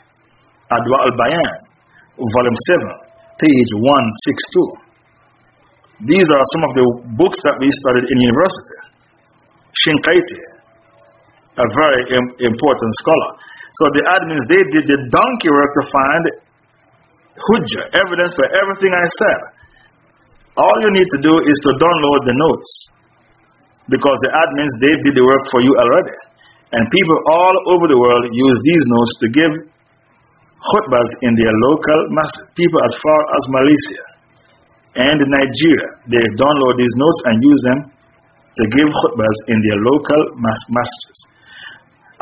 Adwa al Bayan, volume 7, page 162. These are some of the books that we studied in university. Shinkaiti, a very important scholar. So the admins, they did the donkey work to find hujjah, evidence for everything I said. All you need to do is to download the notes. Because the admins, they did the work for you already. And people all over the world use these notes to give khutbas in their local masjid. People as far as Malaysia and Nigeria, they download these notes and use them to give khutbas in their local masjids.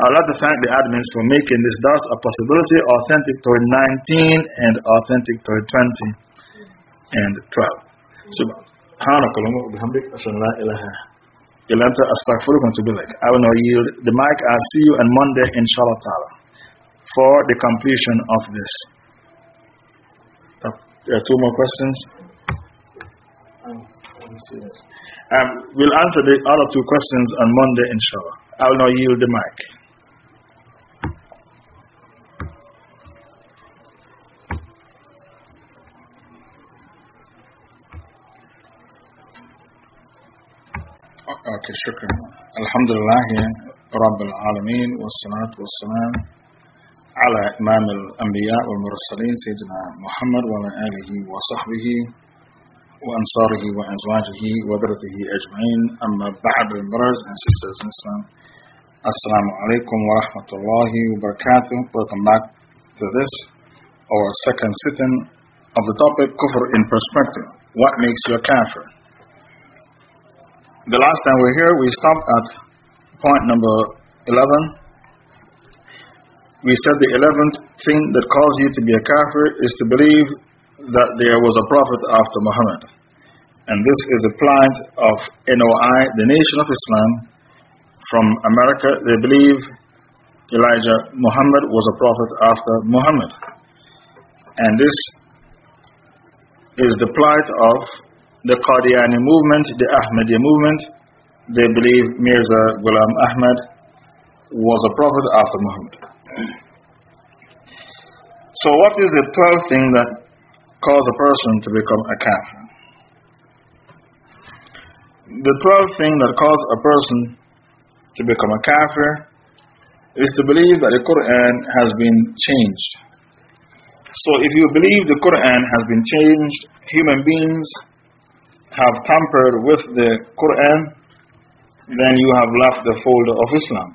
I'd like to thank the admins for making this dars a possibility, authentic to 19 and authentic to 20 and 12. سبحانك اللهم وبحمدك أشهد أن لا إله إلا أنت to be like. I will now yield the mic. I'll see you on Monday, inshallah ta'ala, for the completion of this. There are two more questions. Um, we'll answer the other two questions on Monday, inshallah. I will now yield the mic. أوكي شكرا الحمد لله رب العالمين والصلاة والسلام على إمام الأنبياء والمرسلين سيدنا محمد وعلى آله وصحبه وأنصاره وأزواجه وذرته أجمعين أما بعد brothers and sisters in Islam Assalamu alaikum wa rahmatullahi wa barakatuh Welcome back to this our second sitting of the topic Kufr in perspective What makes you a kafir? The last time we were here, we stopped at point number 11. We said the 11th thing that caused you to be a kafir is to believe that there was a prophet after Muhammad. And this is the plight of NOI, the Nation of Islam. From America, they believe Elijah Muhammad was a prophet after Muhammad. And this is the plight of the Qadiani movement, the Ahmadiyya movement, they believe Mirza Ghulam Ahmad was a prophet after Muhammad. So, what is the 12th thing that causes a person to become a kafir? The 12th thing that causes a person to become a kafir is to believe that the Quran has been changed. So, if you believe the Quran has been changed, human beings have tampered with the Quran, then you have left the fold of Islam.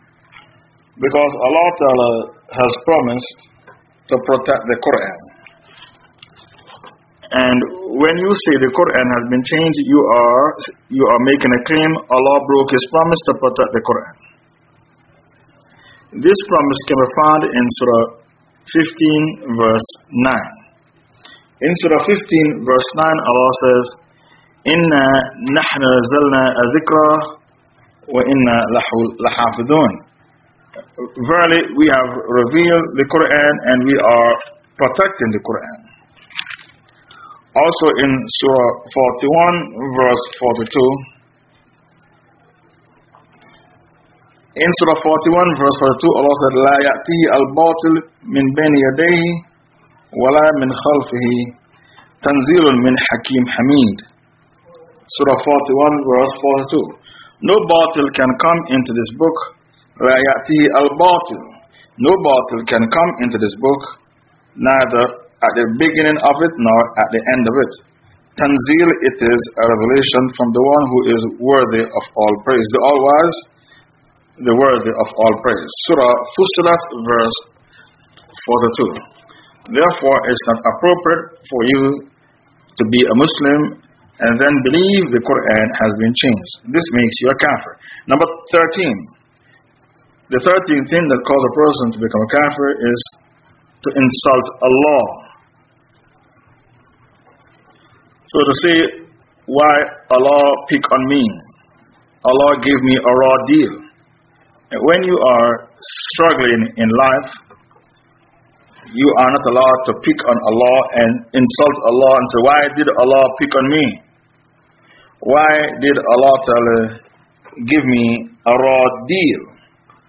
Because Allah Ta'ala has promised to protect the Quran. And when you say the Quran has been changed, you are, you are making a claim Allah broke His promise to protect the Quran. This promise can be found in Surah 15, verse 9. In Surah 15, verse 9, Allah says, إنا نحن نزلنا الذكر وإنا لحافظون Verily, we have revealed the Quran and we are protecting the Quran. Also in Surah 41, verse 42. In Surah 41, verse 42, Allah said, لا يأتيه الباطل من بين يديه ولا من خلفه تنزيل من حكيم حميد Surah 41, verse 42. No batil can come into this book. La ya'tihi al batil. No batil can come into this book, neither at the beginning of it nor at the end of it. Tanzil, it is a revelation from the one who is worthy of all praise. The All Wise, the worthy of all praise. Surah Fussilat, verse 42. Therefore, it's not appropriate for you to be a Muslim and then believe the Quran has been changed. This makes you a kafir. Number 13. The 13th thing that causes a person to become a kafir is to insult Allah. So to say, why Allah pick on me? Allah gave me a raw deal. When you are struggling in life, you are not allowed to pick on Allah and insult Allah and say, Why did Allah pick on me? Why did Allah tell, give me a raw deal?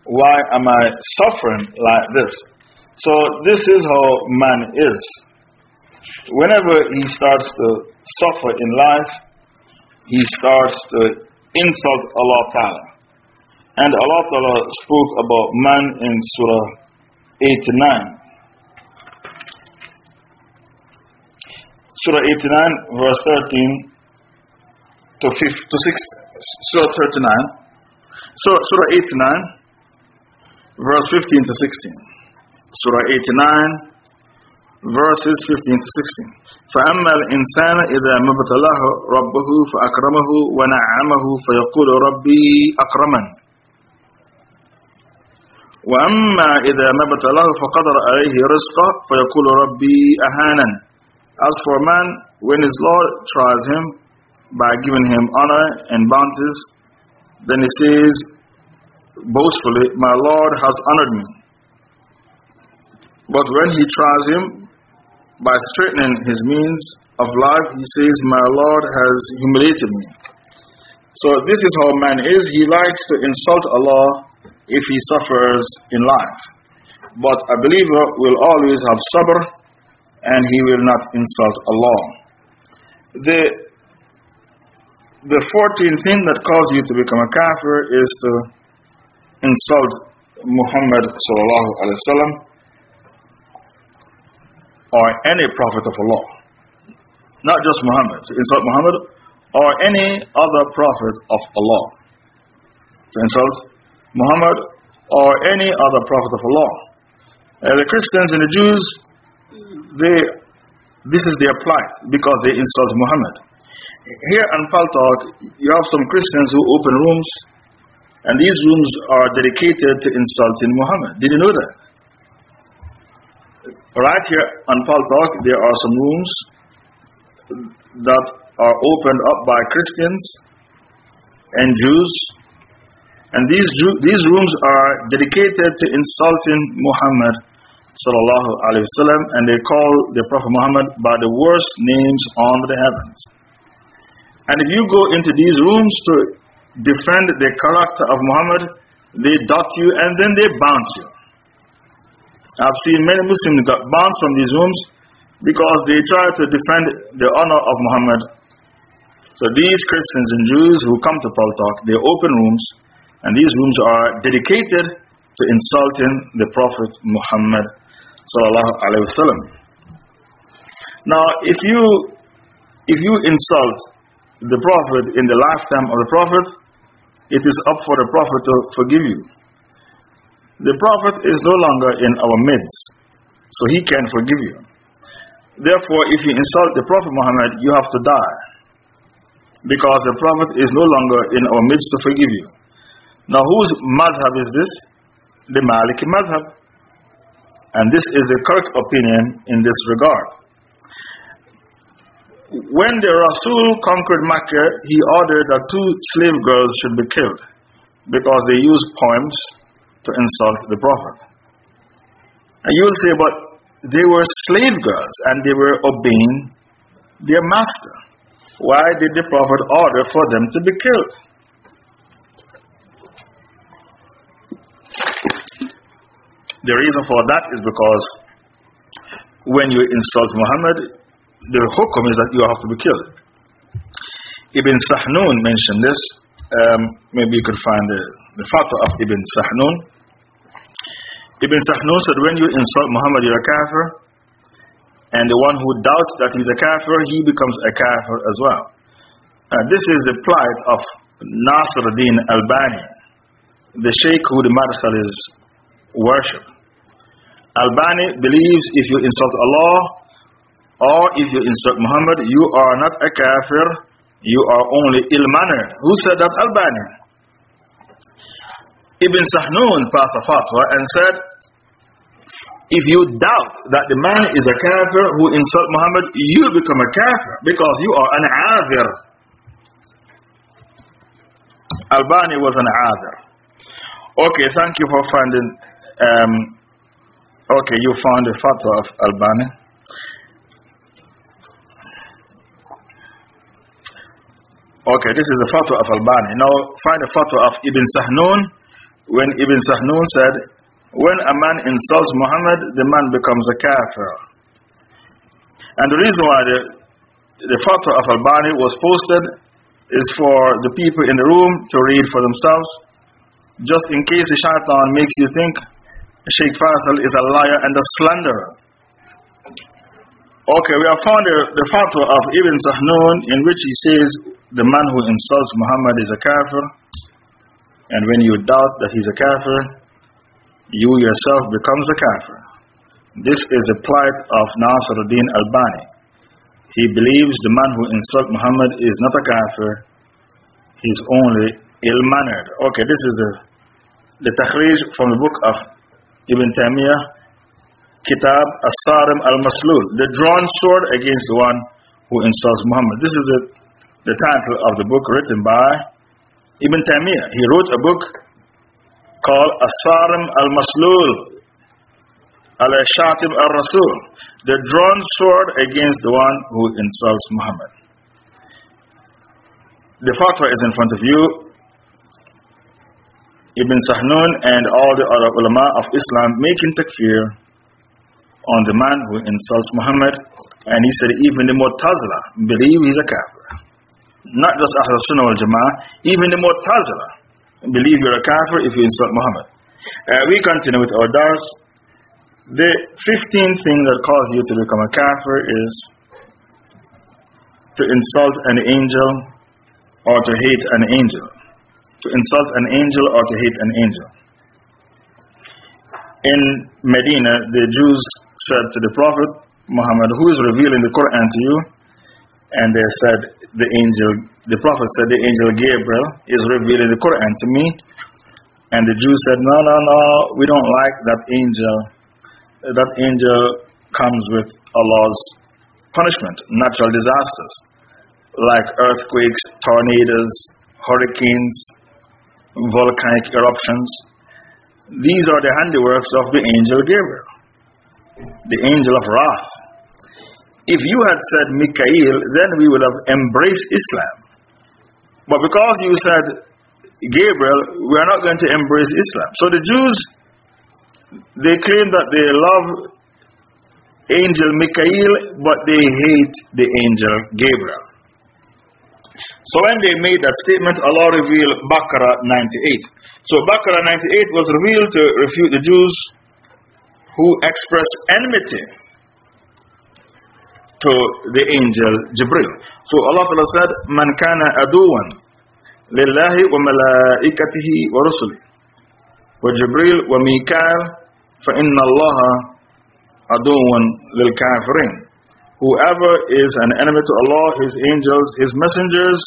Why am I suffering like this? So, this is how man is. Whenever he starts to suffer in life, he starts to insult Allah Ta'ala. And Allah Ta'ala spoke about man in Surah 89. Surah 89, verse 13 to, 5, to 6, Surah 39. So, Surah 89, verse 15 to 16. Surah 89, verses 15 to 16. فأما الإنسان إذا ما ابتلاه ربه فأكرمه ونعمه فيقول ربي أكرمن وأما إذا ما ابتلاه فقدر عليه رزقه فيقول ربي أهانا As for man, when his Lord tries him by giving him honor and bounties, then he says boastfully, My Lord has honored me. But when he tries him by straightening his means of life, he says, My Lord has humiliated me. So, this is how man is. He likes to insult Allah if he suffers in life. But a believer will always have sabr and he will not insult Allah. The, the 14th thing that causes you to become a kafir is to insult Muhammad sallallahu alaihi wasallam or any prophet of Allah. Not just Muhammad. To insult Muhammad or any other prophet of Allah. To insult Muhammad or any other prophet of Allah. Uh, the Christians and the Jews they, this is their plight because they insult Muhammad. Here in Paltalk, you have some Christians who open rooms, and these rooms are dedicated to insulting Muhammad. Did you know that? Right here on Paltalk, there are some rooms that are opened up by Christians and Jews, and these, these rooms are dedicated to insulting Muhammad sallallahu alaihi wasallam, and they call the Prophet Muhammad by the worst names on the heavens. And if you go into these rooms to defend the character of Muhammad, they dot you and then they bounce you. I've seen many Muslims got bounced from these rooms because they try to defend the honor of Muhammad. So these Christians and Jews who come to Paltalk, they open rooms, and these rooms are dedicated to insulting the Prophet Muhammad. Now, if you if you insult the Prophet in the lifetime of the Prophet, it is up for the Prophet to forgive you. The Prophet is no longer in our midst, so he can forgive you. Therefore, if you insult the Prophet Muhammad, you have to die. Because the Prophet is no longer in our midst to forgive you. Now, whose madhab is this? The Maliki madhab. And this is the correct opinion in this regard. When the Rasul conquered Mecca, he ordered that two slave girls should be killed because they used poems to insult the Prophet. And you will say, but they were slave girls and they were obeying their master. Why did the Prophet order for them to be killed? The reason for that is because when you insult Muhammad, the hukum is that you have to be killed. Ibn Sahnun mentioned this. Um, maybe you could find the, the fatwa of Ibn Sahnun. Ibn Sahnun said, When you insult Muhammad, you're a kafir. And the one who doubts that he's a kafir, he becomes a kafir as well. Uh, this is the plight of Nasruddin Albani, the sheikh who the Madkhal is worship. Albani believes if you insult Allah or if you insult Muhammad, you are not a kafir, you are only ill mannered. Who said that? Albani. Ibn Sahnun passed a fatwa and said, if you doubt that the man is a kafir who insult Muhammad, you become a kafir because you are an adhir. Albani was an adhir. Okay, thank you for finding um, Okay, you found the fatwa of Albani. Okay, this is the fatwa of Albani. Now find the fatwa of Ibn Sahnun when Ibn Sahnun said, When a man insults Muhammad, the man becomes a kafir. And the reason why the, the fatwa of Albani was posted is for the people in the room to read for themselves, just in case the shaitan makes you think Sheikh Faisal is a liar and a slanderer. Okay, we have found the, the fatwa of Ibn Sahnun in which he says the man who insults Muhammad is a kafir, and when you doubt that he's a kafir, you yourself becomes a kafir. This is the plight of Nasiruddin Albani. He believes the man who insults Muhammad is not a kafir, he's only ill mannered. Okay, this is the, the takhrij from the book of Ibn Taymiyyah, Kitab As-Sarim Al-Maslul, the drawn sword against the one who insults Muhammad. This is the, the title of the book written by Ibn Taymiyyah. He wrote a book called As-Sarim Al-Maslul, Al-Shatim Al-Rasul, the drawn sword against the one who insults Muhammad. The fatwa is in front of you. Ibn Sahnun and all the other ulama of Islam making takfir on the man who insults Muhammad. And he said, even the Mu'tazila believe he's a kafir. Not just Ahlul Sunnah wal Jama'ah, even the Mu'tazila believe you're a kafir if you insult Muhammad. Uh, we continue with our dars. The 15th thing that causes you to become a kafir is to insult an angel or to hate an angel to insult an angel or to hate an angel. In Medina, the Jews said to the Prophet Muhammad, Who is revealing the Quran to you? And they said, The angel, the Prophet said, The angel Gabriel is revealing the Quran to me. And the Jews said, No, no, no, we don't like that angel. That angel comes with Allah's punishment, natural disasters, like earthquakes, tornadoes, hurricanes, volcanic eruptions. These are the handiworks of the angel Gabriel, the angel of wrath. If you had said Mikael, then we would have embraced Islam. But because you said Gabriel, we are not going to embrace Islam. So the Jews, they claim that they love angel Mikael, but they hate the angel Gabriel. So when they made that statement, Allah revealed Baqarah 98. So Baqarah 98 was revealed to refute the Jews who expressed enmity to the angel Jibril. So Allah said, Man kana aduwan lillahi wa malaikatihi wa rusuli wa Jibril wa Mikael fa inna Allah aduwan lil kafirin. Whoever is an enemy to Allah, His angels, His messengers,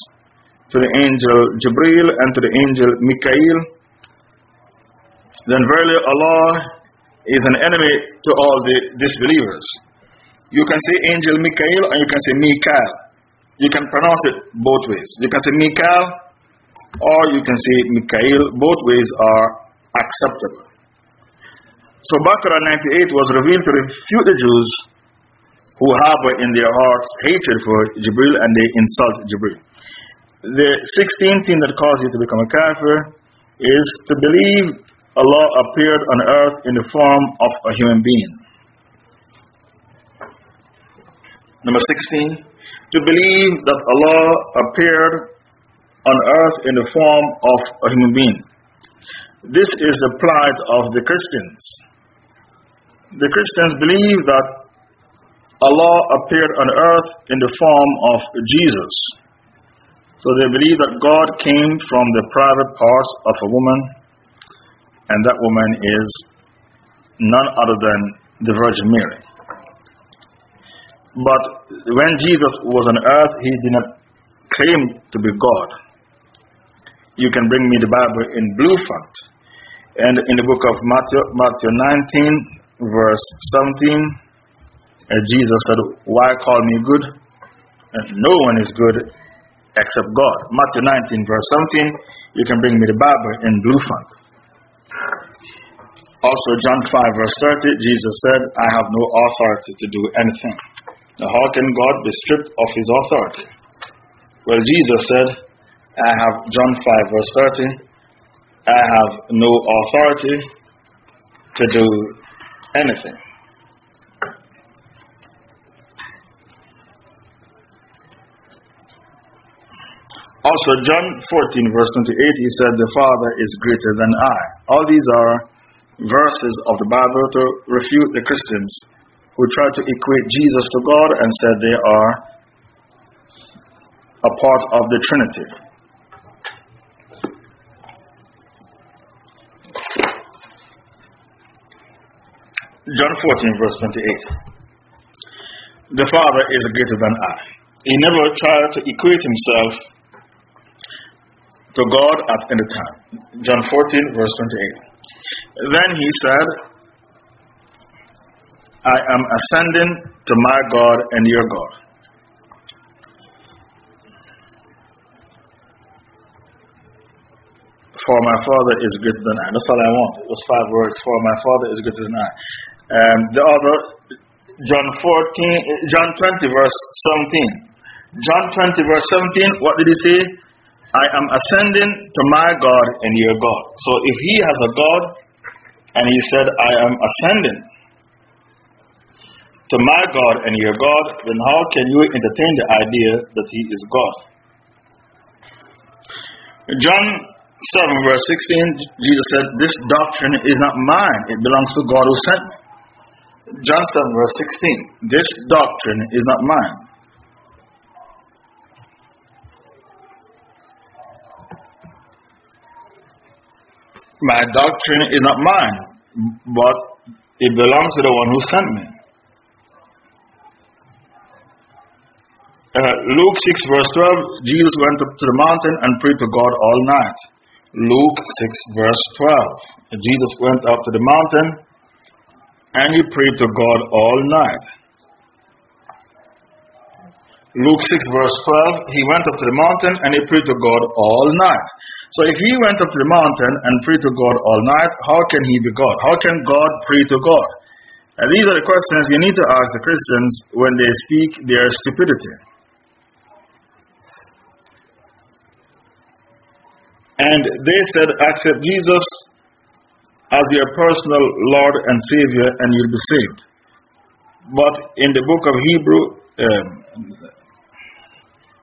to the angel Jibril and to the angel Mikael, then verily Allah is an enemy to all the disbelievers. You can say angel Mikael and you can say Mikael. You can pronounce it both ways. You can say Mikael or you can say Mikael. Both ways are acceptable. So Baqarah 98 was revealed to refute the Jews who harbor in their hearts hatred for Jibril and they insult Jibril. The 16th thing that causes you to become a kafir is to believe Allah appeared on earth in the form of a human being. Number 16, to believe that Allah appeared on earth in the form of a human being. This is the plight of the Christians. The Christians believe that Allah appeared on earth in the form of Jesus. So they believe that God came from the private parts of a woman, and that woman is none other than the Virgin Mary. But when Jesus was on earth, he did not claim to be God. You can bring me the Bible in blue font. And in the book of Matthew, Matthew 19, verse 17, uh, Jesus said, Why call me good? And no one is good except God. Matthew 19, verse 17. You can bring me the Bible in blue font. Also, John 5, verse 30, Jesus said, I have no authority to do anything. Now, how can God be stripped of his authority? Well, Jesus said, I have, John 5, verse 30, I have no authority to do anything. Also, John 14, verse 28, he said, The Father is greater than I. All these are verses of the Bible to refute the Christians who try to equate Jesus to God and said they are a part of the Trinity. John 14, verse 28. The Father is greater than I. He never tried to equate himself to God at any time. John 14, verse 28. Then he said, I am ascending to my God and your God. For my Father is greater than I. That's all I want. It was five words. For my Father is greater than I. And the other, John 14, John 20, verse 17. John 20, verse 17, what did he say? I am ascending to my God and your God. So if he has a God and he said, I am ascending to my God and your God, then how can you entertain the idea that he is God? John 7, verse 16, Jesus said, This doctrine is not mine, it belongs to God who sent me. John 7, verse 16, This doctrine is not mine. My doctrine is not mine, but it belongs to the one who sent me. Uh, Luke 6, verse 12 Jesus went up to the mountain and prayed to God all night. Luke 6, verse 12. Jesus went up to the mountain and he prayed to God all night. Luke 6, verse 12, he went up to the mountain and he prayed to God all night. So if he went up to the mountain and prayed to God all night, how can he be God? How can God pray to God? And these are the questions you need to ask the Christians when they speak their stupidity. And they said, accept Jesus as your personal Lord and Savior, and you'll be saved. But in the book of Hebrew, um,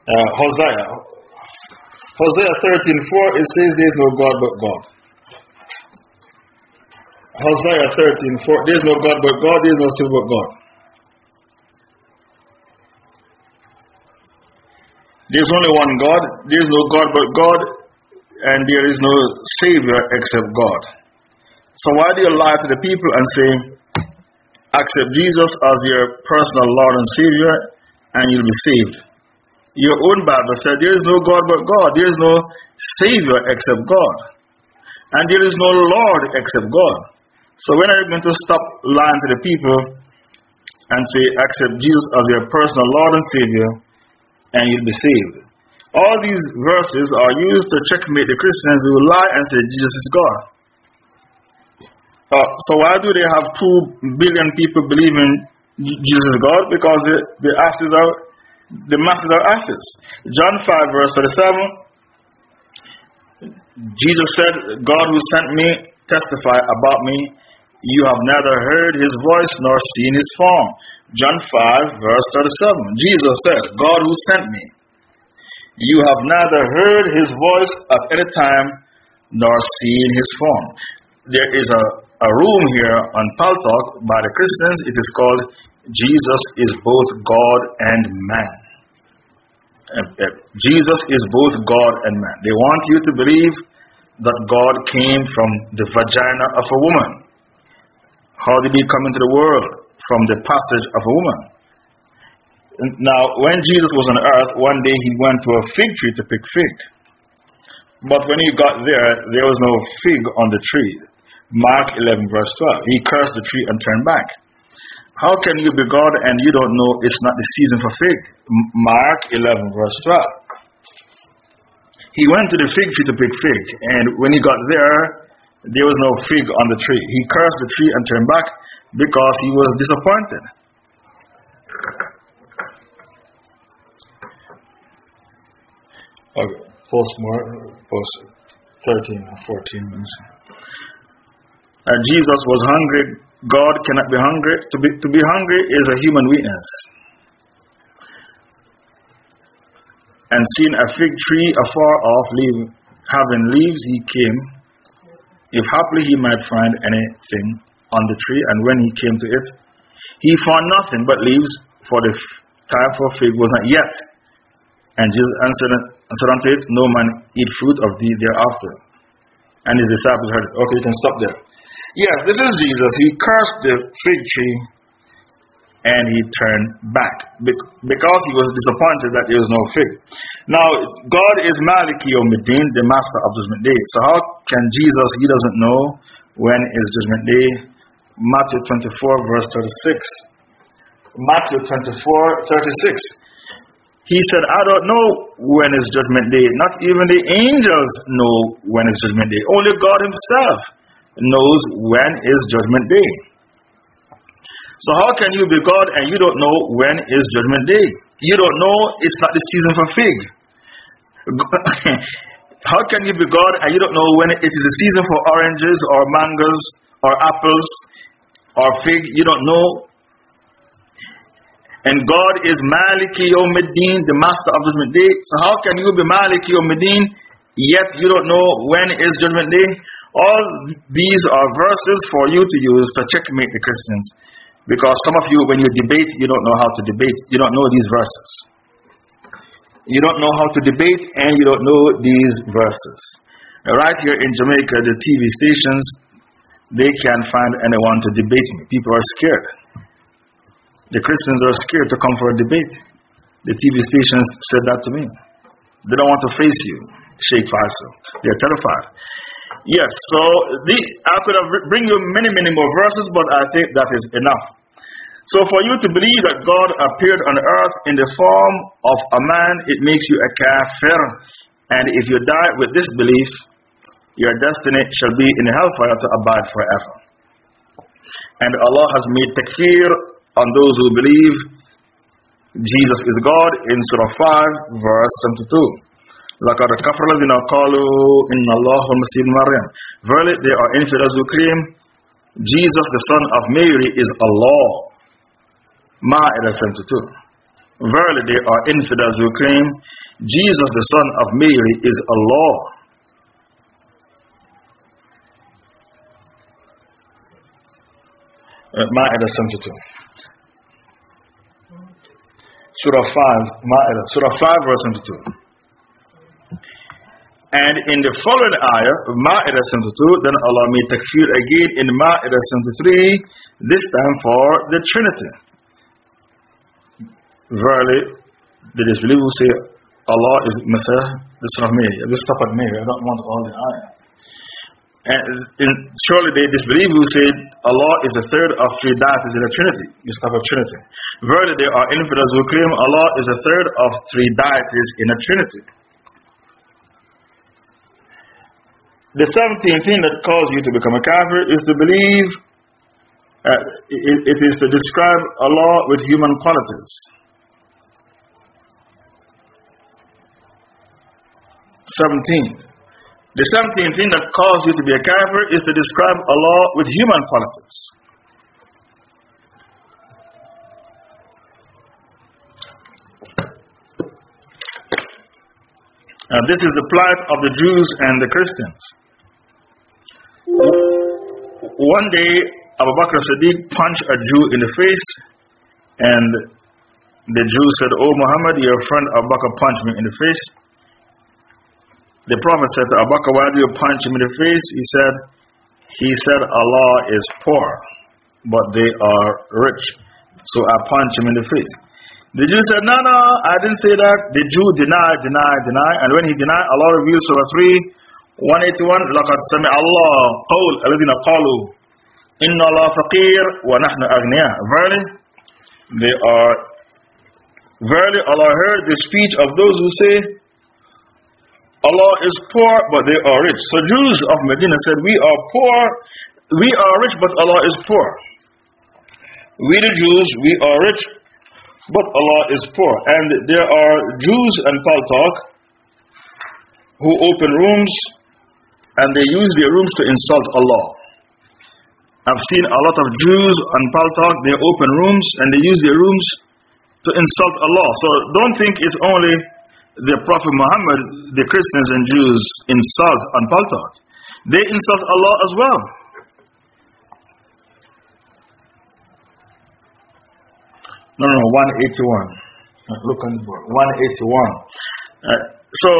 uh, Hosea, Hosea 13 4, it says there is no God but God. Hosea 13 4, there is no God but God, there is no Savior but God. There is only one God, there is no God but God, and there is no Savior except God. So why do you lie to the people and say, accept Jesus as your personal Lord and Savior, and you'll be saved? Your own Bible said there is no God but God. There is no Savior except God. And there is no Lord except God. So when are you going to stop lying to the people and say, accept Jesus as your personal Lord and Savior, and you'll be saved? All these verses are used to checkmate the Christians who lie and say Jesus is God. Uh, so why do they have two billion people believing Jesus is God? Because the, the asses are the masses are asses. John 5, verse 37. Jesus said, God who sent me testify about me. You have neither heard his voice nor seen his form. John 5, verse 37. Jesus said, God who sent me. You have neither heard his voice at any time nor seen his form. There is a, a room here on Paltalk by the Christians. It is called Jesus is both God and man. Uh, uh, Jesus is both God and man. They want you to believe that God came from the vagina of a woman. How did he come into the world? From the passage of a woman. Now, when Jesus was on earth, one day he went to a fig tree to pick fig. But when he got there, there was no fig on the tree. Mark 11, verse 12. He cursed the tree and turned back. How can you be God and you don't know it's not the season for fig? Mark 11, verse 12. He went to the fig tree to pick fig, and when he got there, there was no fig on the tree. He cursed the tree and turned back because he was disappointed. Okay, post more, post 13 or 14 minutes. Uh, Jesus was hungry. God cannot be hungry. To be, to be hungry is a human weakness. And seeing a fig tree afar off, leave, having leaves, he came, if haply he might find anything on the tree. And when he came to it, he found nothing but leaves, for the time for fig was not yet. And Jesus answered, answered unto it, No man eat fruit of thee thereafter. And his disciples heard it. Okay, you can stop there. Yes, this is Jesus. He cursed the fig tree and he turned back because he was disappointed that there was no fig. Now, God is Maliki Yawmiddin, the master of Judgment Day. So, how can Jesus, he doesn't know when is Judgment Day? Matthew 24, verse 36. Matthew 24, 36. He said, I don't know when is Judgment Day. Not even the angels know when is Judgment Day. Only God Himself knows when is Judgment Day. So how can you be God and you don't know when is judgment day? You don't know it's not the season for fig. [LAUGHS] how can you be God and you don't know when it is the season for oranges or mangoes or apples or fig? You don't know. And God is Maliki Yawmiddin, the master of judgment day. So how can you be Maliki Yawmiddin yet you don't know when is judgment day? All these are verses for you to use to checkmate the Christians. Because some of you, when you debate, you don't know how to debate. You don't know these verses. You don't know how to debate, and you don't know these verses. Right here in Jamaica, the TV stations, they can't find anyone to debate me. People are scared. The Christians are scared to come for a debate. The TV stations said that to me. They don't want to face you, Sheikh Faisal. They're terrified. Yes, so the, I could have bring you many, many more verses, but I think that is enough. So, for you to believe that God appeared on earth in the form of a man, it makes you a kafir. And if you die with this belief, your destiny shall be in hellfire to abide forever. And Allah has made takfir on those who believe Jesus is God in Surah 5, verse 72. لقد كفر الذين قالوا إن الله المسيح مريم Verily there are infidels who claim Jesus the son of Mary is Allah Ma'idah 72. Verily, there are infidels who claim Jesus, the son of Mary, is Allah. Uh, Ma'idah 72. Surah 5, Ma'idah, Surah 5, verse 72. And in the following ayah, Ma'idah 72, then Allah made takfir again in Ma'idah 73, this time for the Trinity. Verily, the disbelievers say Allah is Messiah, the son of Mary. Let's stop at Mary. I don't want all the ayah. And in, surely they disbelieve who say Allah is a third of three deities in the Trinity. You stop at Trinity. Verily, there are infidels who claim Allah is a third of three deities in a Trinity. The 17th thing that causes you to become a kafir is to believe, uh, it, it is to describe Allah with human qualities. 17. The 17th thing that causes you to be a kafir is to describe Allah with human qualities. Uh, this is the plight of the Jews and the Christians. One day, Abu Bakr Siddiq punched a Jew in the face, and the Jew said, Oh Muhammad, your friend Abu Bakr punched me in the face. The Prophet said to Abu Bakr, Why do you punch him in the face? He said, He said, Allah is poor, but they are rich. So I punch him in the face. The Jew said, No, no, I didn't say that. The Jew denied, denied, denied. And when he denied, Allah revealed Surah 3, 181, لَقَدْ سَمِعَ اللَّهُ قَوْلَ الَّذِينَ قَالُوا إِنَّ اللَّهَ فَقِيرٌ وَنَحْنُ أَغْنِيَاءٌ Verily, they are, verily Allah heard the speech of those who say, Allah is poor, but they are rich. So Jews of Medina said, We are poor, we are rich, but Allah is poor. We the Jews, we are rich, but Allah is poor. And there are Jews and Paltalk who open rooms and they use their rooms to insult Allah. I've seen a lot of Jews and Paltalk, they open rooms and they use their rooms to insult Allah. So don't think it's only the Prophet Muhammad, the Christians and Jews insult and Paltalk. They insult Allah as well. No, no, 181. Look on the board. 181. Uh, so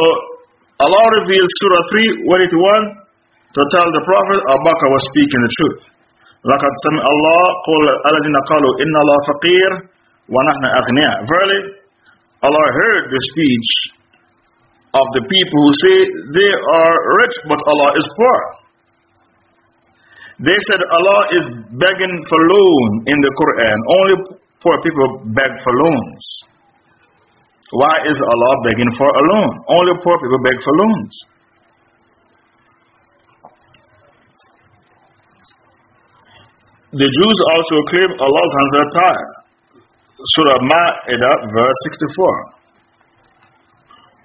Allah revealed Surah 3, 181 to tell the Prophet Abu Bakr was speaking the truth. لقد سمع الله قول الذين قالوا إن الله فقير ونحن أغنياء. Verily, Allah heard the speech of the people who say they are rich but Allah is poor. They said Allah is begging for loan in the Quran. Only poor people beg for loans. Why is Allah begging for a loan? Only poor people beg for loans. The Jews also claim Allah's hands are tied. Surah Ma'idah, verse 64.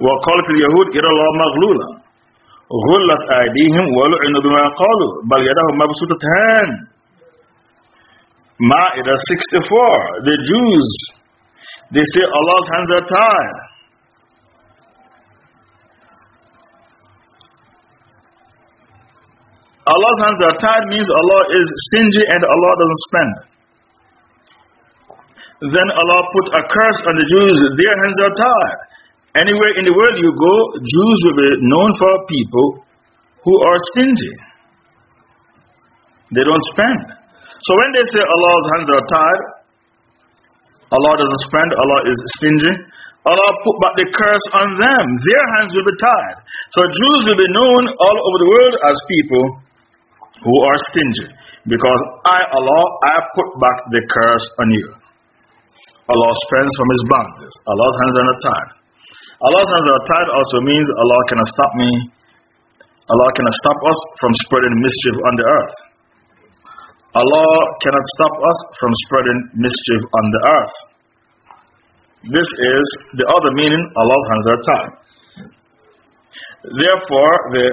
وقالت اليهود إلى الله مغلولة غلت أيديهم ولعنوا بما قالوا بل يدهم مبسوطتان Ma'idah 64 The Jews they say Allah's hands are tied Allah's hands are tied means Allah is stingy and Allah doesn't spend. Then Allah put a curse on the Jews, their hands are tied. Anywhere in the world you go, Jews will be known for people who are stingy. They don't spend. So when they say Allah's hands are tied, Allah doesn't spend, Allah is stingy, Allah put back the curse on them. Their hands will be tied. So Jews will be known all over the world as people who are stingy. Because I, Allah, I put back the curse on you. Allah spends from His bounties. Allah's hands are not tied. Allah's hands are tied also means Allah cannot stop me. Allah cannot stop us from spreading mischief on the earth. Allah cannot stop us from spreading mischief on the earth. This is the other meaning Allah's hands are tied. Therefore, the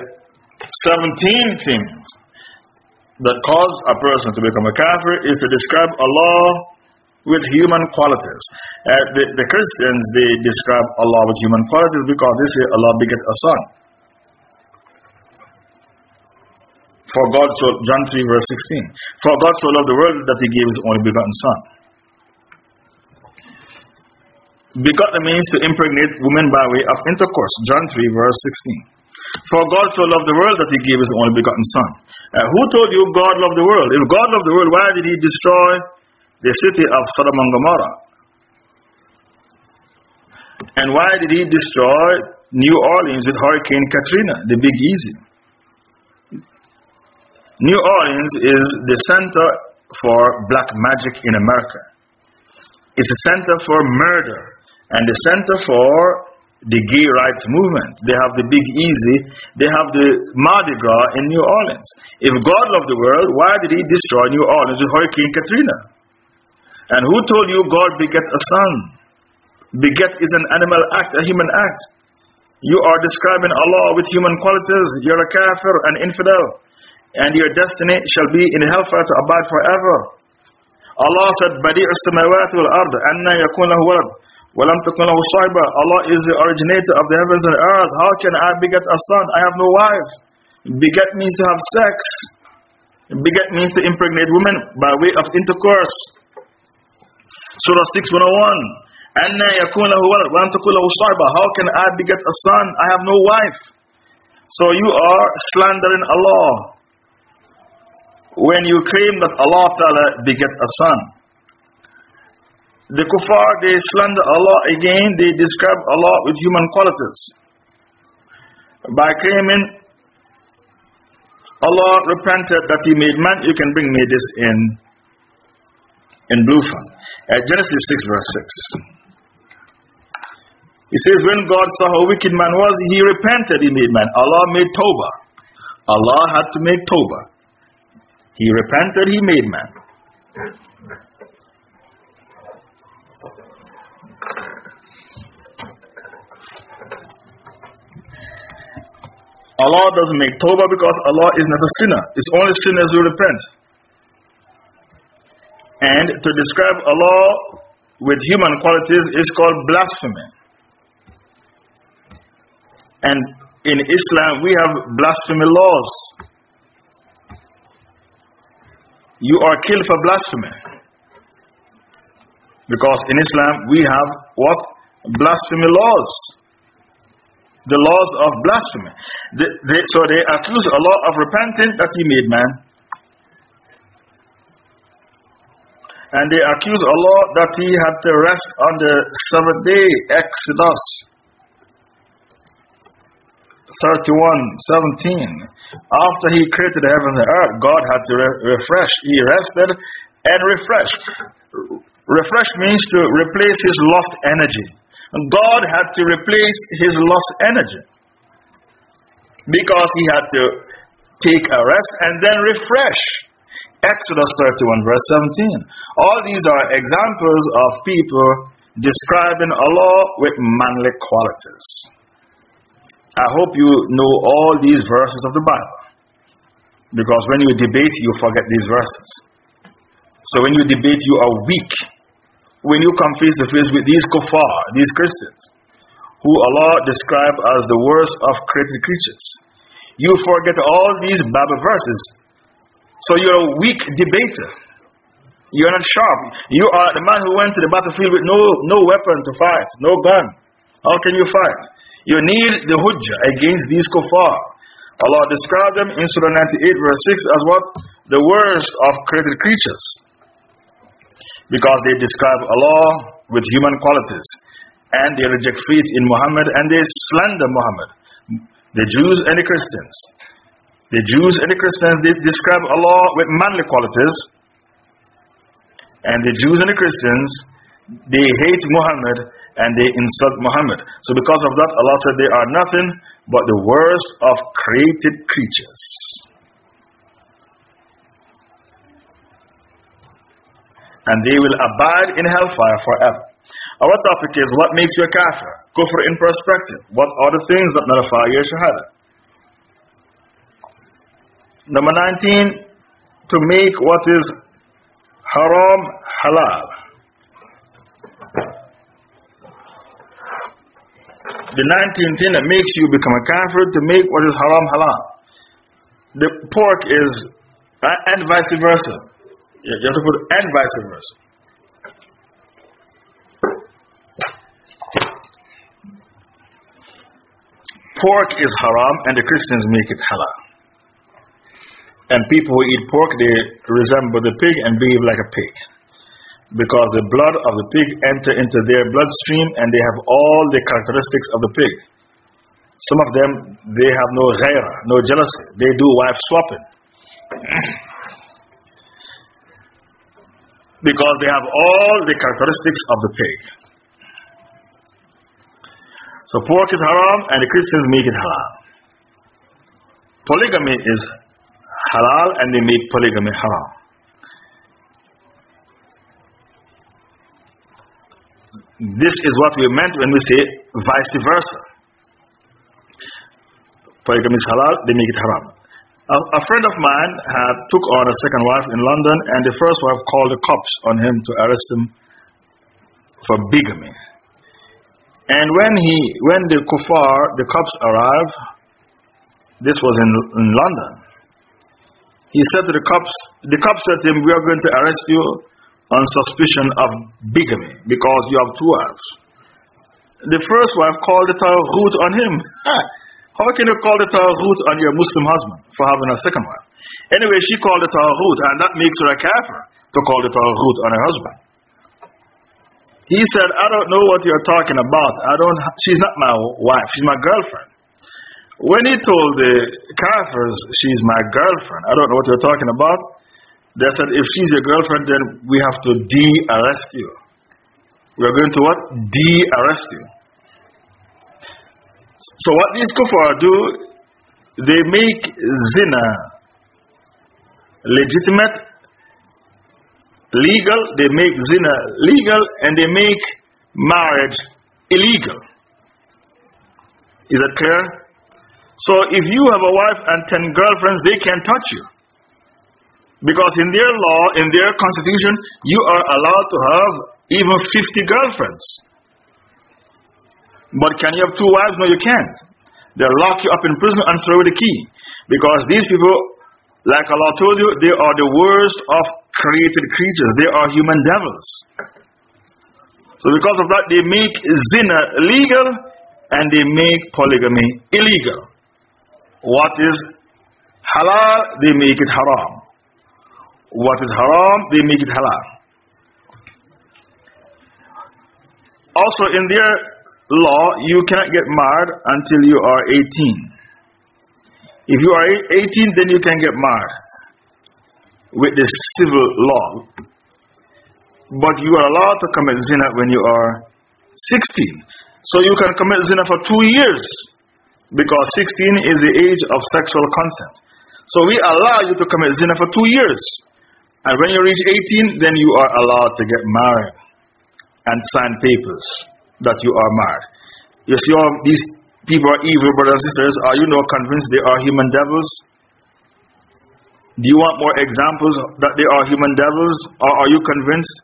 17 things that cause a person to become a kafir is to describe Allah with human qualities. Uh, the, the Christians, they describe Allah with human qualities because they say Allah beget a son. For God so, John 3 verse 16. For God so loved the world that he gave his only begotten son. Begotten means to impregnate women by way of intercourse. John 3 verse 16. For God so loved the world that he gave his only begotten son. Uh, who told you God loved the world? If God loved the world, why did he destroy the city of Sodom and Gomorrah? And why did he destroy New Orleans with Hurricane Katrina, the Big Easy? New Orleans is the center for black magic in America. It's the center for murder and the center for the gay rights movement. They have the Big Easy, they have the Mardi Gras in New Orleans. If God loved the world, why did He destroy New Orleans with Hurricane Katrina? And who told you God beget a son? Beget is an animal act, a human act. You are describing Allah with human qualities. You're a kafir, an infidel And your destiny shall be in hellfire to abide forever. Allah said, Badi as-samawati wal-ard, anna yakun lahu walad. وَلَمْ تَكُنْ لَهُ صَيْبًا Allah is the originator of the heavens and earth. How can I beget a son? I have no wife. Beget means to have sex. Beget means to impregnate women by way of intercourse. Surah 6 101. أَنَّا يَكُونَ لَهُ وَلَدْ وَلَمْ تَكُنْ لَهُ صَيْبًا How can I beget a son? I have no wife. So you are slandering Allah when you claim that Allah Ta'ala beget a son. The kuffar, they slander Allah again, they describe Allah with human qualities. By claiming Allah repented that He made man, you can bring me this in, in blue font. Uh, Genesis 6, verse 6. He says, when God saw how wicked man was, he repented, he made man. Allah made Tawbah. Allah had to make Tawbah. He repented, he made man. Allah doesn't make Tawbah because Allah is not a sinner. It's only sinners who repent. And to describe Allah with human qualities is called blasphemy. And in Islam, we have blasphemy laws. You are killed for blasphemy. Because in Islam, we have what? Blasphemy laws. The laws of blasphemy. So they accuse Allah of repenting that He made man. And they accuse Allah that He had to rest on the seventh day, Exodus. 31 17. After he created the heavens and earth, God had to re refresh. He rested and refreshed. Refresh means to replace his lost energy. God had to replace his lost energy because he had to take a rest and then refresh. Exodus 31, verse 17. All these are examples of people describing Allah with manly qualities. I hope you know all these verses of the Bible. Because when you debate, you forget these verses. So when you debate, you are weak. When you come face to face with these kuffar, these Christians, who Allah described as the worst of created creatures, you forget all these Bible verses. So you're a weak debater. You're not sharp. You are the man who went to the battlefield with no, no weapon to fight, no gun. How can you fight? You need the hujjah against these kuffar. Allah described them in Surah 98, verse 6 as what? The worst of created creatures. Because they describe Allah with human qualities. And they reject faith in Muhammad and they slander Muhammad. The Jews and the Christians. The Jews and the Christians, they describe Allah with manly qualities. And the Jews and the Christians, they hate Muhammad and they insult Muhammad. So, because of that, Allah said they are nothing but the worst of created creatures. And they will abide in hellfire forever. Our topic is what makes you a kafir? Kufr in perspective. What are the things that nullify your shahada? Number 19, to make what is haram halal. The 19th thing that makes you become a kafir to make what is haram halal. The pork is, uh, and vice versa. You have to put and vice versa. Pork is haram and the Christians make it halal. And people who eat pork, they resemble the pig and behave like a pig because the blood of the pig enter into their bloodstream and they have all the characteristics of the pig. Some of them, they have no ghaira, no jealousy. They do wife swapping. [COUGHS] because they have all the characteristics of the pig. So pork is haram and the Christians make it halal. Polygamy is halal and they make polygamy haram. This is what we meant when we say vice versa. Polygamy is halal, they make it haram. A, a, friend of mine had took on a second wife in London, and the first wife called the cops on him to arrest him for bigamy. And when he, when the kuffar, the cops arrived, this was in, in London. He said to the cops, the cops said to him, "We are going to arrest you on suspicion of bigamy because you have two wives. The first wife called the Taghut on him. Ah, how can you call the Taghut on your Muslim husband for having a second wife? Anyway, she called the Taghut, and that makes her a kafir to call the Taghut on her husband. He said, I don't know what you're talking about. I don't, she's not my wife, she's my girlfriend. When he told the kafirs, she's my girlfriend, I don't know what you're talking about. They said, if she's your girlfriend, then we have to de arrest you. We are going to what? De arrest you. So, what these kuffar do, they make zina legitimate, legal, they make zina legal, and they make marriage illegal. Is that clear? So, if you have a wife and 10 girlfriends, they can't touch you. Because in their law, in their constitution, you are allowed to have even 50 girlfriends. But can you have two wives? No, you can't. They'll lock you up in prison and throw the key. Because these people, like Allah told you, they are the worst of created creatures. They are human devils. So, because of that, they make zina legal and they make polygamy illegal. What is halal, they make it haram. What is haram, they make it halal. Also, in their law, you cannot get married until you are 18. If you are 18, then you can get married with the civil law. But you are allowed to commit zina when you are 16. So you can commit zina for two years because 16 is the age of sexual consent. So we allow you to commit zina for two years. And when you reach 18, then you are allowed to get married and sign papers that you are married. You see, all these people are evil, brothers and sisters. Are you not convinced they are human devils? Do you want more examples that they are human devils? Or are you convinced?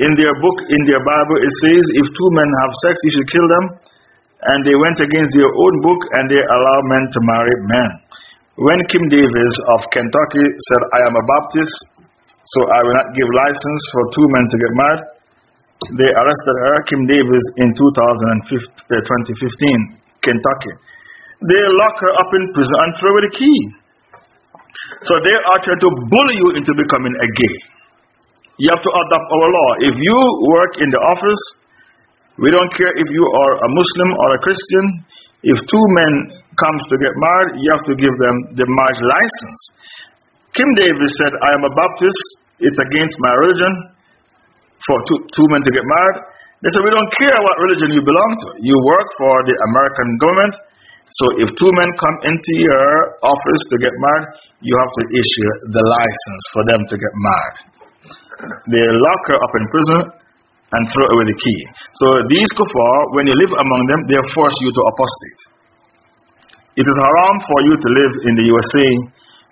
In their book, in their Bible, it says if two men have sex, you should kill them. And they went against their own book and they allow men to marry men. When Kim Davis of Kentucky said, I am a Baptist, so I will not give license for two men to get married, they arrested her, Kim Davis, in 2015, uh, Kentucky. They lock her up in prison and throw away the key. So they are trying to bully you into becoming a gay. You have to adopt our law. If you work in the office, we don't care if you are a Muslim or a Christian. If two men comes to get married, you have to give them the marriage license. Kim Davis said, I am a Baptist, it's against my religion for two, two men to get married. They said, We don't care what religion you belong to. You work for the American government. So if two men come into your office to get married, you have to issue the license for them to get married. They lock her up in prison and throw away the key. So these kuffar, when you live among them, they force you to apostate. It is haram for you to live in the USA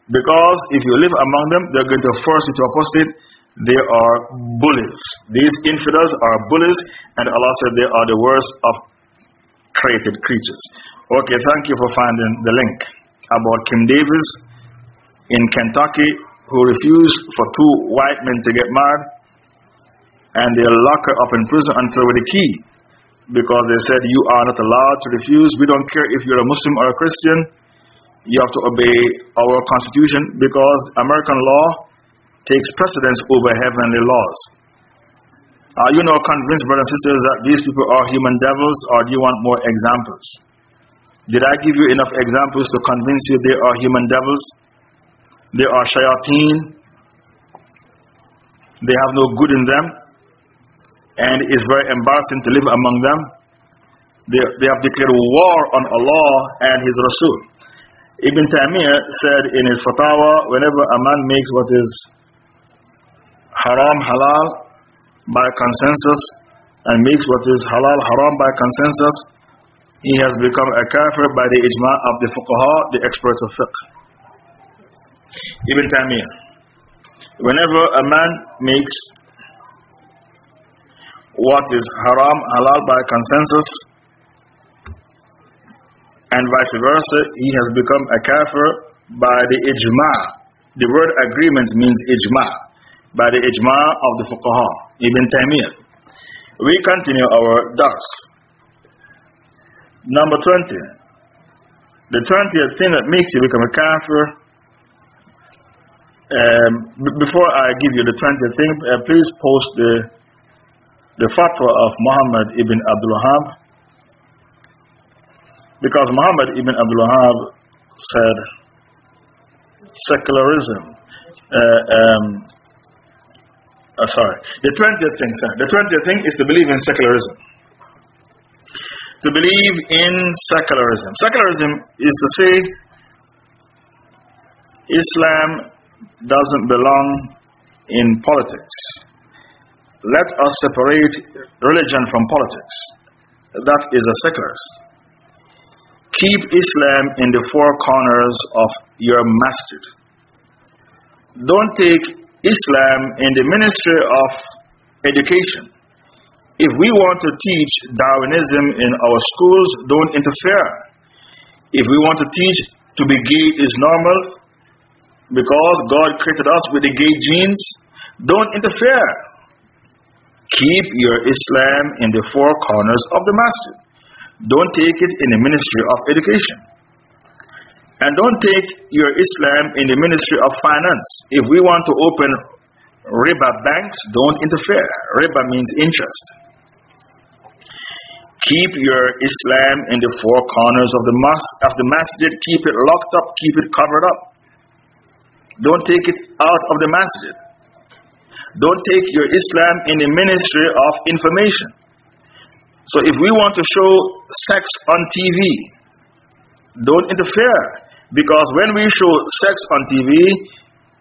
because if you live among them, they're going to force you to apostate. They are bullies. These infidels are bullies, and Allah said they are the worst of created creatures. Okay, thank you for finding the link about Kim Davis in Kentucky who refused for two white men to get married, and they lock her up in prison and throw the key because they said you are not allowed to refuse. We don't care if you're a Muslim or a Christian. You have to obey our constitution because American law takes precedence over heavenly laws. Are you now convinced, brothers and sisters, that these people are human devils, or do you want more examples? Did I give you enough examples to convince you they are human devils? They are shayateen. They have no good in them and it's very embarrassing to live among them. They, they have declared war on Allah and His Rasul. Ibn Taymiyyah said in his fatwa whenever a man makes what is haram halal by consensus and makes what is halal haram by consensus, he has become a kafir by the ijma of the fuqaha, the experts of fiqh. Ibn Taymiyyah. Whenever a man makes what is haram halal by consensus and vice versa he has become a kafir by the ijma. The word agreement means ijma by the ijma of the fuqaha ibn taymiyyah. We continue our dars. Number 20 the 20th thing that makes you become a kafir um, before I give you the 20th thing, uh, please post the the fatwa of Muhammad ibn Abdul Wahab because Muhammad ibn Abdul Wahab said secularism uh, um, uh, sorry the 20th thing sir. the 20th thing is to believe in secularism to believe in secularism. Secularism is to say Islam doesn't belong in politics. Let us separate religion from politics. That is a secularist. Keep Islam in the four corners of your masjid. Don't take Islam in the Ministry of Education. If we want to teach Darwinism in our schools, don't interfere. If we want to teach to be gay is normal, because God created us with the gay genes, don't interfere. Keep your Islam in the four corners of the masjid. Don't take it in the ministry of education. And don't take your Islam in the ministry of finance. If we want to open riba banks, don't interfere. Riba means interest. Keep your Islam in the four corners of the, mas- of the masjid. Keep it locked up, keep it covered up. Don't take it out of the masjid. Don't take your Islam in the ministry of information. So if we want to show sex on TV, don't interfere. Because when we show sex on TV,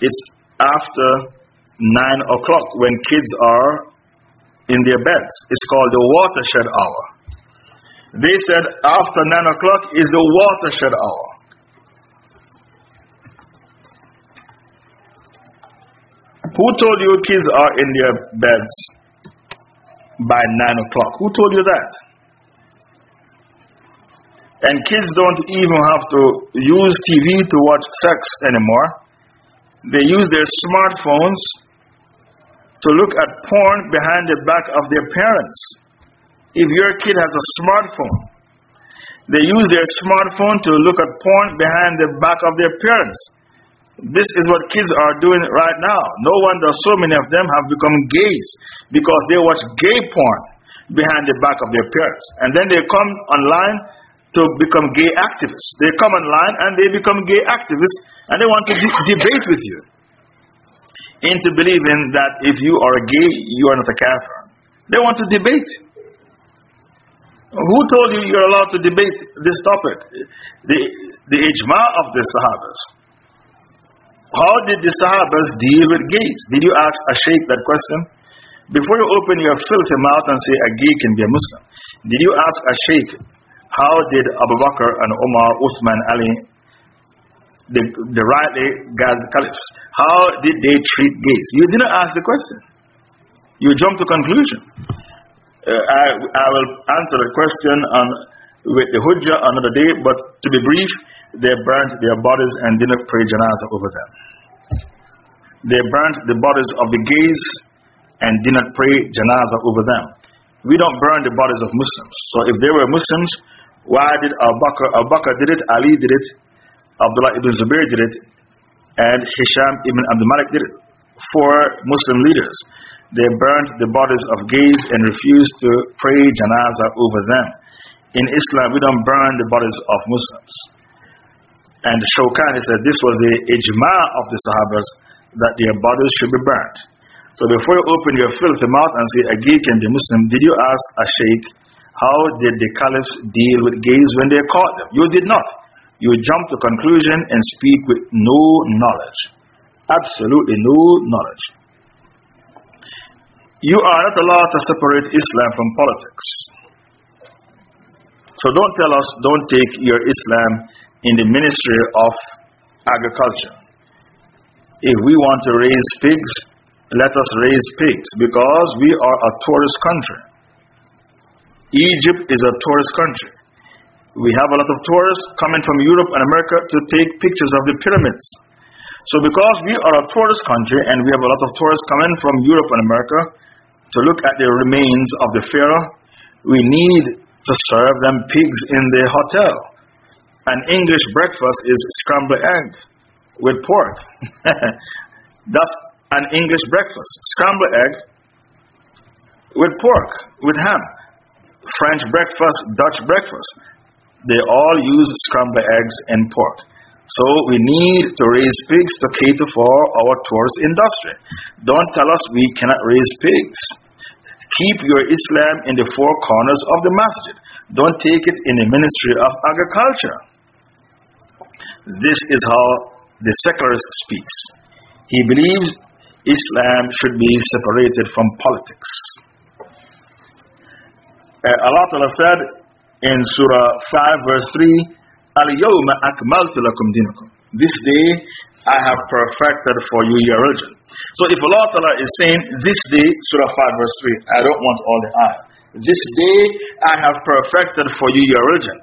it's after 9 o'clock when kids are in their beds. It's called the watershed hour. They said after 9 o'clock is the watershed hour. Who told you kids are in their beds by 9 o'clock? Who told you that? And kids don't even have to use TV to watch sex anymore. They use their smartphones to look at porn behind the back of their parents. If your kid has a smartphone, they use their smartphone to look at porn behind the back of their parents. This is what kids are doing right now. No wonder so many of them have become gays because they watch gay porn behind the back of their parents. And then they come online to become gay activists. They come online and they become gay activists and they want to de debate with you into believing that if you are gay, you are not a kafir. They want to debate. Who told you you're allowed to debate this topic? The, the ijma of the Sahabas. How did the Sahabas deal with gays? Did you ask a sheikh that question? Before you open your filthy mouth and say a gay can be a Muslim, did you ask a sheikh how did Abu Bakr and Umar, Uthman, Ali, the, the rightly guys, caliphs, how did they treat gays? You didn't ask the question. You jumped to conclusion. Uh, I, I will answer the question on, with the Hujjah another day, but to be brief, they burnt their bodies and didn't pray janazah over them. They burnt the bodies of the gays and didn't pray janazah over them. We don't burn the bodies of Muslims. So if they were Muslims, why did Abu Bakr? Abu Bakr did it, Ali did it, Abdullah ibn Zubair did it, and Hisham ibn Abdul Malik did it. Four Muslim leaders. They burnt the bodies of gays and refused to pray janazah over them. In Islam, we don't burn the bodies of Muslims. And Shawkani said this was the ijma of the Sahabas that their bodies should be burnt. So before you open your filthy mouth and say a gay can be Muslim, did you ask a sheikh how did the caliphs deal with gays when they caught them? You did not. You jump to conclusion and speak with no knowledge. Absolutely no knowledge. You are not allowed to separate Islam from politics. So don't tell us, don't take your Islam in the Ministry of Agriculture. If we want to raise pigs, let us raise pigs because we are a tourist country. Egypt is a tourist country. We have a lot of tourists coming from Europe and America to take pictures of the pyramids. So, because we are a tourist country and we have a lot of tourists coming from Europe and America to look at the remains of the Pharaoh, we need to serve them pigs in the hotel. An English breakfast is scrambled egg with pork. [LAUGHS] That's an English breakfast. Scrambled egg with pork, with ham. French breakfast, Dutch breakfast. They all use scrambled eggs and pork. So we need to raise pigs to cater for our tourist industry. Don't tell us we cannot raise pigs. Keep your Islam in the four corners of the masjid. Don't take it in the Ministry of Agriculture. This is how the secularist speaks. He believes Islam should be separated from politics. Uh, Allah Ta'ala said in Surah 5, verse 3, Al-Yawma akmaltu lakum dinakum. This day I have perfected for you your religion. So if Allah Ta'ala is saying, this day, Surah 5, verse 3, I don't want all the ayah. This day I have perfected for you your religion,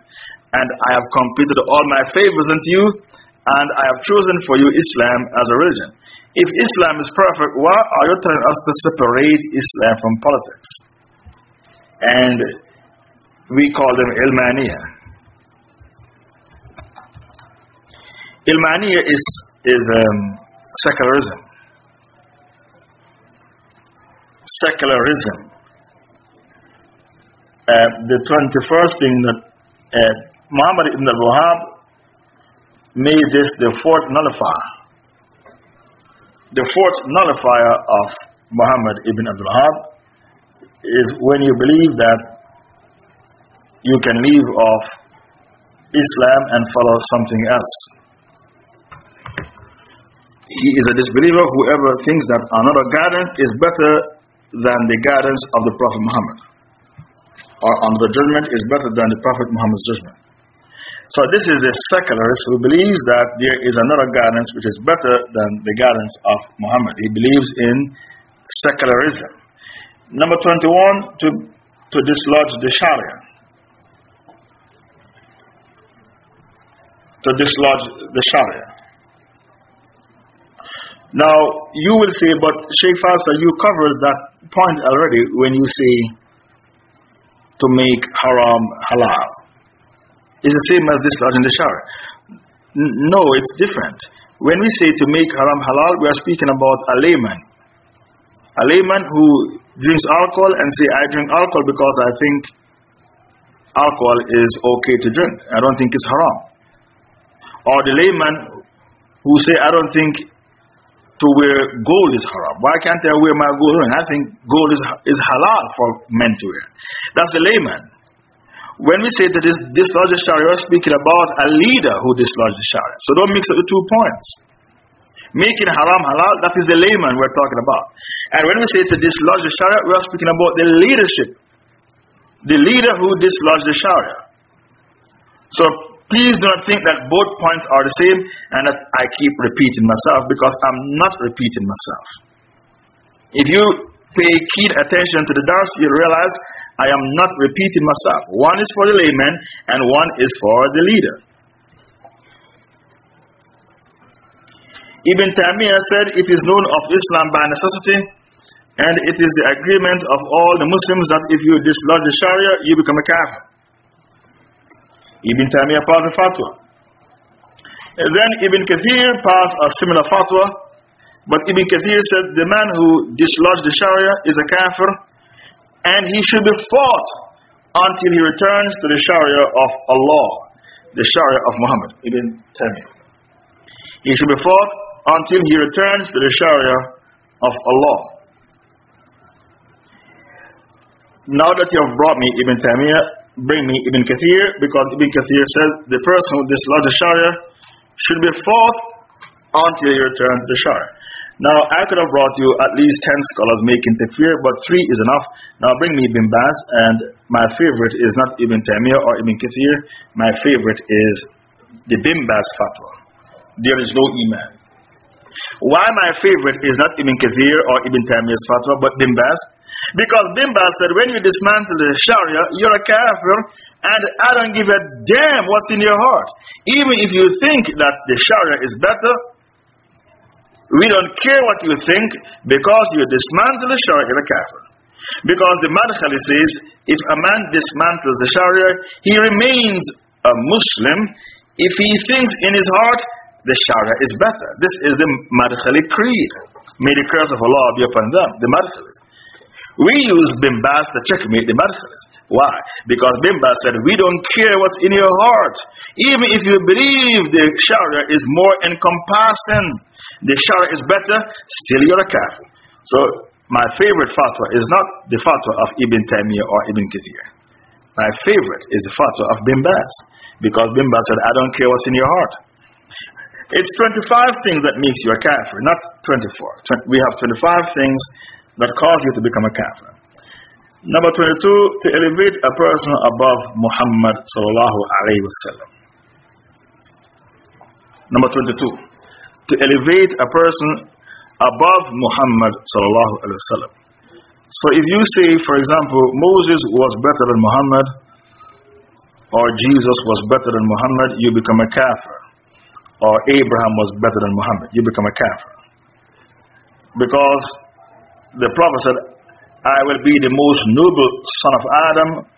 and I have completed all my favors unto you, and I have chosen for you Islam as a religion. If Islam is perfect, why are you telling us to separate Islam from politics? And we call them Ilmaniya. Ilmaniya is, is um, secularism. Secularism. Uh, the 21st thing that uh, Muhammad ibn al Wahhab made this the fourth nullifier the fourth nullifier of Muhammad ibn Abdul Wahab is when you believe that you can leave off Islam and follow something else. He is a disbeliever whoever thinks that another guidance is better than the guidance of the Prophet Muhammad, or another judgment is better than the Prophet Muhammad's judgment. So this is a secularist who believes that there is another guidance which is better than the guidance of Muhammad. He believes in secularism. Number 21, to, to dislodge the Sharia. To dislodge the Sharia. Now, you will say, but Sheikh Faisal, you covered that point already when you say to make haram halal is the same as dislodging the Sharia. No, it's different. When we say to make haram halal, we are speaking about a layman. A layman who drinks alcohol and say, I drink alcohol because I think alcohol is okay to drink. I don't think it's haram. Or the layman who say, I don't think to wear gold is haram. Why can't I wear my gold ring? I think gold is, is halal for men to wear. That's a layman. When we say that this dislodge the Sharia, we're speaking about a leader who dislodged the Sharia. So don't mix up the two points. Making haram halal, that is the layman we're talking about. And when we say to dislodge the Sharia, we are speaking about the leadership. The leader who dislodged the Sharia. So please do not think that both points are the same and that I keep repeating myself because I'm not repeating myself. If you pay keen attention to the dars, you'll realize I am not repeating myself. One is for the layman and one is for the leader. Ibn Taymiyyah said, It is known of Islam by necessity, and it is the agreement of all the Muslims that if you dislodge the Sharia, you become a kafir. Ibn Taymiyyah passed a fatwa. And then Ibn Kathir passed a similar fatwa, but Ibn Kathir said, The man who dislodged the Sharia is a kafir and he should be fought until he returns to the Sharia of Allah, the Sharia of Muhammad. Ibn Taymiyyah. He should be fought until he returns to the Sharia of Allah. Now that you have brought me Ibn Taymiyyah, bring me Ibn Kathir, because Ibn Kathir said the person who dislodges Sharia should be fought until he returns to the Sharia. Now, I could have brought you at least 10 scholars making takfir, but three is enough. Now, bring me Ibn Baz, and my favorite is not Ibn Taymiyyah or Ibn Kathir. My favorite is the Ibn Baz fatwa. There is no Iman. Why my favorite is not Ibn Kathir or Ibn Taymiyyah's fatwa, but Ibn Baz? Because Ibn Baz said, when you dismantle the Sharia, you're a kafir, and I don't give a damn what's in your heart. Even if you think that the Sharia is better, we don't care what you think because you dismantle the Sharia, kafir. Because the Madkhali says, if a man dismantles the Sharia, he remains a Muslim if he thinks in his heart the Sharia is better. This is the Madkhali creed. May the curse of Allah be upon them, the Madkhalis. We use Baz to checkmate the Madkhalis. Why? Because Baz said, We don't care what's in your heart. Even if you believe the Sharia is more encompassing the Sharia is better, still you're a kafir. So, My favorite fatwa is not the fatwa of Ibn Taymiyyah or Ibn Kathir. My favorite is the fatwa of Bin Baz. Because Bin Baz said, I don't care what's in your heart. It's 25 things that makes you a kafir, not 24. We have 25 things that cause you to become a kafir. Number 22, to elevate a person above Muhammad sallallahu alayhi wasallam. Number 22, to elevate a person above Muhammad. So if you say, for example, Moses was better than Muhammad, or Jesus was better than Muhammad, you become a kafir. Or Abraham was better than Muhammad, you become a kafir. Because the Prophet said, I will be the most noble son of Adam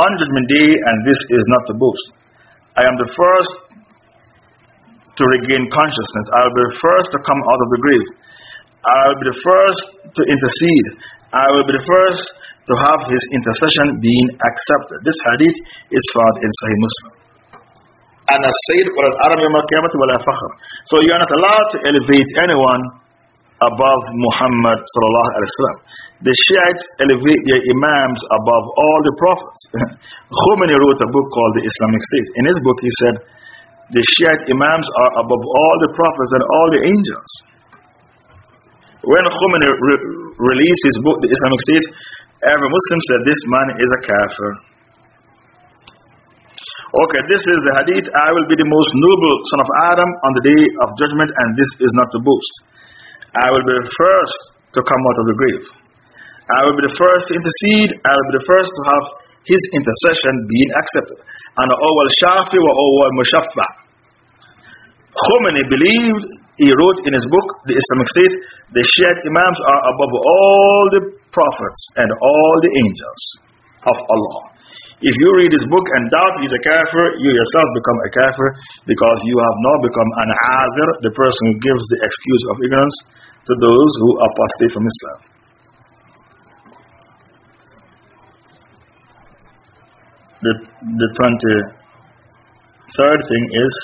on Judgment Day, and this is not the boast. I am the first to regain consciousness. I will be the first to come out of the grave. I will be the first to intercede. I will be the first to have his intercession being accepted. This hadith is found in Sahih Muslim. And as said, So you are not allowed to elevate anyone above Muhammad. The Shiites elevate their imams above all the prophets. [LAUGHS] Khomeini wrote a book called The Islamic State. In his book, he said, The Shiite imams are above all the prophets and all the angels. When Khomeini re released his book, The Islamic State, every Muslim said, This man is a kafir. Okay, this is the hadith. I will be the most noble son of Adam on the day of judgment, and this is not to boast. I will be the first to come out of the grave. I will be the first to intercede. I will be the first to have his intercession being accepted. And awal shafi wa awal mushaffa. Khomeini believed, he wrote in his book, The Islamic State, the Shiite Imams are above all the prophets and all the angels of Allah. If you read his book and doubt he's a kafir, you yourself become a kafir because you have now become an adhir, the person who gives the excuse of ignorance to those who apostate from Islam. The, the 23rd thing is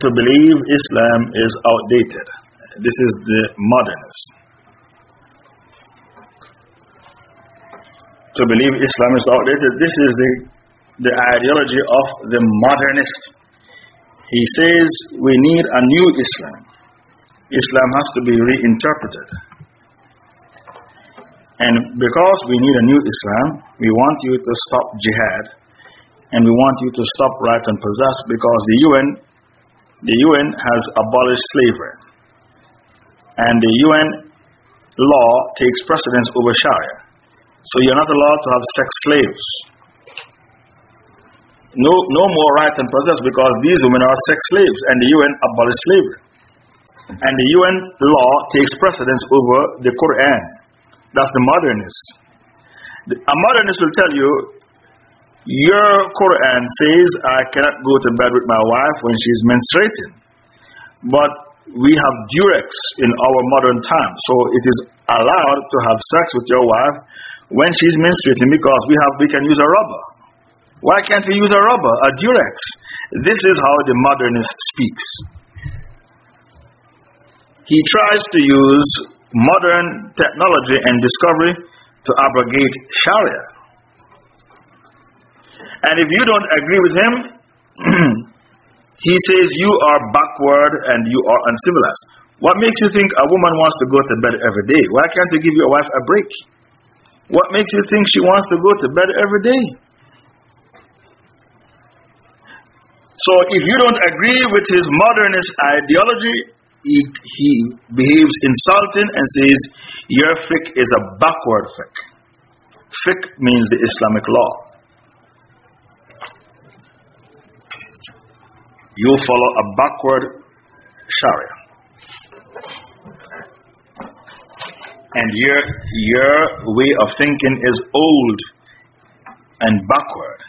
to believe Islam is outdated. This is the modernist. To believe Islam is outdated, this is the, the ideology of the modernist. He says we need a new Islam. Islam has to be reinterpreted. And because we need a new Islam, we want you to stop jihad and we want you to stop right and possess because the UN, the UN has abolished slavery. And the UN law takes precedence over Sharia. So you're not allowed to have sex slaves. No, no more right and possess because these women are sex slaves and the UN abolished slavery. And the UN law takes precedence over the Quran. That's the modernist. A modernist will tell you, your Quran says I cannot go to bed with my wife when she's menstruating. But we have Durex in our modern time, so it is allowed to have sex with your wife when she's menstruating because we, have, we can use a rubber. Why can't we use a rubber, a Durex? This is how the modernist speaks. He tries to use modern technology and discovery to abrogate Sharia. And if you don't agree with him, [CLEARS THROAT] he says you are backward and you are uncivilized. What makes you think a woman wants to go to bed every day? Why can't you give your wife a break? What makes you think she wants to go to bed every day? So if you don't agree with his modernist ideology, he, he behaves insulting and says, Your fiqh is a backward fiqh. Fiqh means the Islamic law. You follow a backward Sharia. And your, your way of thinking is old and backward.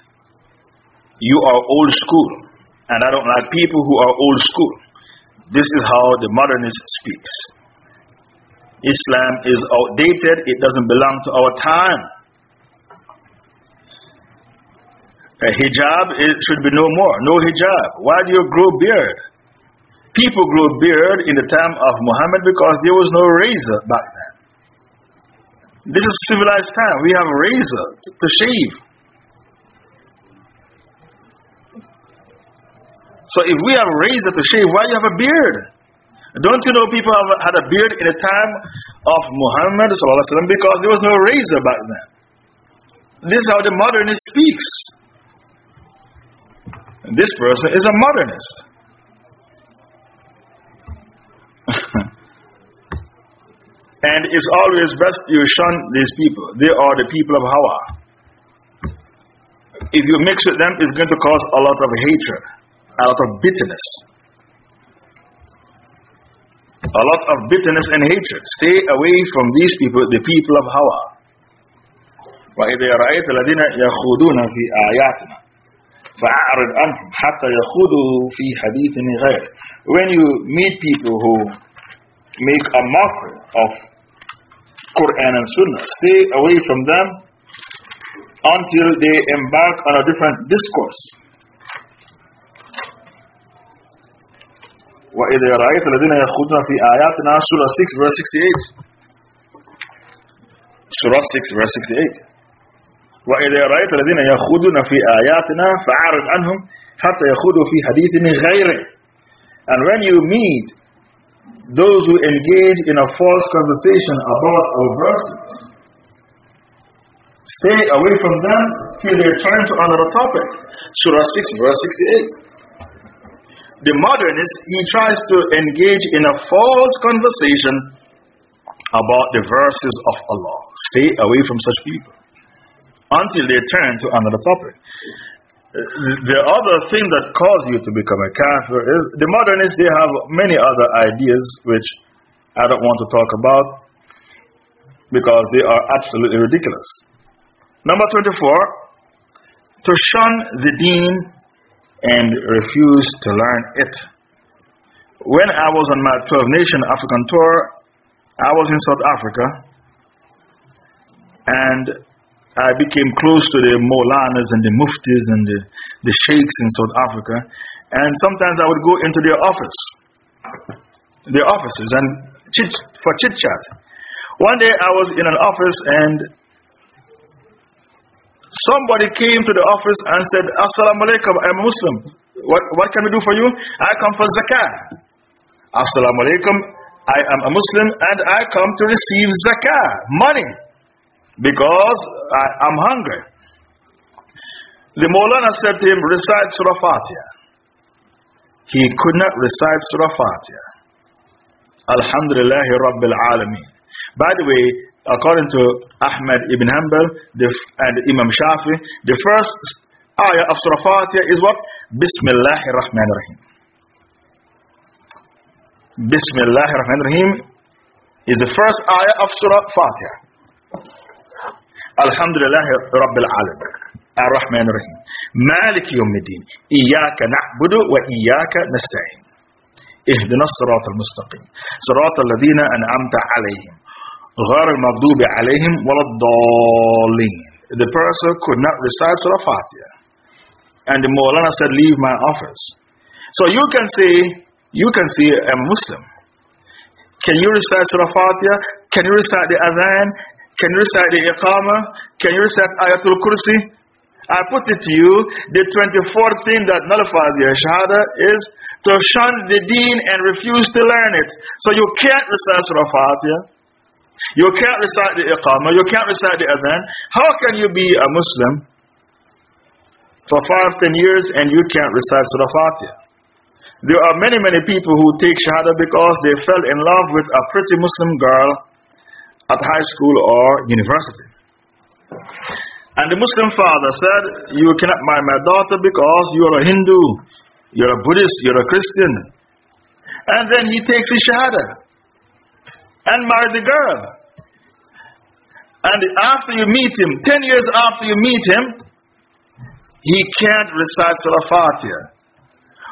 You are old school. And I don't like people who are old school. This is how the modernist speaks. Islam is outdated, it doesn't belong to our time. A hijab it should be no more. No hijab. Why do you grow beard? People grew beard in the time of Muhammad because there was no razor back then. This is civilized time. We have a razor to shave. So if we have razor to shave, why you have a beard? Don't you know people have had a beard in the time of Muhammad because there was no razor back then. This is how the modernist speaks. This person is a modernist. [LAUGHS] and it's always best you shun these people. They are the people of Hawa. If you mix with them, it's going to cause a lot of hatred, a lot of bitterness. A lot of bitterness and hatred. Stay away from these people, the people of Hawa. وإذا رأيت الذين يخوضون في آياتنا فأعرض عنهم حتى يخوضوا في حديث غير When you meet people who make a mockery of Quran and Sunnah, stay away from them until they embark on a different discourse. وإذا رأيت الذين يخوضون في آياتنا Surah 6 verse 68 Surah 6 verse 68 وإذا رأيت الذين يخوضون في آياتنا فأعرض عنهم حتى يخوضوا في حديث غيره And when you meet those who engage in a false conversation about our verses, stay away from them till they turn to another topic. Surah 6, verse 68. The modernist, he tries to engage in a false conversation about the verses of Allah. Stay away from such people until they turn to another topic. The other thing that caused you to become a kafir is the modernists, they have many other ideas which I don't want to talk about because they are absolutely ridiculous. Number 24, to shun the deen and refuse to learn it. When I was on my 12 nation African tour, I was in South Africa and I became close to the Molanas and the Muftis and the, the Sheikhs in South Africa. And sometimes I would go into their office, their offices, and chit, for chit chat. One day I was in an office and somebody came to the office and said, Assalamu alaikum, I'm a Muslim. What, what can we do for you? I come for zakah. Assalamu alaikum, I am a Muslim and I come to receive zakah, money because I, am hungry. The Maulana said to him, Recite Surah Fatiha. He could not recite Surah Fatiha. Alhamdulillah Rabbil Alameen. By the way, according to Ahmad ibn Hanbal and Imam Shafi, the first ayah of Surah Fatiha is what? Bismillah ar-Rahman ar-Rahim. Bismillah ar-Rahman ar-Rahim is the first ayah of Surah Fatiha. الحمد لله رب العالمين الرحمن الرحيم مالك يوم الدين إياك نعبد وإياك نستعين اهدنا الصراط المستقيم صراط الذين أنعمت عليهم غير المغضوب عليهم ولا الضالين The person could not recite Surah Fatiha and the Maulana said leave my office so you can say you can say I'm Muslim can you recite Surah Fatiha can you recite the Adhan can you recite the Iqamah? Can you recite Ayatul Kursi? I put it to you, the 24th thing that nullifies your Shahada is to shun the deen and refuse to learn it. So you can't recite Surah Fatiha. You can't recite the Iqamah. You can't recite the Adhan. How can you be a Muslim for five, ten years and you can't recite Surah Fatiha? There are many, many people who take Shahada because they fell in love with a pretty Muslim girl at high school or university. And the Muslim father said, You cannot marry my daughter because you're a Hindu, you're a Buddhist, you're a Christian. And then he takes his Shahada and marries the girl. And after you meet him, 10 years after you meet him, he can't recite Surah Fatiha.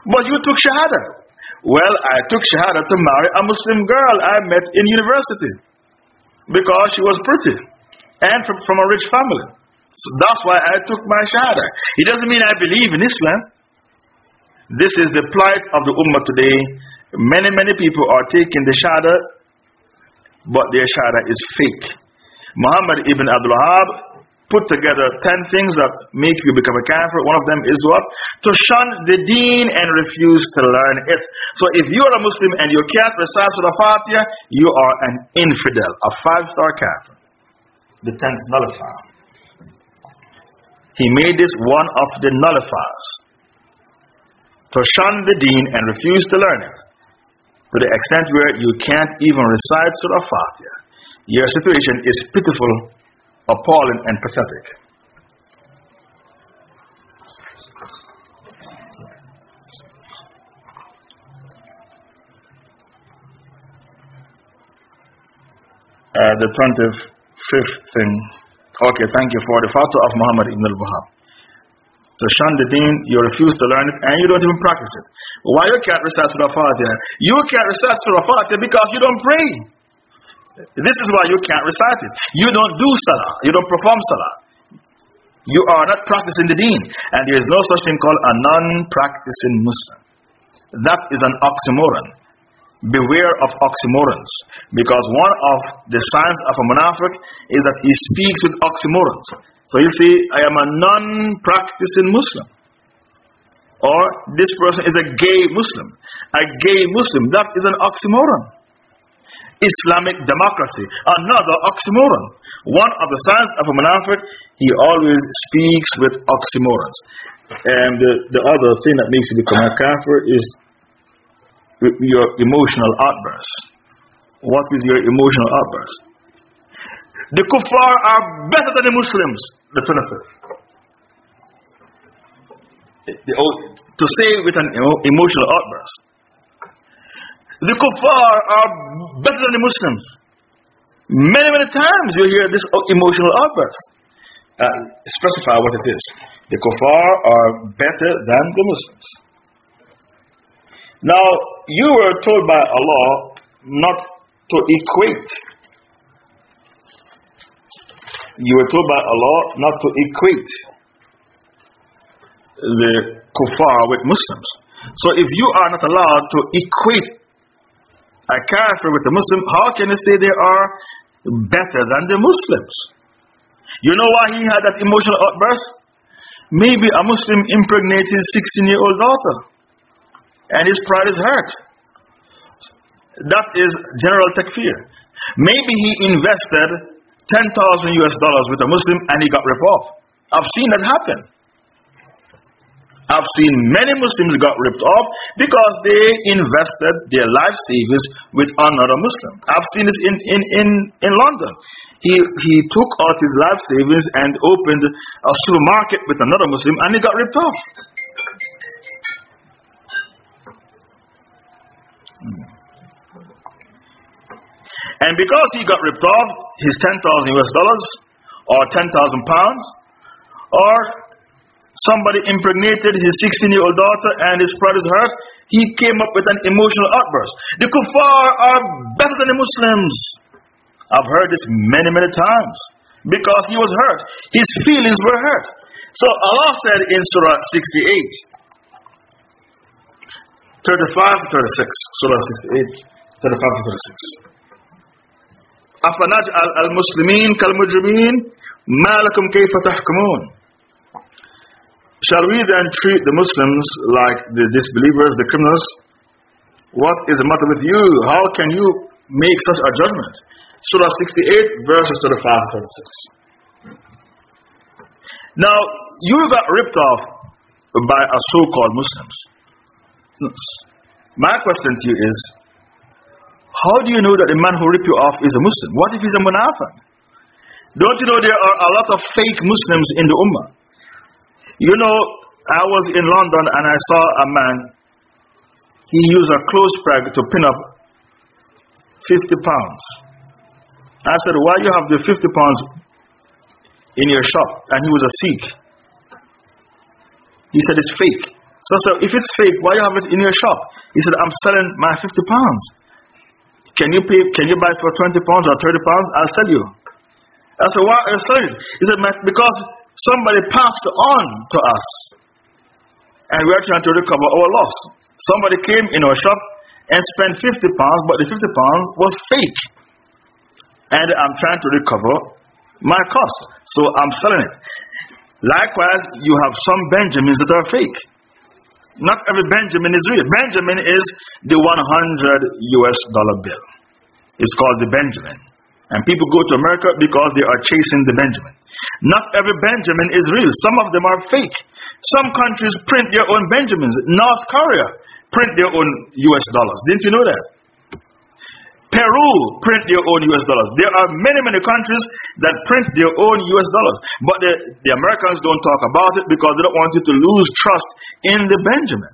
But you took Shahada. Well, I took Shahada to marry a Muslim girl I met in university because she was pretty and from, from a rich family. So that's why I took my shahada. It doesn't mean I believe in Islam. This is the plight of the ummah today, Many, many people are taking the Shahada, but their Shahada is fake. Muhammad ibn Abdul Wahab put together 10 things that make you become a kafir. One of them is what? To shun the deen and refuse to learn it. So if you are a Muslim and you can't recite Surah Fatiha, you are an infidel, a five star kafir. The 10th nullifier. He made this one of the nullifiers. To shun the deen and refuse to learn it. To the extent where you can't even recite Surah Fatiha. Your situation is pitiful appalling and pathetic. Uh, the 25th thing. Okay, thank you for the fatwa of Muhammad ibn al Wahab. To shun the deen, you refuse to learn it, and you don't even practice it. Why you can't recite Surah Fatiha? You can't recite Surah Fatiha because you don't pray. This is why you can't recite it. You don't do salah. You don't perform salah. You are not practicing the deen. And there is no such thing called a non practicing Muslim. That is an oxymoron. Beware of oxymorons. Because one of the signs of a munafiq is that he speaks with oxymorons. So you see, I am a non practicing Muslim. Or this person is a gay Muslim. A gay Muslim, that is an oxymoron. Islamic democracy. Another oxymoron. One of the signs of a munafiq, he always speaks with oxymorons. And the, the other thing that makes you become a kafir is your emotional outburst. What is your emotional outburst? The kuffar are better than the Muslims, the 25th. To say with an emotional outburst. The kuffar are better than the Muslims. Many, many times you hear this emotional outburst. Uh, specify what it is. The kuffar are better than the Muslims. Now, you were told by Allah not to equate. You were told by Allah not to equate the kuffar with Muslims. So if you are not allowed to equate a kafir with a Muslim, how can you say they are better than the Muslims? You know why he had that emotional outburst? Maybe a Muslim impregnated his 16 year old daughter and his pride is hurt. That is general takfir. Maybe he invested 10,000 US dollars with a Muslim and he got ripped off. I've seen that happen. I've seen many Muslims got ripped off because they invested their life savings with another Muslim. I've seen this in, in, in, in London. He, he took out his life savings and opened a supermarket with another Muslim and he got ripped off. Hmm. And because he got ripped off, his 10,000 US dollars or 10,000 pounds or Somebody impregnated his 16 year old daughter and his pride is hurt. He came up with an emotional outburst. The kuffar are better than the Muslims. I've heard this many, many times. Because he was hurt. His feelings were hurt. So Allah said in Surah 68, 35 to 36. Surah 68, 35 to 36. أفنجعل المسلمين كالمجرمين ما لكم كيف تحكمون Shall we then treat the Muslims like the disbelievers, the criminals? What is the matter with you? How can you make such a judgment? Surah 68, verses 35 and 36. Now, you got ripped off by a so called Muslims. My question to you is how do you know that the man who ripped you off is a Muslim? What if he's a munafiq? Don't you know there are a lot of fake Muslims in the Ummah? You know, I was in London and I saw a man, he used a clothes peg to pin up 50 pounds. I said, Why you have the 50 pounds in your shop? And he was a Sikh. He said, It's fake. So I said, If it's fake, why you have it in your shop? He said, I'm selling my 50 pounds. Can you pay, can you buy for 20 pounds or 30 pounds? I'll sell you. I said, Why are you selling it? He said, Because Somebody passed on to us. And we are trying to recover our loss. Somebody came in our shop and spent 50 pounds, but the 50 pounds was fake. And I'm trying to recover my cost. So I'm selling it. Likewise, you have some Benjamins that are fake. Not every Benjamin is real. Benjamin is the 100 US dollar bill. It's called the Benjamin. And people go to America because they are chasing the Benjamin. Not every Benjamin is real. Some of them are fake. Some countries print their own Benjamins. North Korea print their own US dollars. Didn't you know that? Peru print their own US dollars. There are many, many countries that print their own US dollars. But the, the Americans don't talk about it because they don't want you to lose trust in the Benjamin.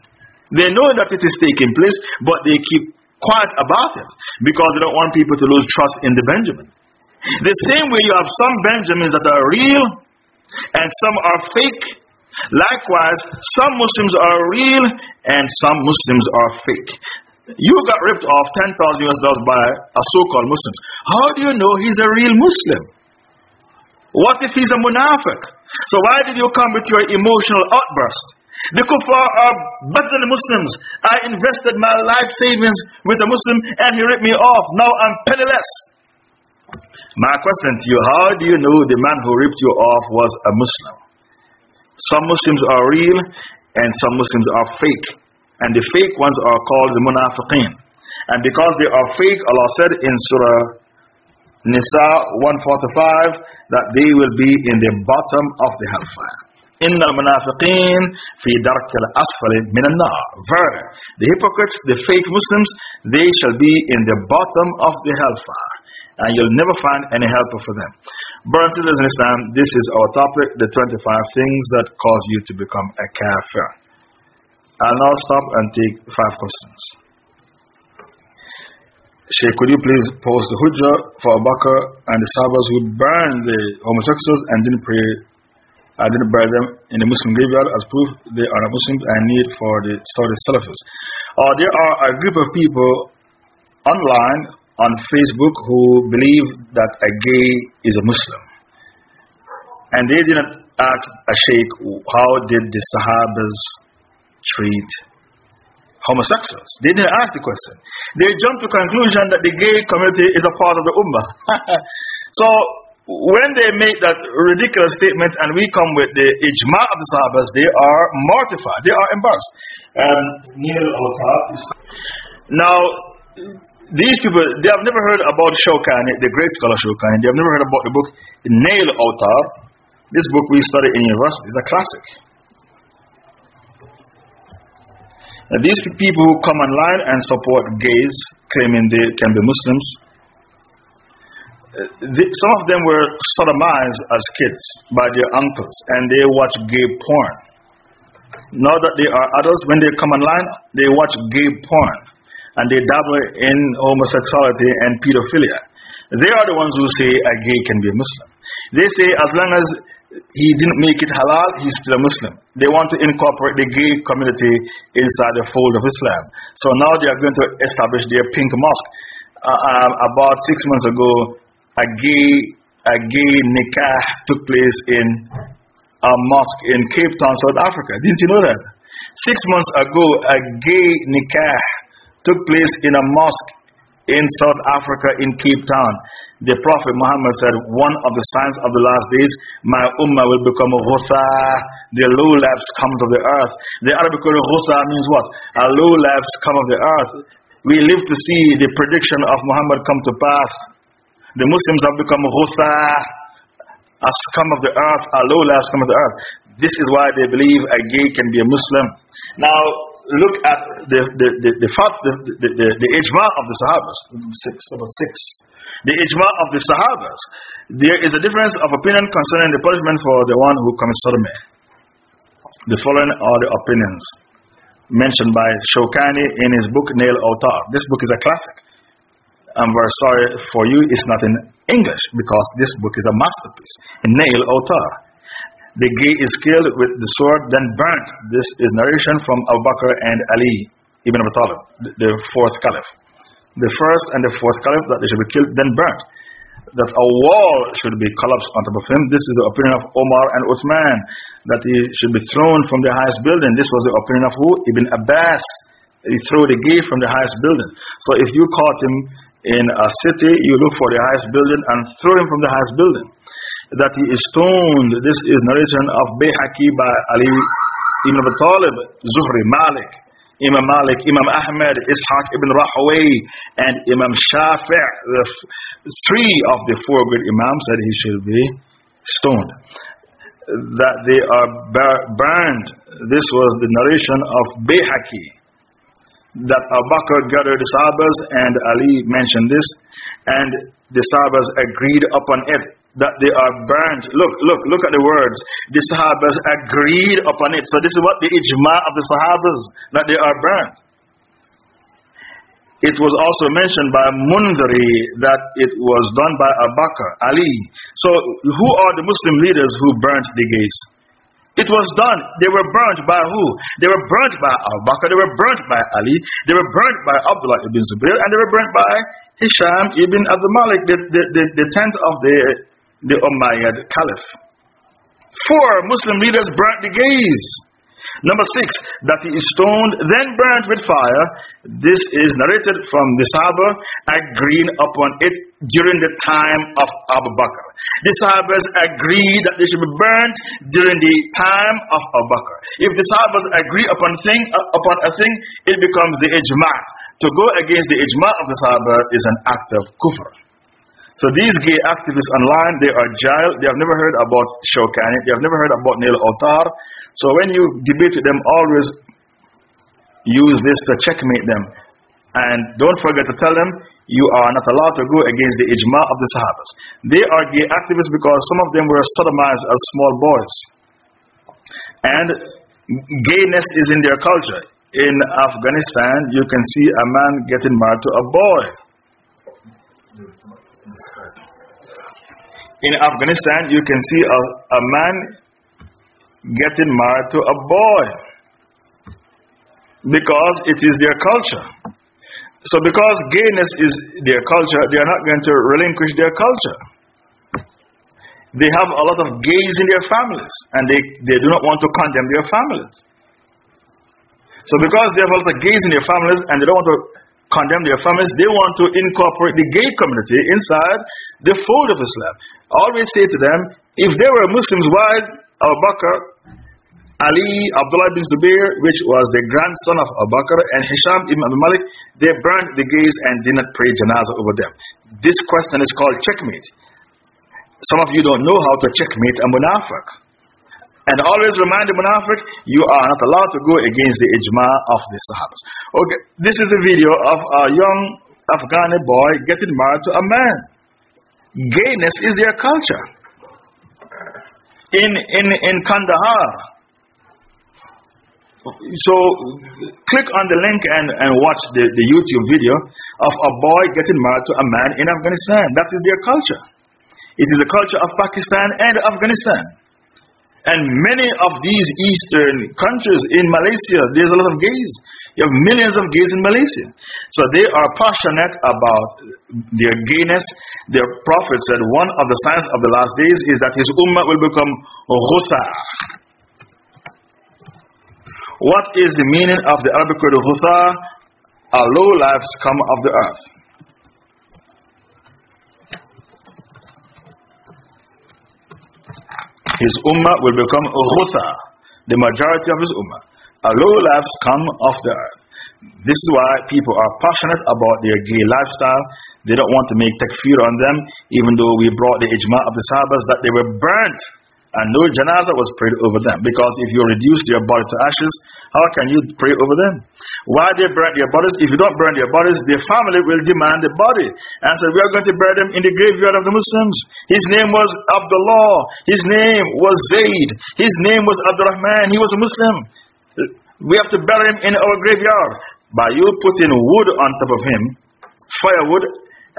They know that it is taking place, but they keep quiet about it because they don't want people to lose trust in the Benjamin. The same way you have some Benjamins that are real and some are fake. Likewise, some Muslims are real and some Muslims are fake. You got ripped off 10,000 US dollars by a so called Muslim. How do you know he's a real Muslim? What if he's a munafiq? So, why did you come with your emotional outburst? The kuffar are better than Muslims. I invested my life savings with a Muslim and he ripped me off. Now I'm penniless. My question to you how do you know the man who ripped you off was a Muslim? Some Muslims are real and some Muslims are fake. And the fake ones are called the munafiqeen. And because they are fake, Allah said in Surah Nisa 145 that they will be in the bottom of the hellfire. In the munafiqeen fi dark al asfal min al nar. The hypocrites, the fake Muslims, they shall be in the bottom of the hellfire. And you'll never find any helper for them. Brothers and in Islam, this is our topic the 25 things that cause you to become a kafir. I'll now stop and take five questions. Sheikh, could you please post the Hujjah for Abu Bakr and the Sahabas who burned the homosexuals and didn't pray I didn't bury them in the Muslim graveyard as proof they are not Muslims and need for the Saudi Salafis? Or uh, there are a group of people online on Facebook who believe that a gay is a Muslim. And they didn't ask a Sheikh, how did the Sahabas treat homosexuals. They didn't ask the question. They jumped to conclusion that the gay community is a part of the ummah. [LAUGHS] so when they make that ridiculous statement and we come with the ijma of the sahabas, they are mortified, they are embarrassed. Um, now, these people, they have never heard about Shawkani, the great scholar Shawkani. They have never heard about the book Nail Autar. This book we study in university is a classic. these people who come online and support gays, claiming they can be Muslims, uh, some of them were sodomized as kids by their uncles and they watch gay porn. Now that they are adults, when they come online, they watch gay porn and they dabble in homosexuality and pedophilia. They are the ones who say a gay can be a Muslim. They say as long as he didn't make it halal, he's still a Muslim. They want to incorporate the gay community inside the fold of Islam. So now they are going to establish their pink mosque. Uh, uh, about six months ago, a gay, a gay nikah took place in a mosque in Cape Town, South Africa. Didn't you know that? Six months ago, a gay nikah took place in a mosque in South Africa in Cape Town. The Prophet Muhammad said, One of the signs of the last days, my ummah will become a ghutha, the low come of the earth. The Arabic word ghutha means what? A low come of the earth. We live to see the prediction of Muhammad come to pass. The Muslims have become ghutha, a scum of the earth, a low lives come of the earth. This is why they believe a gay can be a Muslim. Now, look at the, the, the, the, the, the, the, the ijma of the Sahabas. Six, six the ijma of the Sahabas, there is a difference of opinion concerning the punishment for the one who commits sodomy. The following are the opinions mentioned by Shawkani in his book Nail Autar. This book is a classic. I'm very sorry for you, it's not in English because this book is a masterpiece. Nail Autar. The gay is killed with the sword, then burnt. This is narration from Abu Bakr and Ali ibn Abi Talib, the fourth caliph the first and the fourth caliph that they should be killed, then burnt. That a wall should be collapsed on top of him. This is the opinion of Omar and Uthman. That he should be thrown from the highest building. This was the opinion of who? Ibn Abbas. He threw the gay from the highest building. So if you caught him in a city, you look for the highest building and throw him from the highest building. That he is stoned. This is narration of Bayhaqi by Ali ibn Abi Talib, Zuhri, Malik, Imam Malik, Imam Ahmad, Ishaq ibn Rahaway, and Imam Shafi'. The three of the four great Imams said he should be stoned. That they are burned. This was the narration of Bayhaqi. That Abu Bakr gathered the Sahabas, and Ali mentioned this, and the Sahabas agreed upon it that they are burnt. Look, look, look at the words. The Sahabas agreed upon it. So this is what the ijma of the Sahabas, that they are burnt. It was also mentioned by Mundari that it was done by Abu Bakr, Ali. So who are the Muslim leaders who burnt the gates? It was done. They were burnt by who? They were burnt by Abu Bakr, they were burnt by Ali, they were burnt by Abdullah ibn Zubair, and they were burnt by Hisham ibn Abdul Malik, the, the, the, the tenth of the the Umayyad Caliph. Four Muslim leaders burnt the gays. Number six, that he is stoned, then burnt with fire. This is narrated from the Sahaba, agreeing upon it during the time of Abu Bakr. The Sahabas agreed that they should be burnt during the time of Abu Bakr. If the Sahabas agree upon, thing, uh, upon a thing, it becomes the ijma. To go against the ijma of the Sahaba is an act of kufr. So these gay activists online, they are jail. They have never heard about Shawkani. They have never heard about Nail Autar. So when you debate with them, always use this to checkmate them. And don't forget to tell them you are not allowed to go against the ijma of the Sahabas. They are gay activists because some of them were sodomized as small boys. And gayness is in their culture. In Afghanistan, you can see a man getting married to a boy. In Afghanistan, you can see a, a man getting married to a boy because it is their culture. So, because gayness is their culture, they are not going to relinquish their culture. They have a lot of gays in their families, and they, they do not want to condemn their families. So, because they have a lot of gays in their families and they don't want to condemn their families, they want to incorporate the gay community inside the fold of Islam. I always say to them, if they were Muslims, why Abu Bakr, Ali, Abdullah bin Zubair, which was the grandson of Abu Bakr, and Hisham ibn Malik, they burned the gays and did not pray janazah over them. This question is called checkmate. Some of you don't know how to checkmate a munafiq. And always remind the munafiq, you are not allowed to go against the ijma of the Sahabas. Okay, this is a video of a young Afghani boy getting married to a man. Gayness is their culture. In, in, in Kandahar. So, click on the link and, and watch the, the YouTube video of a boy getting married to a man in Afghanistan. That is their culture. It is the culture of Pakistan and Afghanistan. And many of these eastern countries in Malaysia, there's a lot of gays. You have millions of gays in Malaysia. So they are passionate about their gayness. Their prophet said one of the signs of the last days is that his ummah will become ghutha. What is the meaning of the Arabic word ghutha? A low life scum of the earth. his ummah will become ghutha, the majority of his ummah. A low life scum of the earth. This is why people are passionate about their gay lifestyle. They don't want to make takfir on them, even though we brought the ijma of the Sahabas that they were burnt and no janazah was prayed over them. Because if you reduce their body to ashes, how can you pray over them? Why they burn their bodies? If you don't burn their bodies, their family will demand the body. And so we are going to bury them in the graveyard of the Muslims. His name was Abdullah. His name was Zayd. His name was Abdurrahman. He was a Muslim. We have to bury him in our graveyard. By you putting wood on top of him, firewood,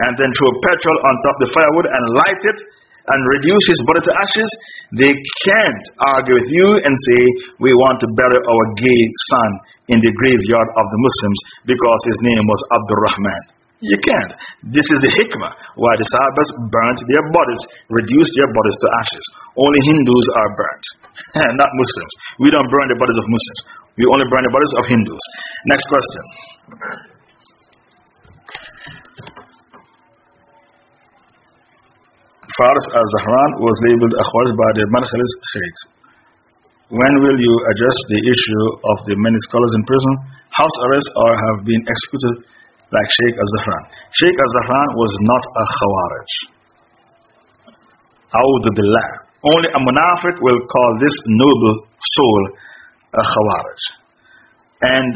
and then throw petrol on top of the firewood and light it, and reduce his body to ashes, they can't argue with you and say, We want to bury our gay son in the graveyard of the Muslims because his name was Abdul Rahman. You can't. This is the hikmah why the Sahabas burnt their bodies, reduced their bodies to ashes. Only Hindus are burnt. [LAUGHS] not Muslims. We don't burn the bodies of Muslims. We only burn the bodies of Hindus. Next question. Faris al-Zahran was labeled a Khawarij by the Madkhalis Sheikhs. When will you address the issue of the many scholars in prison, house arrest, or have been executed like Sheikh al-Zahran? Sheikh al-Zahran was not a Khawarij. A'udhu billah. Only a munafiq will call this noble soul a Khawarij. And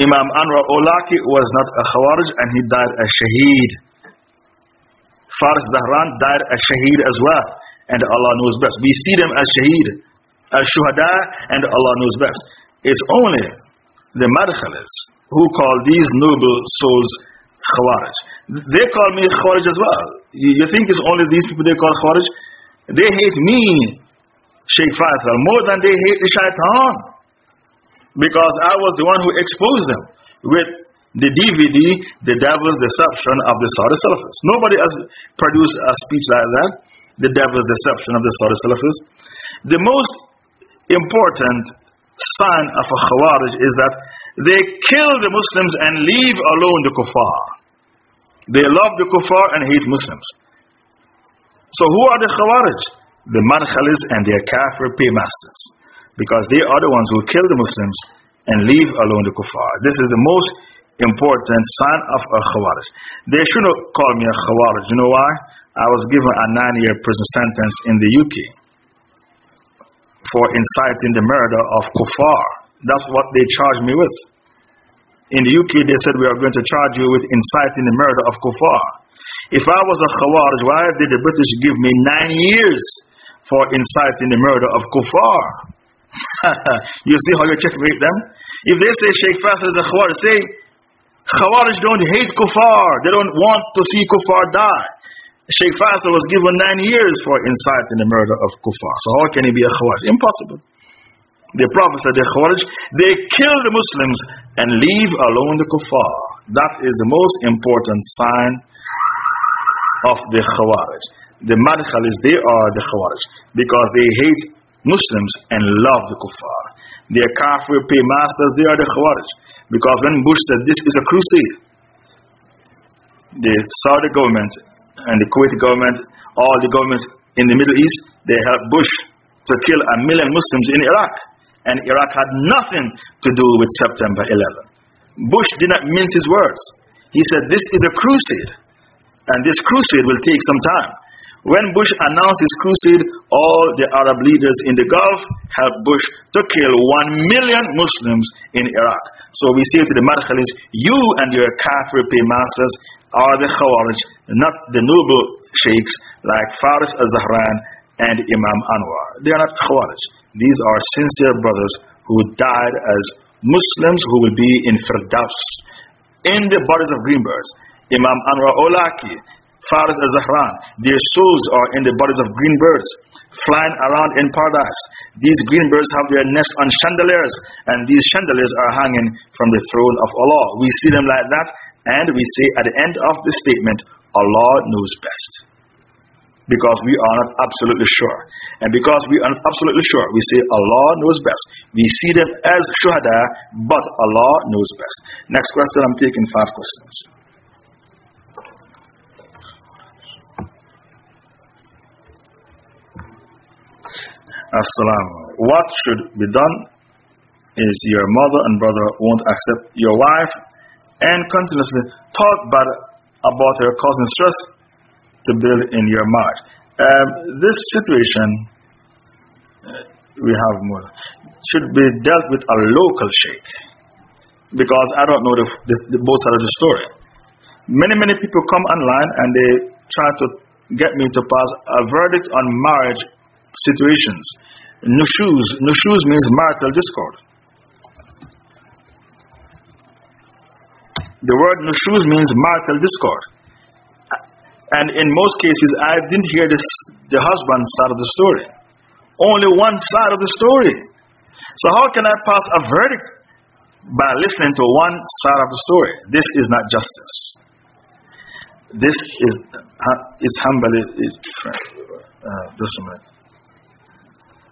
Imam Anwar Awlaki was not a Khawarij and he died a Shaheed. Faris Zahran died a Shaheed as well. And Allah knows best. We see them as Shaheed, as Shuhada, and Allah knows best. It's only the Madkhalis who call these noble souls Khawarij. They call me Khawarij as well. You, think it's only these people they call Khawarij? They hate me, Sheikh Faisal, more than they hate the shaitan. Because I was the one who exposed them with the DVD, The Devil's Deception of the Saudi Salafists. Nobody has produced a speech like that, The Devil's Deception of the Saudi Salafists. The most important sign of a Khawarij is that they kill the Muslims and leave alone the kuffar. They love the kuffar and hate Muslims. So who are the Khawarij? The Madkhalis and their kafir paymasters. Because they are the ones who kill the Muslims and leave alone the kuffar. This is the most important son of a Khawarij. They shouldn't call me a Khawarij. You know why? I was given a nine year prison sentence in the UK for inciting the murder of kuffar. That's what they charged me with. In the UK, they said, We are going to charge you with inciting the murder of kuffar. If I was a Khawarij, why did the British give me nine years for inciting the murder of kuffar? [LAUGHS] you see how you checkmate them? If they say Sheikh Faisal is a Khawarij, say Khawarij don't hate kuffar. They don't want to see kuffar die. Sheikh Faisal was given nine years for inciting the murder of kuffar. So how can he be a Khawarij? Impossible. The Prophet said, the Khawarij, they kill the Muslims and leave alone the kuffar. That is the most important sign of the Khawarij. The Madkhalis, they are the Khawarij because they hate Muslims and love the kuffar. Their kafir paymasters, they are the Khawarij. Because when Bush said this is a crusade, the Saudi government and the Kuwaiti government, all the governments in the Middle East, they helped Bush to kill a million Muslims in Iraq and Iraq had nothing to do with September 11. Bush did not mince his words. He said, This is a crusade, and this crusade will take some time. When Bush announced his crusade, all the Arab leaders in the Gulf helped Bush to kill one million Muslims in Iraq. So we say to the Madkhalis, You and your Kafir paymasters are the Khawarij, not the noble sheikhs like Faris al Zahran and Imam Anwar. They are not Khawarij. These are sincere brothers who died as Muslims who will be in Firdaus, in the bodies of green birds. Imam Anwar Awlaki, Faris al Zahran, their souls are in the bodies of green birds, flying around in paradise. These green birds have their nests on chandeliers, and these chandeliers are hanging from the throne of Allah. We see them like that, and we say at the end of the statement, Allah knows best because we are not absolutely sure. And because we are not absolutely sure, we say Allah knows best. We see them as shuhada, but Allah knows best. Next question, I'm taking five questions. Assalamu. What should be done is your mother and brother won't accept your wife and continuously talk bad about her causing stress to build in your marriage. Um, this situation, uh, we have more, should be dealt with a local sheikh. Because I don't know the, the, the both sides of the story. Many, many people come online and they try to get me to pass a verdict on marriage situations. Nushuz. Nushuz means marital discord. The word nushuz means marital discord. And in most cases, I didn't hear this, the husband's side of the story. Only one side of the story. So, how can I pass a verdict by listening to one side of the story? This is not justice. This is, is humbly. Uh, just a minute.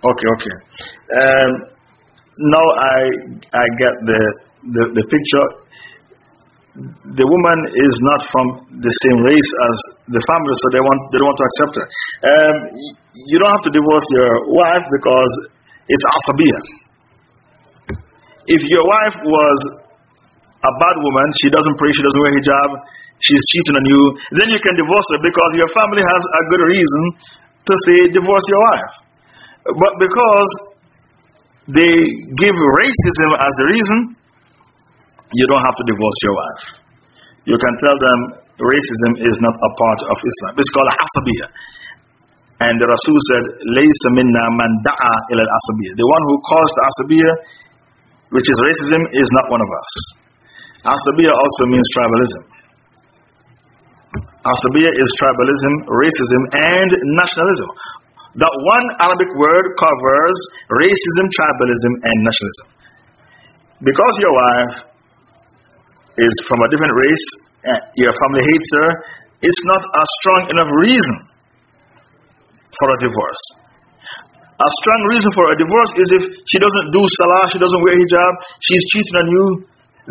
Okay, okay. Um, now I, I get the, the, the picture. The woman is not from the same race as the family, so they, want, they don't want to accept her. Um, you don't have to divorce your wife because it's asabiyah. If your wife was a bad woman, she doesn't pray, she doesn't wear hijab, she's cheating on you, then you can divorce her because your family has a good reason to say divorce your wife. But because they give racism as a reason, you don't have to divorce your wife. You can tell them racism is not a part of Islam. It's called asabiyah. And the Rasul said, Laysa minna man da'a ila al The one who calls caused asabiyah, which is racism, is not one of us. Asabiyah also means tribalism. Asabiyah is tribalism, racism, and nationalism. That one Arabic word covers racism, tribalism, and nationalism. Because your wife is from a different race, and your family hates her, it's not a strong enough reason for a divorce. A strong reason for a divorce is if she doesn't do salah, she doesn't wear hijab, she's cheating on you,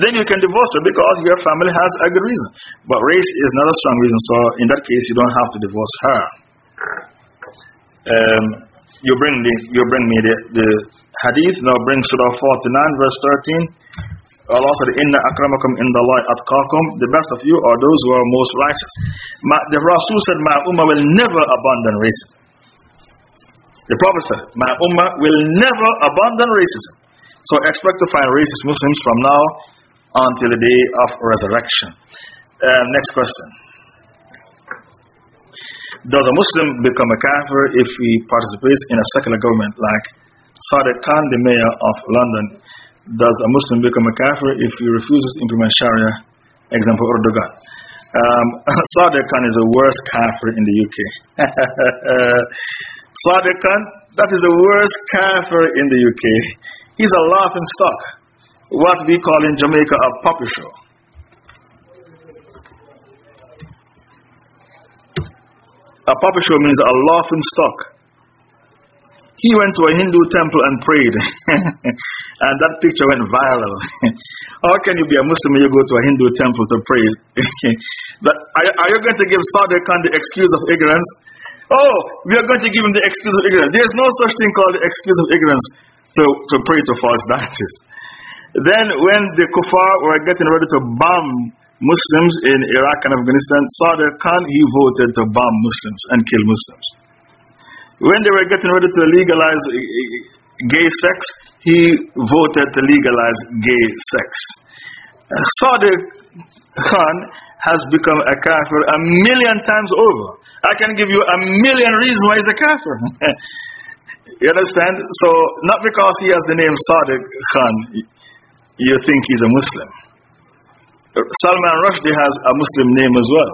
then you can divorce her because your family has a good reason. But race is not a strong reason, so in that case, you don't have to divorce her. Um, you bring the, you bring me the, the hadith. Now bring Surah 49, verse 13. Allah said, Inna akramakum indallahi atqakum. The best of you are those who are most righteous. The Rasul said, My ummah will never abandon racism. The Prophet said, My ummah will never abandon racism. So expect to find racist Muslims from now until the day of resurrection. Um, next question. Does a Muslim become a kafir if he participates in a secular government like Sadiq Khan, the mayor of London? Does a Muslim become a kafir if he refuses to implement Sharia? Example Erdogan. Um, [LAUGHS] Sadiq Khan is the worst kafir in the UK. [LAUGHS] Sadiq Khan, that is the worst kafir in the UK. He's a laughing stock what we call in Jamaica a puppy show. A puppy show means a laughing stock. He went to a Hindu temple and prayed, [LAUGHS] and that picture went viral. [LAUGHS] How can you be a Muslim when you go to a Hindu temple to pray? [LAUGHS] but are, are you going to give Sadiq Khan the excuse of ignorance? Oh, we are going to give him the excuse of ignorance. There is no such thing called the excuse of ignorance to, to pray to false deities. Then, when the kuffar were getting ready to bomb Muslims in Iraq and Afghanistan, Sadiq Khan, he voted to bomb Muslims and kill Muslims. When they were getting ready to legalize eh, eh, gay sex, he voted to legalize gay sex. Sadiq Khan has become a kafir a million times over. I can give you a million reasons why he's a kafir. [LAUGHS] you understand? So, not because he has the name Sadiq Khan, you think he's a Muslim. Salman Rushdie has a Muslim name as well.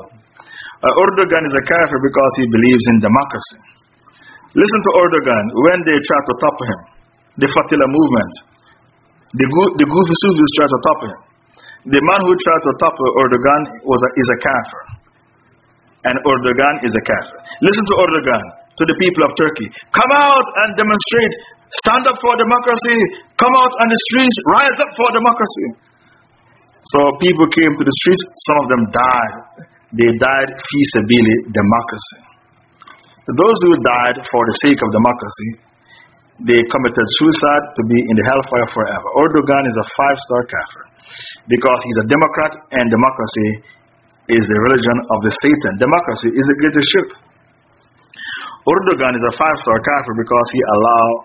Uh, Erdogan is a kafir because he believes in democracy. Listen to Erdogan when they try to top him, the Fethullah movement. The, the Goofy Sufis try to top him. The man who tried to top Erdogan was a, is a kafir. And Erdogan is a kafir. Listen to Erdogan, to the people of Turkey. Come out and demonstrate Stand up for democracy. Come out on the streets. Rise up for democracy. So people came to the streets. Some of them died. They died fi sabil democracy. Those who died for the sake of democracy, they committed suicide to be in the hellfire forever. Erdogan is a five star kafir because he's a Democrat and democracy is the religion of the Satan. Democracy is the greatest shirk. Erdogan is a five star kafir because he allowed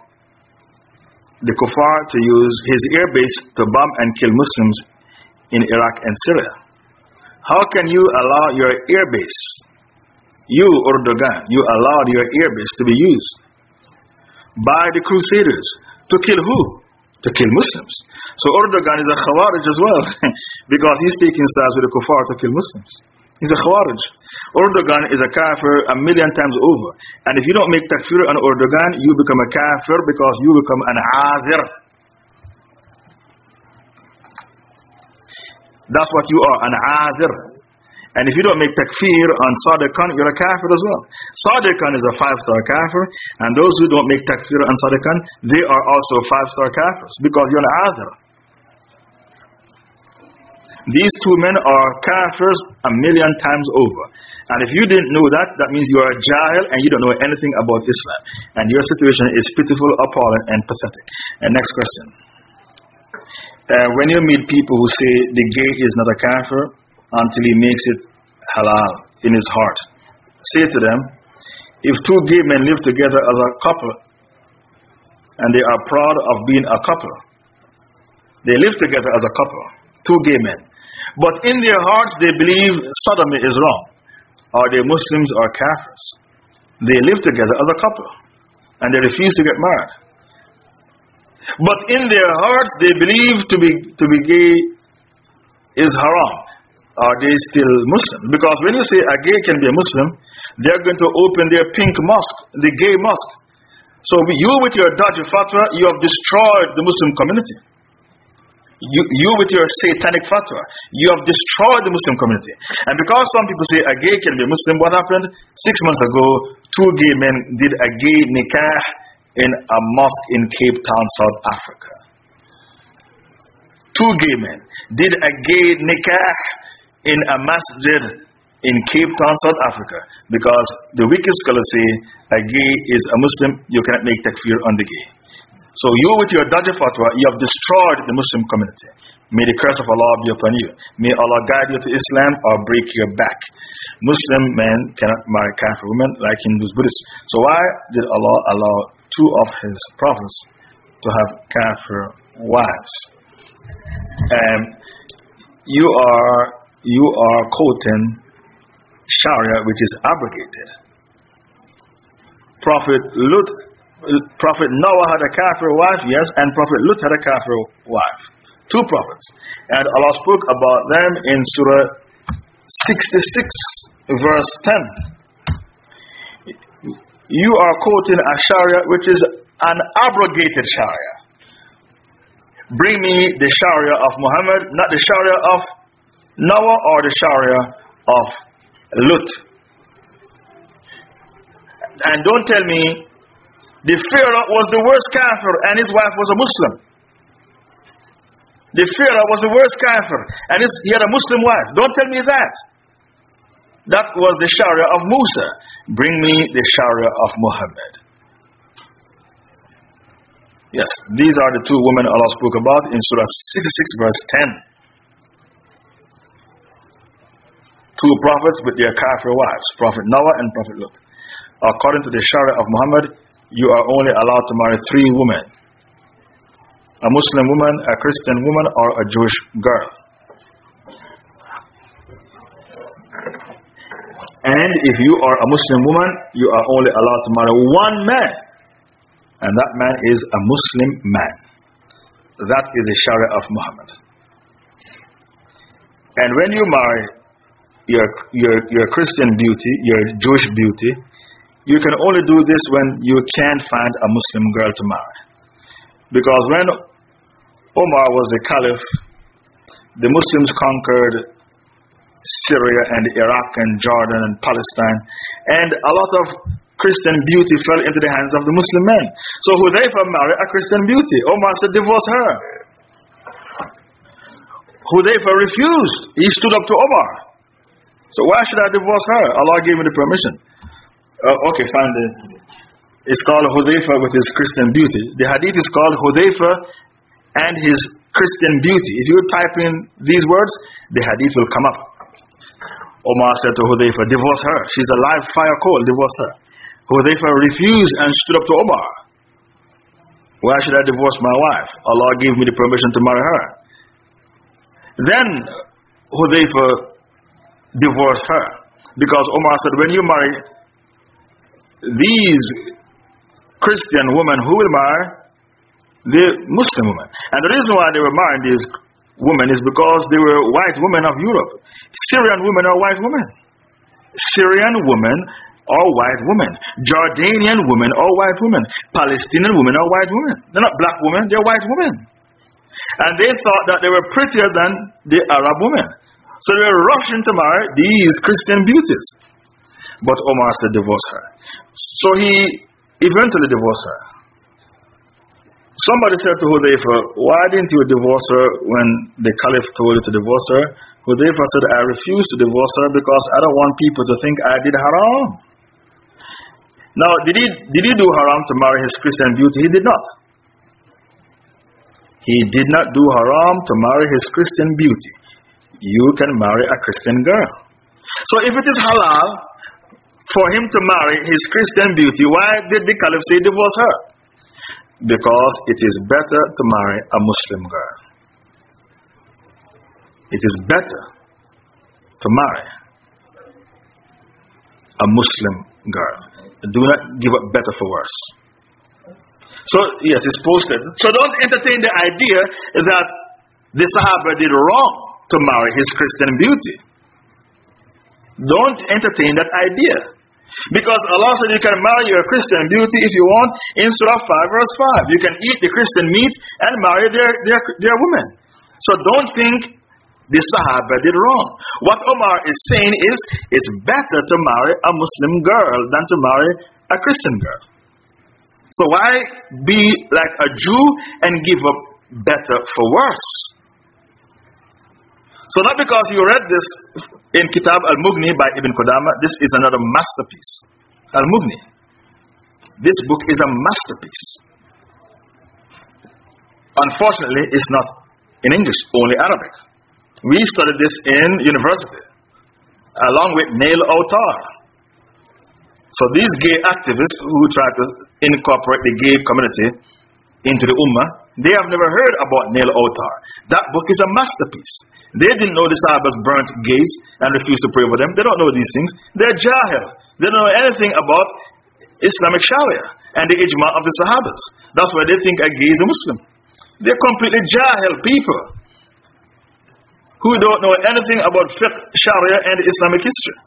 the kuffar to use his airbase to bomb and kill Muslims in Iraq and Syria. How can you allow your airbase, you Erdogan, you allowed your airbase to be used by the crusaders to kill who? To kill Muslims. So Erdogan is a Khawarij as well [LAUGHS] because he's taking sides with the kuffar to kill Muslims. He's a Khawarij. Erdogan is a kafir a million times over. And if you don't make takfir on Erdogan, you become a kafir because you become an adhir. That's what you are, an adhir. And if you don't make takfir on Sadiq Khan, you're a kafir as well. Sadiq Khan is a five star kafir, and those who don't make takfir on Sadiq Khan, they are also five star kafirs because you're an adhir. These two men are kafirs a million times over. And if you didn't know that, that means you are a jahil and you don't know anything about Islam. And your situation is pitiful, appalling, and pathetic. And next question. Uh, when you meet people who say the gay is not a kafir until he makes it halal in his heart, say to them, if two gay men live together as a couple and they are proud of being a couple, they live together as a couple, two gay men, but in their hearts they believe sodomy is wrong, or they Muslims or Kafirs. They live together as a couple and they refuse to get married. But in their hearts they believe to be, to be gay is haram. Are they still Muslim? Because when you say a gay can be a Muslim, they're going to open their pink mosque, the gay mosque. So you with your dodgy fatwa, you have destroyed the Muslim community. You, you with your satanic fatwa, you have destroyed the Muslim community. And because some people say a gay can be a Muslim, what happened? Six months ago, two gay men did a gay nikah in a mosque in Cape Town, South Africa. Two gay men did a gay nikah in a masjid in Cape Town, South Africa. Because the wicked scholars say a gay is a Muslim, you cannot make takfir on the gay. So you with your dodgy fatwa, you have destroyed the Muslim community. May the curse of Allah be upon you. May Allah guide you to Islam or break your back. Muslim men cannot marry Kafir women like Hindus, Buddhists. So why did Allah allow two of His prophets to have Kafir wives? Um, you are you are quoting Sharia, which is abrogated. Prophet Lut Prophet Noah had a kafir wife, yes, and Prophet Lut had a kafir wife. Two prophets. And Allah spoke about them in Surah 66, verse 10. You are quoting a Sharia which is an abrogated Sharia. Bring me the Sharia of Muhammad, not the Sharia of Noah or the Sharia of Lut. And don't tell me the Pharaoh was the worst kafir and his wife was a Muslim. The Pharaoh was the worst kafir and his, he had a Muslim wife. Don't tell me that. That was the Sharia of Musa. Bring me the Sharia of Muhammad. Yes, these are the two women Allah spoke about in Surah 66, verse 10. Two prophets with their kafir wives, Prophet Noah and Prophet Lut. According to the Sharia of Muhammad, you are only allowed to marry three women a Muslim woman, a Christian woman, or a Jewish girl. And if you are a Muslim woman, you are only allowed to marry one man, and that man is a Muslim man. That is the Sharia of Muhammad. And when you marry your, your, your Christian beauty, your Jewish beauty, you can only do this when you can't find a Muslim girl to marry. Because when Omar was a caliph, the Muslims conquered Syria and Iraq and Jordan and Palestine, and a lot of Christian beauty fell into the hands of the Muslim men. So Hudayfa married a Christian beauty. Omar said, divorce her. Hudayfa refused. He stood up to Omar. So why should I divorce her? Allah gave me the permission. Uh, okay, fine. It's called Hudayfa with his Christian beauty. The hadith is called Hudayfa and his Christian beauty. If you type in these words, the hadith will come up. Omar said to Hudayfa, divorce her. She's a live fire coal, divorce her. Hudayfa refused and stood up to Omar. Why should I divorce my wife? Allah gave me the permission to marry her. Then Hudayfa divorced her. Because Omar said, when you marry these Christian women who will marry the Muslim women. And the reason why they were marrying these women is because they were white women of Europe. Syrian women are white women. Syrian women are white women. Jordanian women are white women. Palestinian women are white women. They're not black women, they're white women. And they thought that they were prettier than the Arab women. So they were rushing to marry these Christian beauties. But Omar said, divorce her. So he eventually divorced her. Somebody said to Hudayfa, Why didn't you divorce her when the Caliph told you to divorce her? Hudayfa said, I refuse to divorce her because I don't want people to think I did haram. Now, did he, did he do haram to marry his Christian beauty? He did not. He did not do haram to marry his Christian beauty. You can marry a Christian girl. So if it is halal for him to marry his Christian beauty, why did the Caliph say divorce her? Because it is better to marry a Muslim girl. It is better to marry a Muslim girl. Do not give up better for worse. So, yes, it's posted. So don't entertain the idea that the Sahaba did wrong to marry his Christian beauty. Don't entertain that idea. Because Allah said you can marry your Christian beauty if you want in Surah 5 verse 5. You can eat the Christian meat and marry their, their, their women. So don't think the Sahaba did wrong. What Omar is saying is it's better to marry a Muslim girl than to marry a Christian girl. So why be like a Jew and give up better for worse? So not because you read this in Kitab al-Mughni by Ibn Qudama, this is another masterpiece. Al-Mughni. This book is a masterpiece. Unfortunately, it's not in English, only Arabic. We studied this in university, along with Nail Autar. So these gay activists who try to incorporate the gay community into the Ummah, they have never heard about Nail Autar. That book is a masterpiece. They didn't know the Sahabas burnt gays and refused to pray for them. They don't know these things. They're Jahil. They don't know anything about Islamic Sharia and the Ijma of the Sahabas. That's why they think a gay is a Muslim. They're completely Jahil people who don't know anything about fiqh, Sharia, and Islamic history.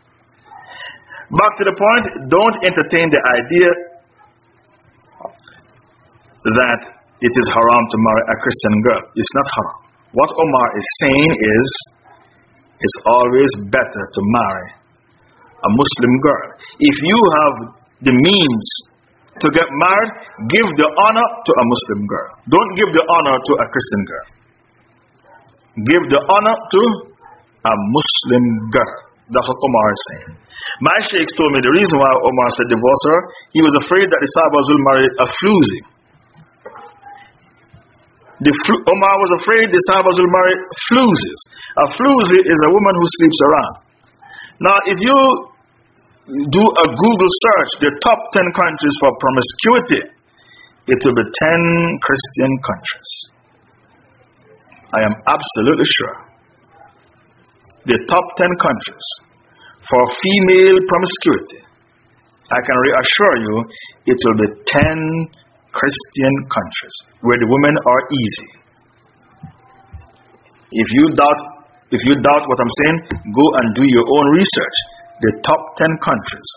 Back to the point, don't entertain the idea that it is haram to marry a Christian girl. It's not haram. What Omar is saying is, it's always better to marry a Muslim girl. If you have the means to get married, give the honor to a Muslim girl. Don't give the honor to a Christian girl. Give the honor to a Muslim girl. That's what Omar is saying. My sheikhs told me the reason why Omar said divorce her, he was afraid that the Sahabas will marry a floozy. The Omar was afraid the Sahabas will marry fluzes. A fluzi is a woman who sleeps around. Now, if you do a Google search, the top 10 countries for promiscuity, it will be 10 Christian countries. I am absolutely sure. The top 10 countries for female promiscuity, I can reassure you, it will be 10 Christian countries where the women are easy. If you doubt, if you doubt what I'm saying, go and do your own research. The top 10 countries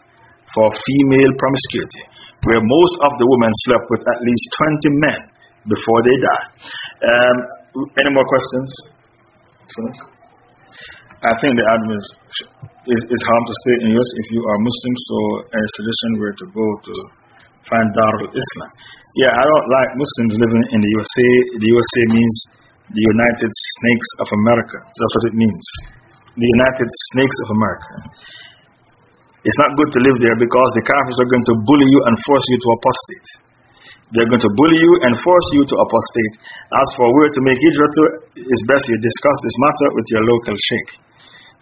for female promiscuity, where most of the women slept with at least 20 men before they die. Um, any more questions? I think the admin is, is, is to stay in US if you are Muslim, so a suggestion were to go to find Darul Islam. Yeah, I don't like Muslims living in the USA. The USA means the United Snakes of America. That's what it means. The United Snakes of America. It's not good to live there because the Kafirs are going to bully you and force you to apostate. They're going to bully you and force you to apostate. As for where to make hijrah to, it's best you discuss this matter with your local sheikh.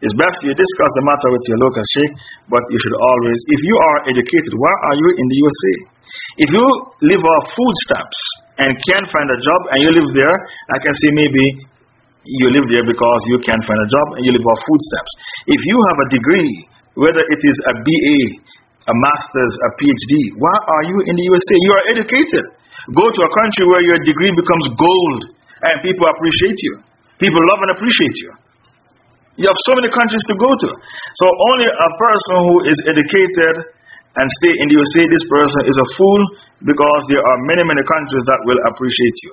It's best you discuss the matter with your local sheikh, but you should always, if you are educated, why are you in the USA? If you live off food stamps and can't find a job and you live there, I can say maybe you live there because you can't find a job and you live off food stamps. If you have a degree, whether it is a BA, a master's, a PhD, why are you in the USA? You are educated. Go to a country where your degree becomes gold and people appreciate you. People love and appreciate you. You have so many countries to go to. So only a person who is educated and stay in the USA, this person is a fool because there are many, many countries that will appreciate you.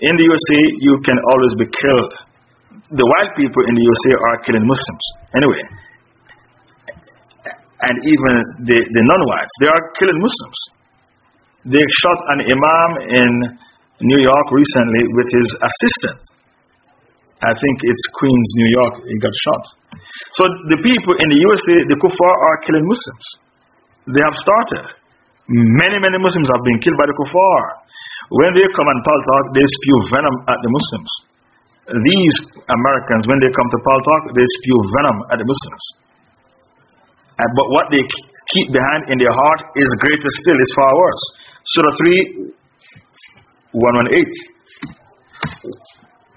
In the USA, you can always be killed. the white people in the USA are killing Muslims. Anyway. And even the, the non whites, they are killing Muslims. They shot an imam in New York recently with his assistant. I think it's Queens, New York, he got shot. So the people in the USA, the kuffar, are killing Muslims. They have started. Many, many Muslims have been killed by the kuffar. When they come and Paltalk, they spew venom at the Muslims. These Americans, when they come to Paltalk, they spew venom at the Muslims. But what they keep behind in their heart is greater still, is far worse. Surah 3 118.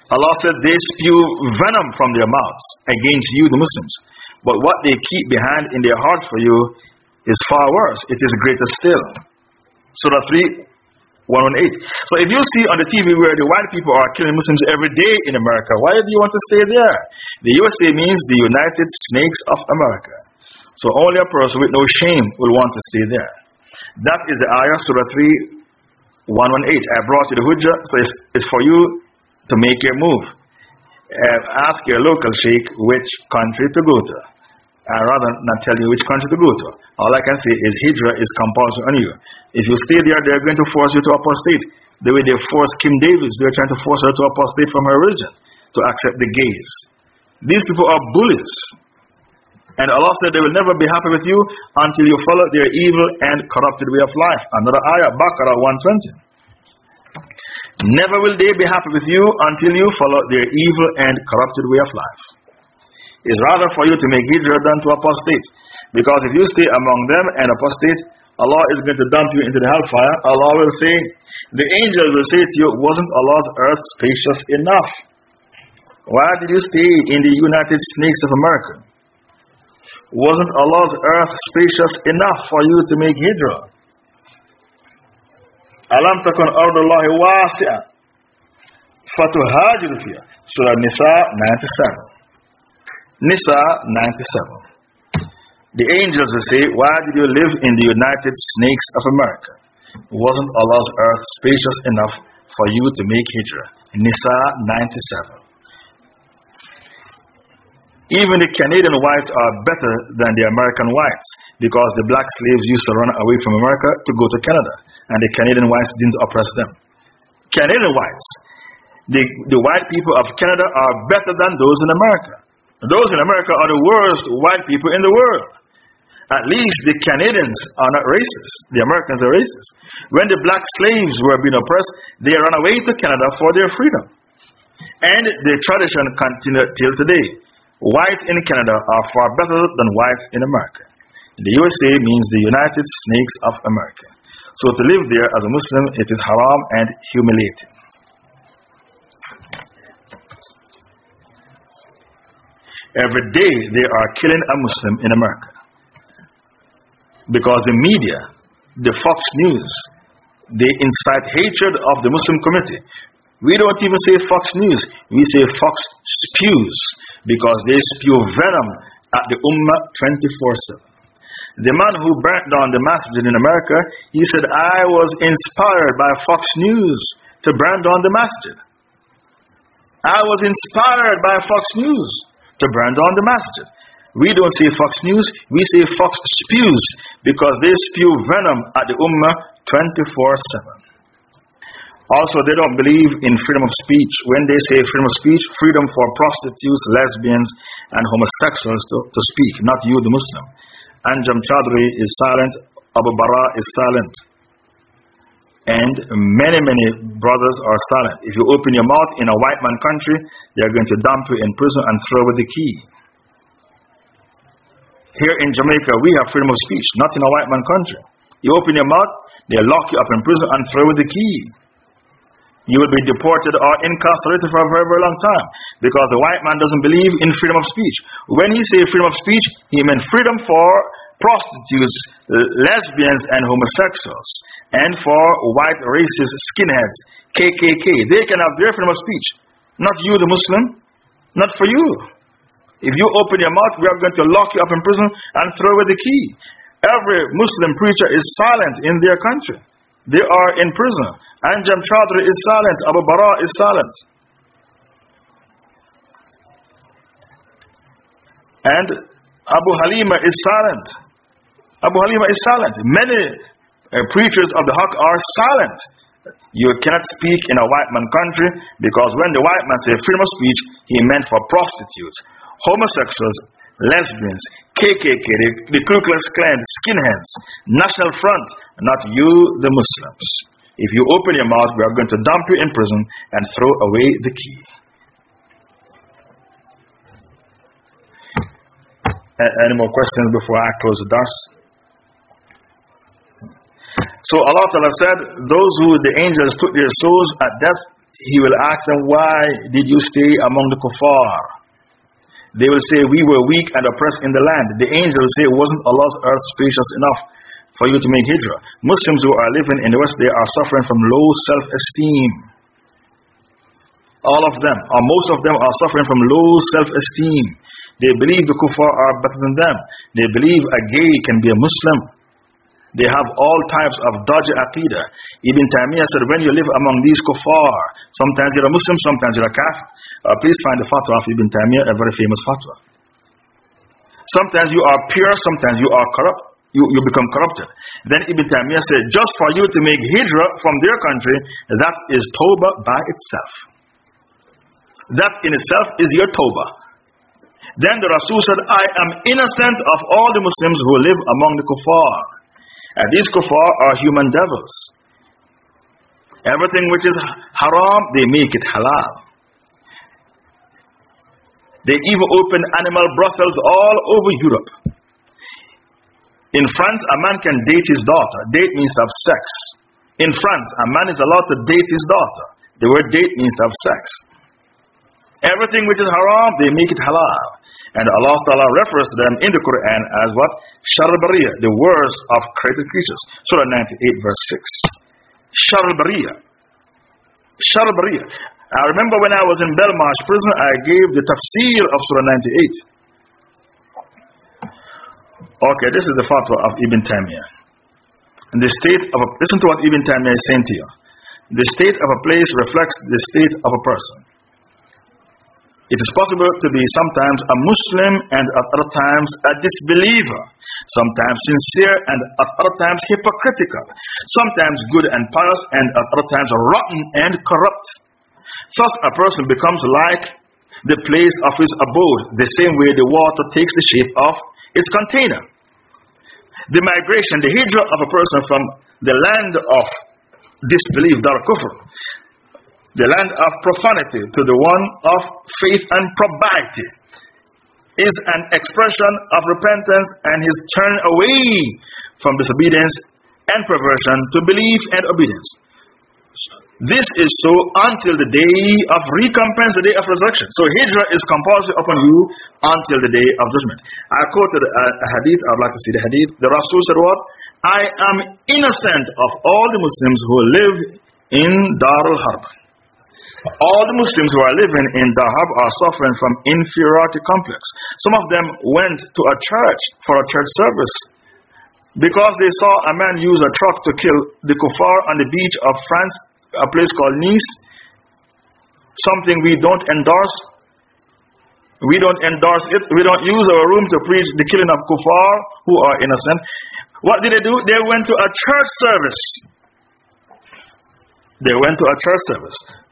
Allah said they spew venom from their mouths against you, the Muslims. But what they keep behind in their hearts for you is far worse. It is greater still. Surah 3 118. So if you see on the TV where the white people are killing Muslims every day in America, why do you want to stay there? The USA means the United Snakes of America. So only a person with no shame will want to stay there. That is the ayah, Surah 3, 118. I brought you the Hujjah, so it's, it's for you to make your move. Uh, ask your local sheikh which country to go to. I'd rather not tell you which country to go to. All I can say is Hijrah is compulsory on you. If you stay there, they're going to force you to apostate. The way they forced Kim Davis, they're trying to force her to apostate from her religion, to accept the gays. These people are bullies. And Allah said they will never be happy with you until you follow their evil and corrupted way of life. Another ayah, Baqarah 120. Never will they be happy with you until you follow their evil and corrupted way of life. It's rather for you to make hijrah than to apostate. Because if you stay among them and apostate, Allah is going to dump you into the hellfire. Allah will say, the angels will say to you, Wasn't Allah's earth spacious enough? Why did you stay in the United Snakes of America? Wasn't Allah's earth spacious enough for you to make hijrah? ألم تكن أرض الله واسعة فتهاجر فيها Surah Nisa 97 Nisa 97 The angels will say, Why did you live in the United Snakes of America? Wasn't Allah's earth spacious enough for you to make hijrah? Nisa 97 even the Canadian whites are better than the American whites because the black slaves used to run away from America to go to Canada and the Canadian whites didn't oppress them. Canadian whites, the, the white people of Canada are better than those in America. Those in America are the worst white people in the world. At least the Canadians are not racist. The Americans are racist. When the black slaves were being oppressed, they ran away to Canada for their freedom. And the tradition continued till today. Whites in Canada are far better than whites in America. The USA means the United Snakes of America. So to live there as a Muslim, it is haram and humiliating. Every day they are killing a Muslim in America. Because the media, the Fox News, they incite hatred of the Muslim community. We don't even say Fox News, we say Fox spews because they spew venom at the Ummah 24 7. The man who burnt down the masjid in America, he said, I was inspired by Fox News to burn down the masjid. I was inspired by Fox News to burn down the masjid. We don't say Fox News, we say Fox spews because they spew venom at the Ummah 24 7. Also, they don't believe in freedom of speech. When they say freedom of speech, freedom for prostitutes, lesbians, and homosexuals to, to speak, not you, the Muslim. Anjem Choudary is silent, Abu Bara is silent. And many, many brothers are silent. If you open your mouth in a white man country, they are going to dump you in prison and throw away the key. Here in Jamaica, we have freedom of speech, not in a white man country. You open your mouth, they lock you up in prison and throw away the key. You will be deported or incarcerated for a very, very long time because the white man doesn't believe in freedom of speech. When he says freedom of speech, he meant freedom for prostitutes, lesbians, and homosexuals, and for white racist skinheads, KKK. They can have their freedom of speech. Not you, the Muslim. Not for you. If you open your mouth, we are going to lock you up in prison and throw away the key. Every Muslim preacher is silent in their country. They are in prison. Anjem Choudary is silent. Abu Bara is silent. And Abu Halima is silent. Abu Halima is silent. Many uh, preachers of the Haqq are silent. You cannot speak in a white man country because when the white man said freedom of speech, he meant for prostitutes, homosexuals, lesbians, KKK, the, the Ku Klux Klan, skinheads, National Front, not you, the Muslims. If you open your mouth, we are going to dump you in prison and throw away the key. Any more questions before I close the dars? So Allah Ta'ala said, Those who the angels took their souls at death, He will ask them, Why did you stay among the kuffar? They will say, We were weak and oppressed in the land. The angels will say, Wasn't Allah's earth spacious enough for you to make hijrah? Muslims who are living in the West, they are suffering from low self esteem. All of them, or most of them, are suffering from low self esteem. They believe the kuffar are better than them. They believe a gay can be a Muslim. They have all types of dodgy aqidah. Ibn Taymiyyah said, when you live among these kuffar, sometimes you're a Muslim, sometimes you're a kafir. Uh, please find the fatwa of Ibn Taymiyyah, a very famous fatwa. Sometimes you are pure, sometimes you are corrupt. You, you become corrupted. Then Ibn Taymiyyah said, just for you to make hijrah from their country, that is tawbah by itself. That in itself is your tawbah. Then the Rasul said, I am innocent of all the Muslims who live among the kuffar. And these kuffar are human devils. Everything which is haram, they make it halal. They even open animal brothels all over Europe. In France, a man can date his daughter. Date means have sex. In France, a man is allowed to date his daughter. The word date means have sex. Everything which is haram, they make it halal. And Allah Ta'ala refers to them in the Quran as what? Sharbariya, the worst of created creatures. Surah 98, verse 6. Sharbariya. Sharbariya. I remember when I was in Belmarsh prison, I gave the tafsir of Surah 98. Okay, this is the fatwa of Ibn Taymiyyah. And the state of a, listen to what Ibn Taymiyyah is saying to you. The state of a place reflects the state of a person. It is possible to be sometimes a Muslim and at other times a disbeliever, sometimes sincere and at other times hypocritical, sometimes good and pious and at other times rotten and corrupt. Thus, a person becomes like the place of his abode, the same way the water takes the shape of its container. The migration, the hijrah of a person from the land of disbelief, dar kufr, the land of profanity to the one of faith and probity is an expression of repentance and his turn away from disobedience and perversion to belief and obedience. This is so until the day of recompense, the day of resurrection. So hijrah is compulsory upon you until the day of judgment. I quoted a, a hadith, I'd like to see the hadith. The Rasul said what? I am innocent of all the Muslims who live in Darul Harb. All the Muslims who are living in Dar Harb are suffering from inferiority complex. Some of them went to a church for a church service because they saw a man use a truck to kill the kuffar on the beach of France, a place called Nice. Something we don't endorse. We don't endorse it. We don't use our room to preach the killing of kuffar who are innocent. What did they do? They went to a church service. They went to a church service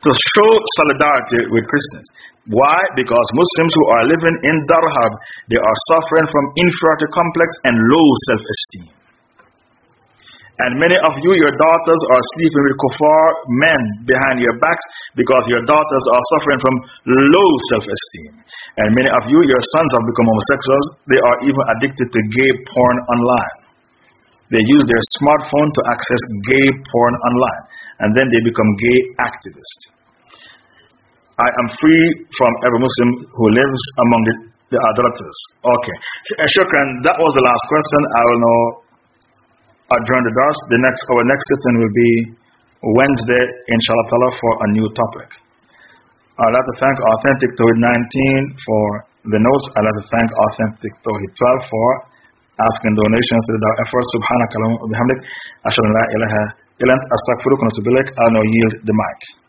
to show solidarity with Christians. Why? Because Muslims who are living in Darhab, they are suffering from inferiority complex and low self esteem. And many of you, your daughters are sleeping with kuffar men behind your backs because your daughters are suffering from low self esteem. And many of you, your sons have become homosexuals. They are even addicted to gay porn online. They use their smartphone to access gay porn online and then they become gay activists. I am free from every Muslim who lives among the, the idolaters. Okay. Uh, shukran, that was the last question. I will now adjourn the dars. The next, our next session will be Wednesday, inshallah for a new topic. I'd like to thank Authentic Tawhid 19 for the notes. I'd like to thank Authentic Tawhid 12 for asking donations to our efforts. Subhanaka wa Elant Astagfirullah, Kunatubilek, I'll yield the mic.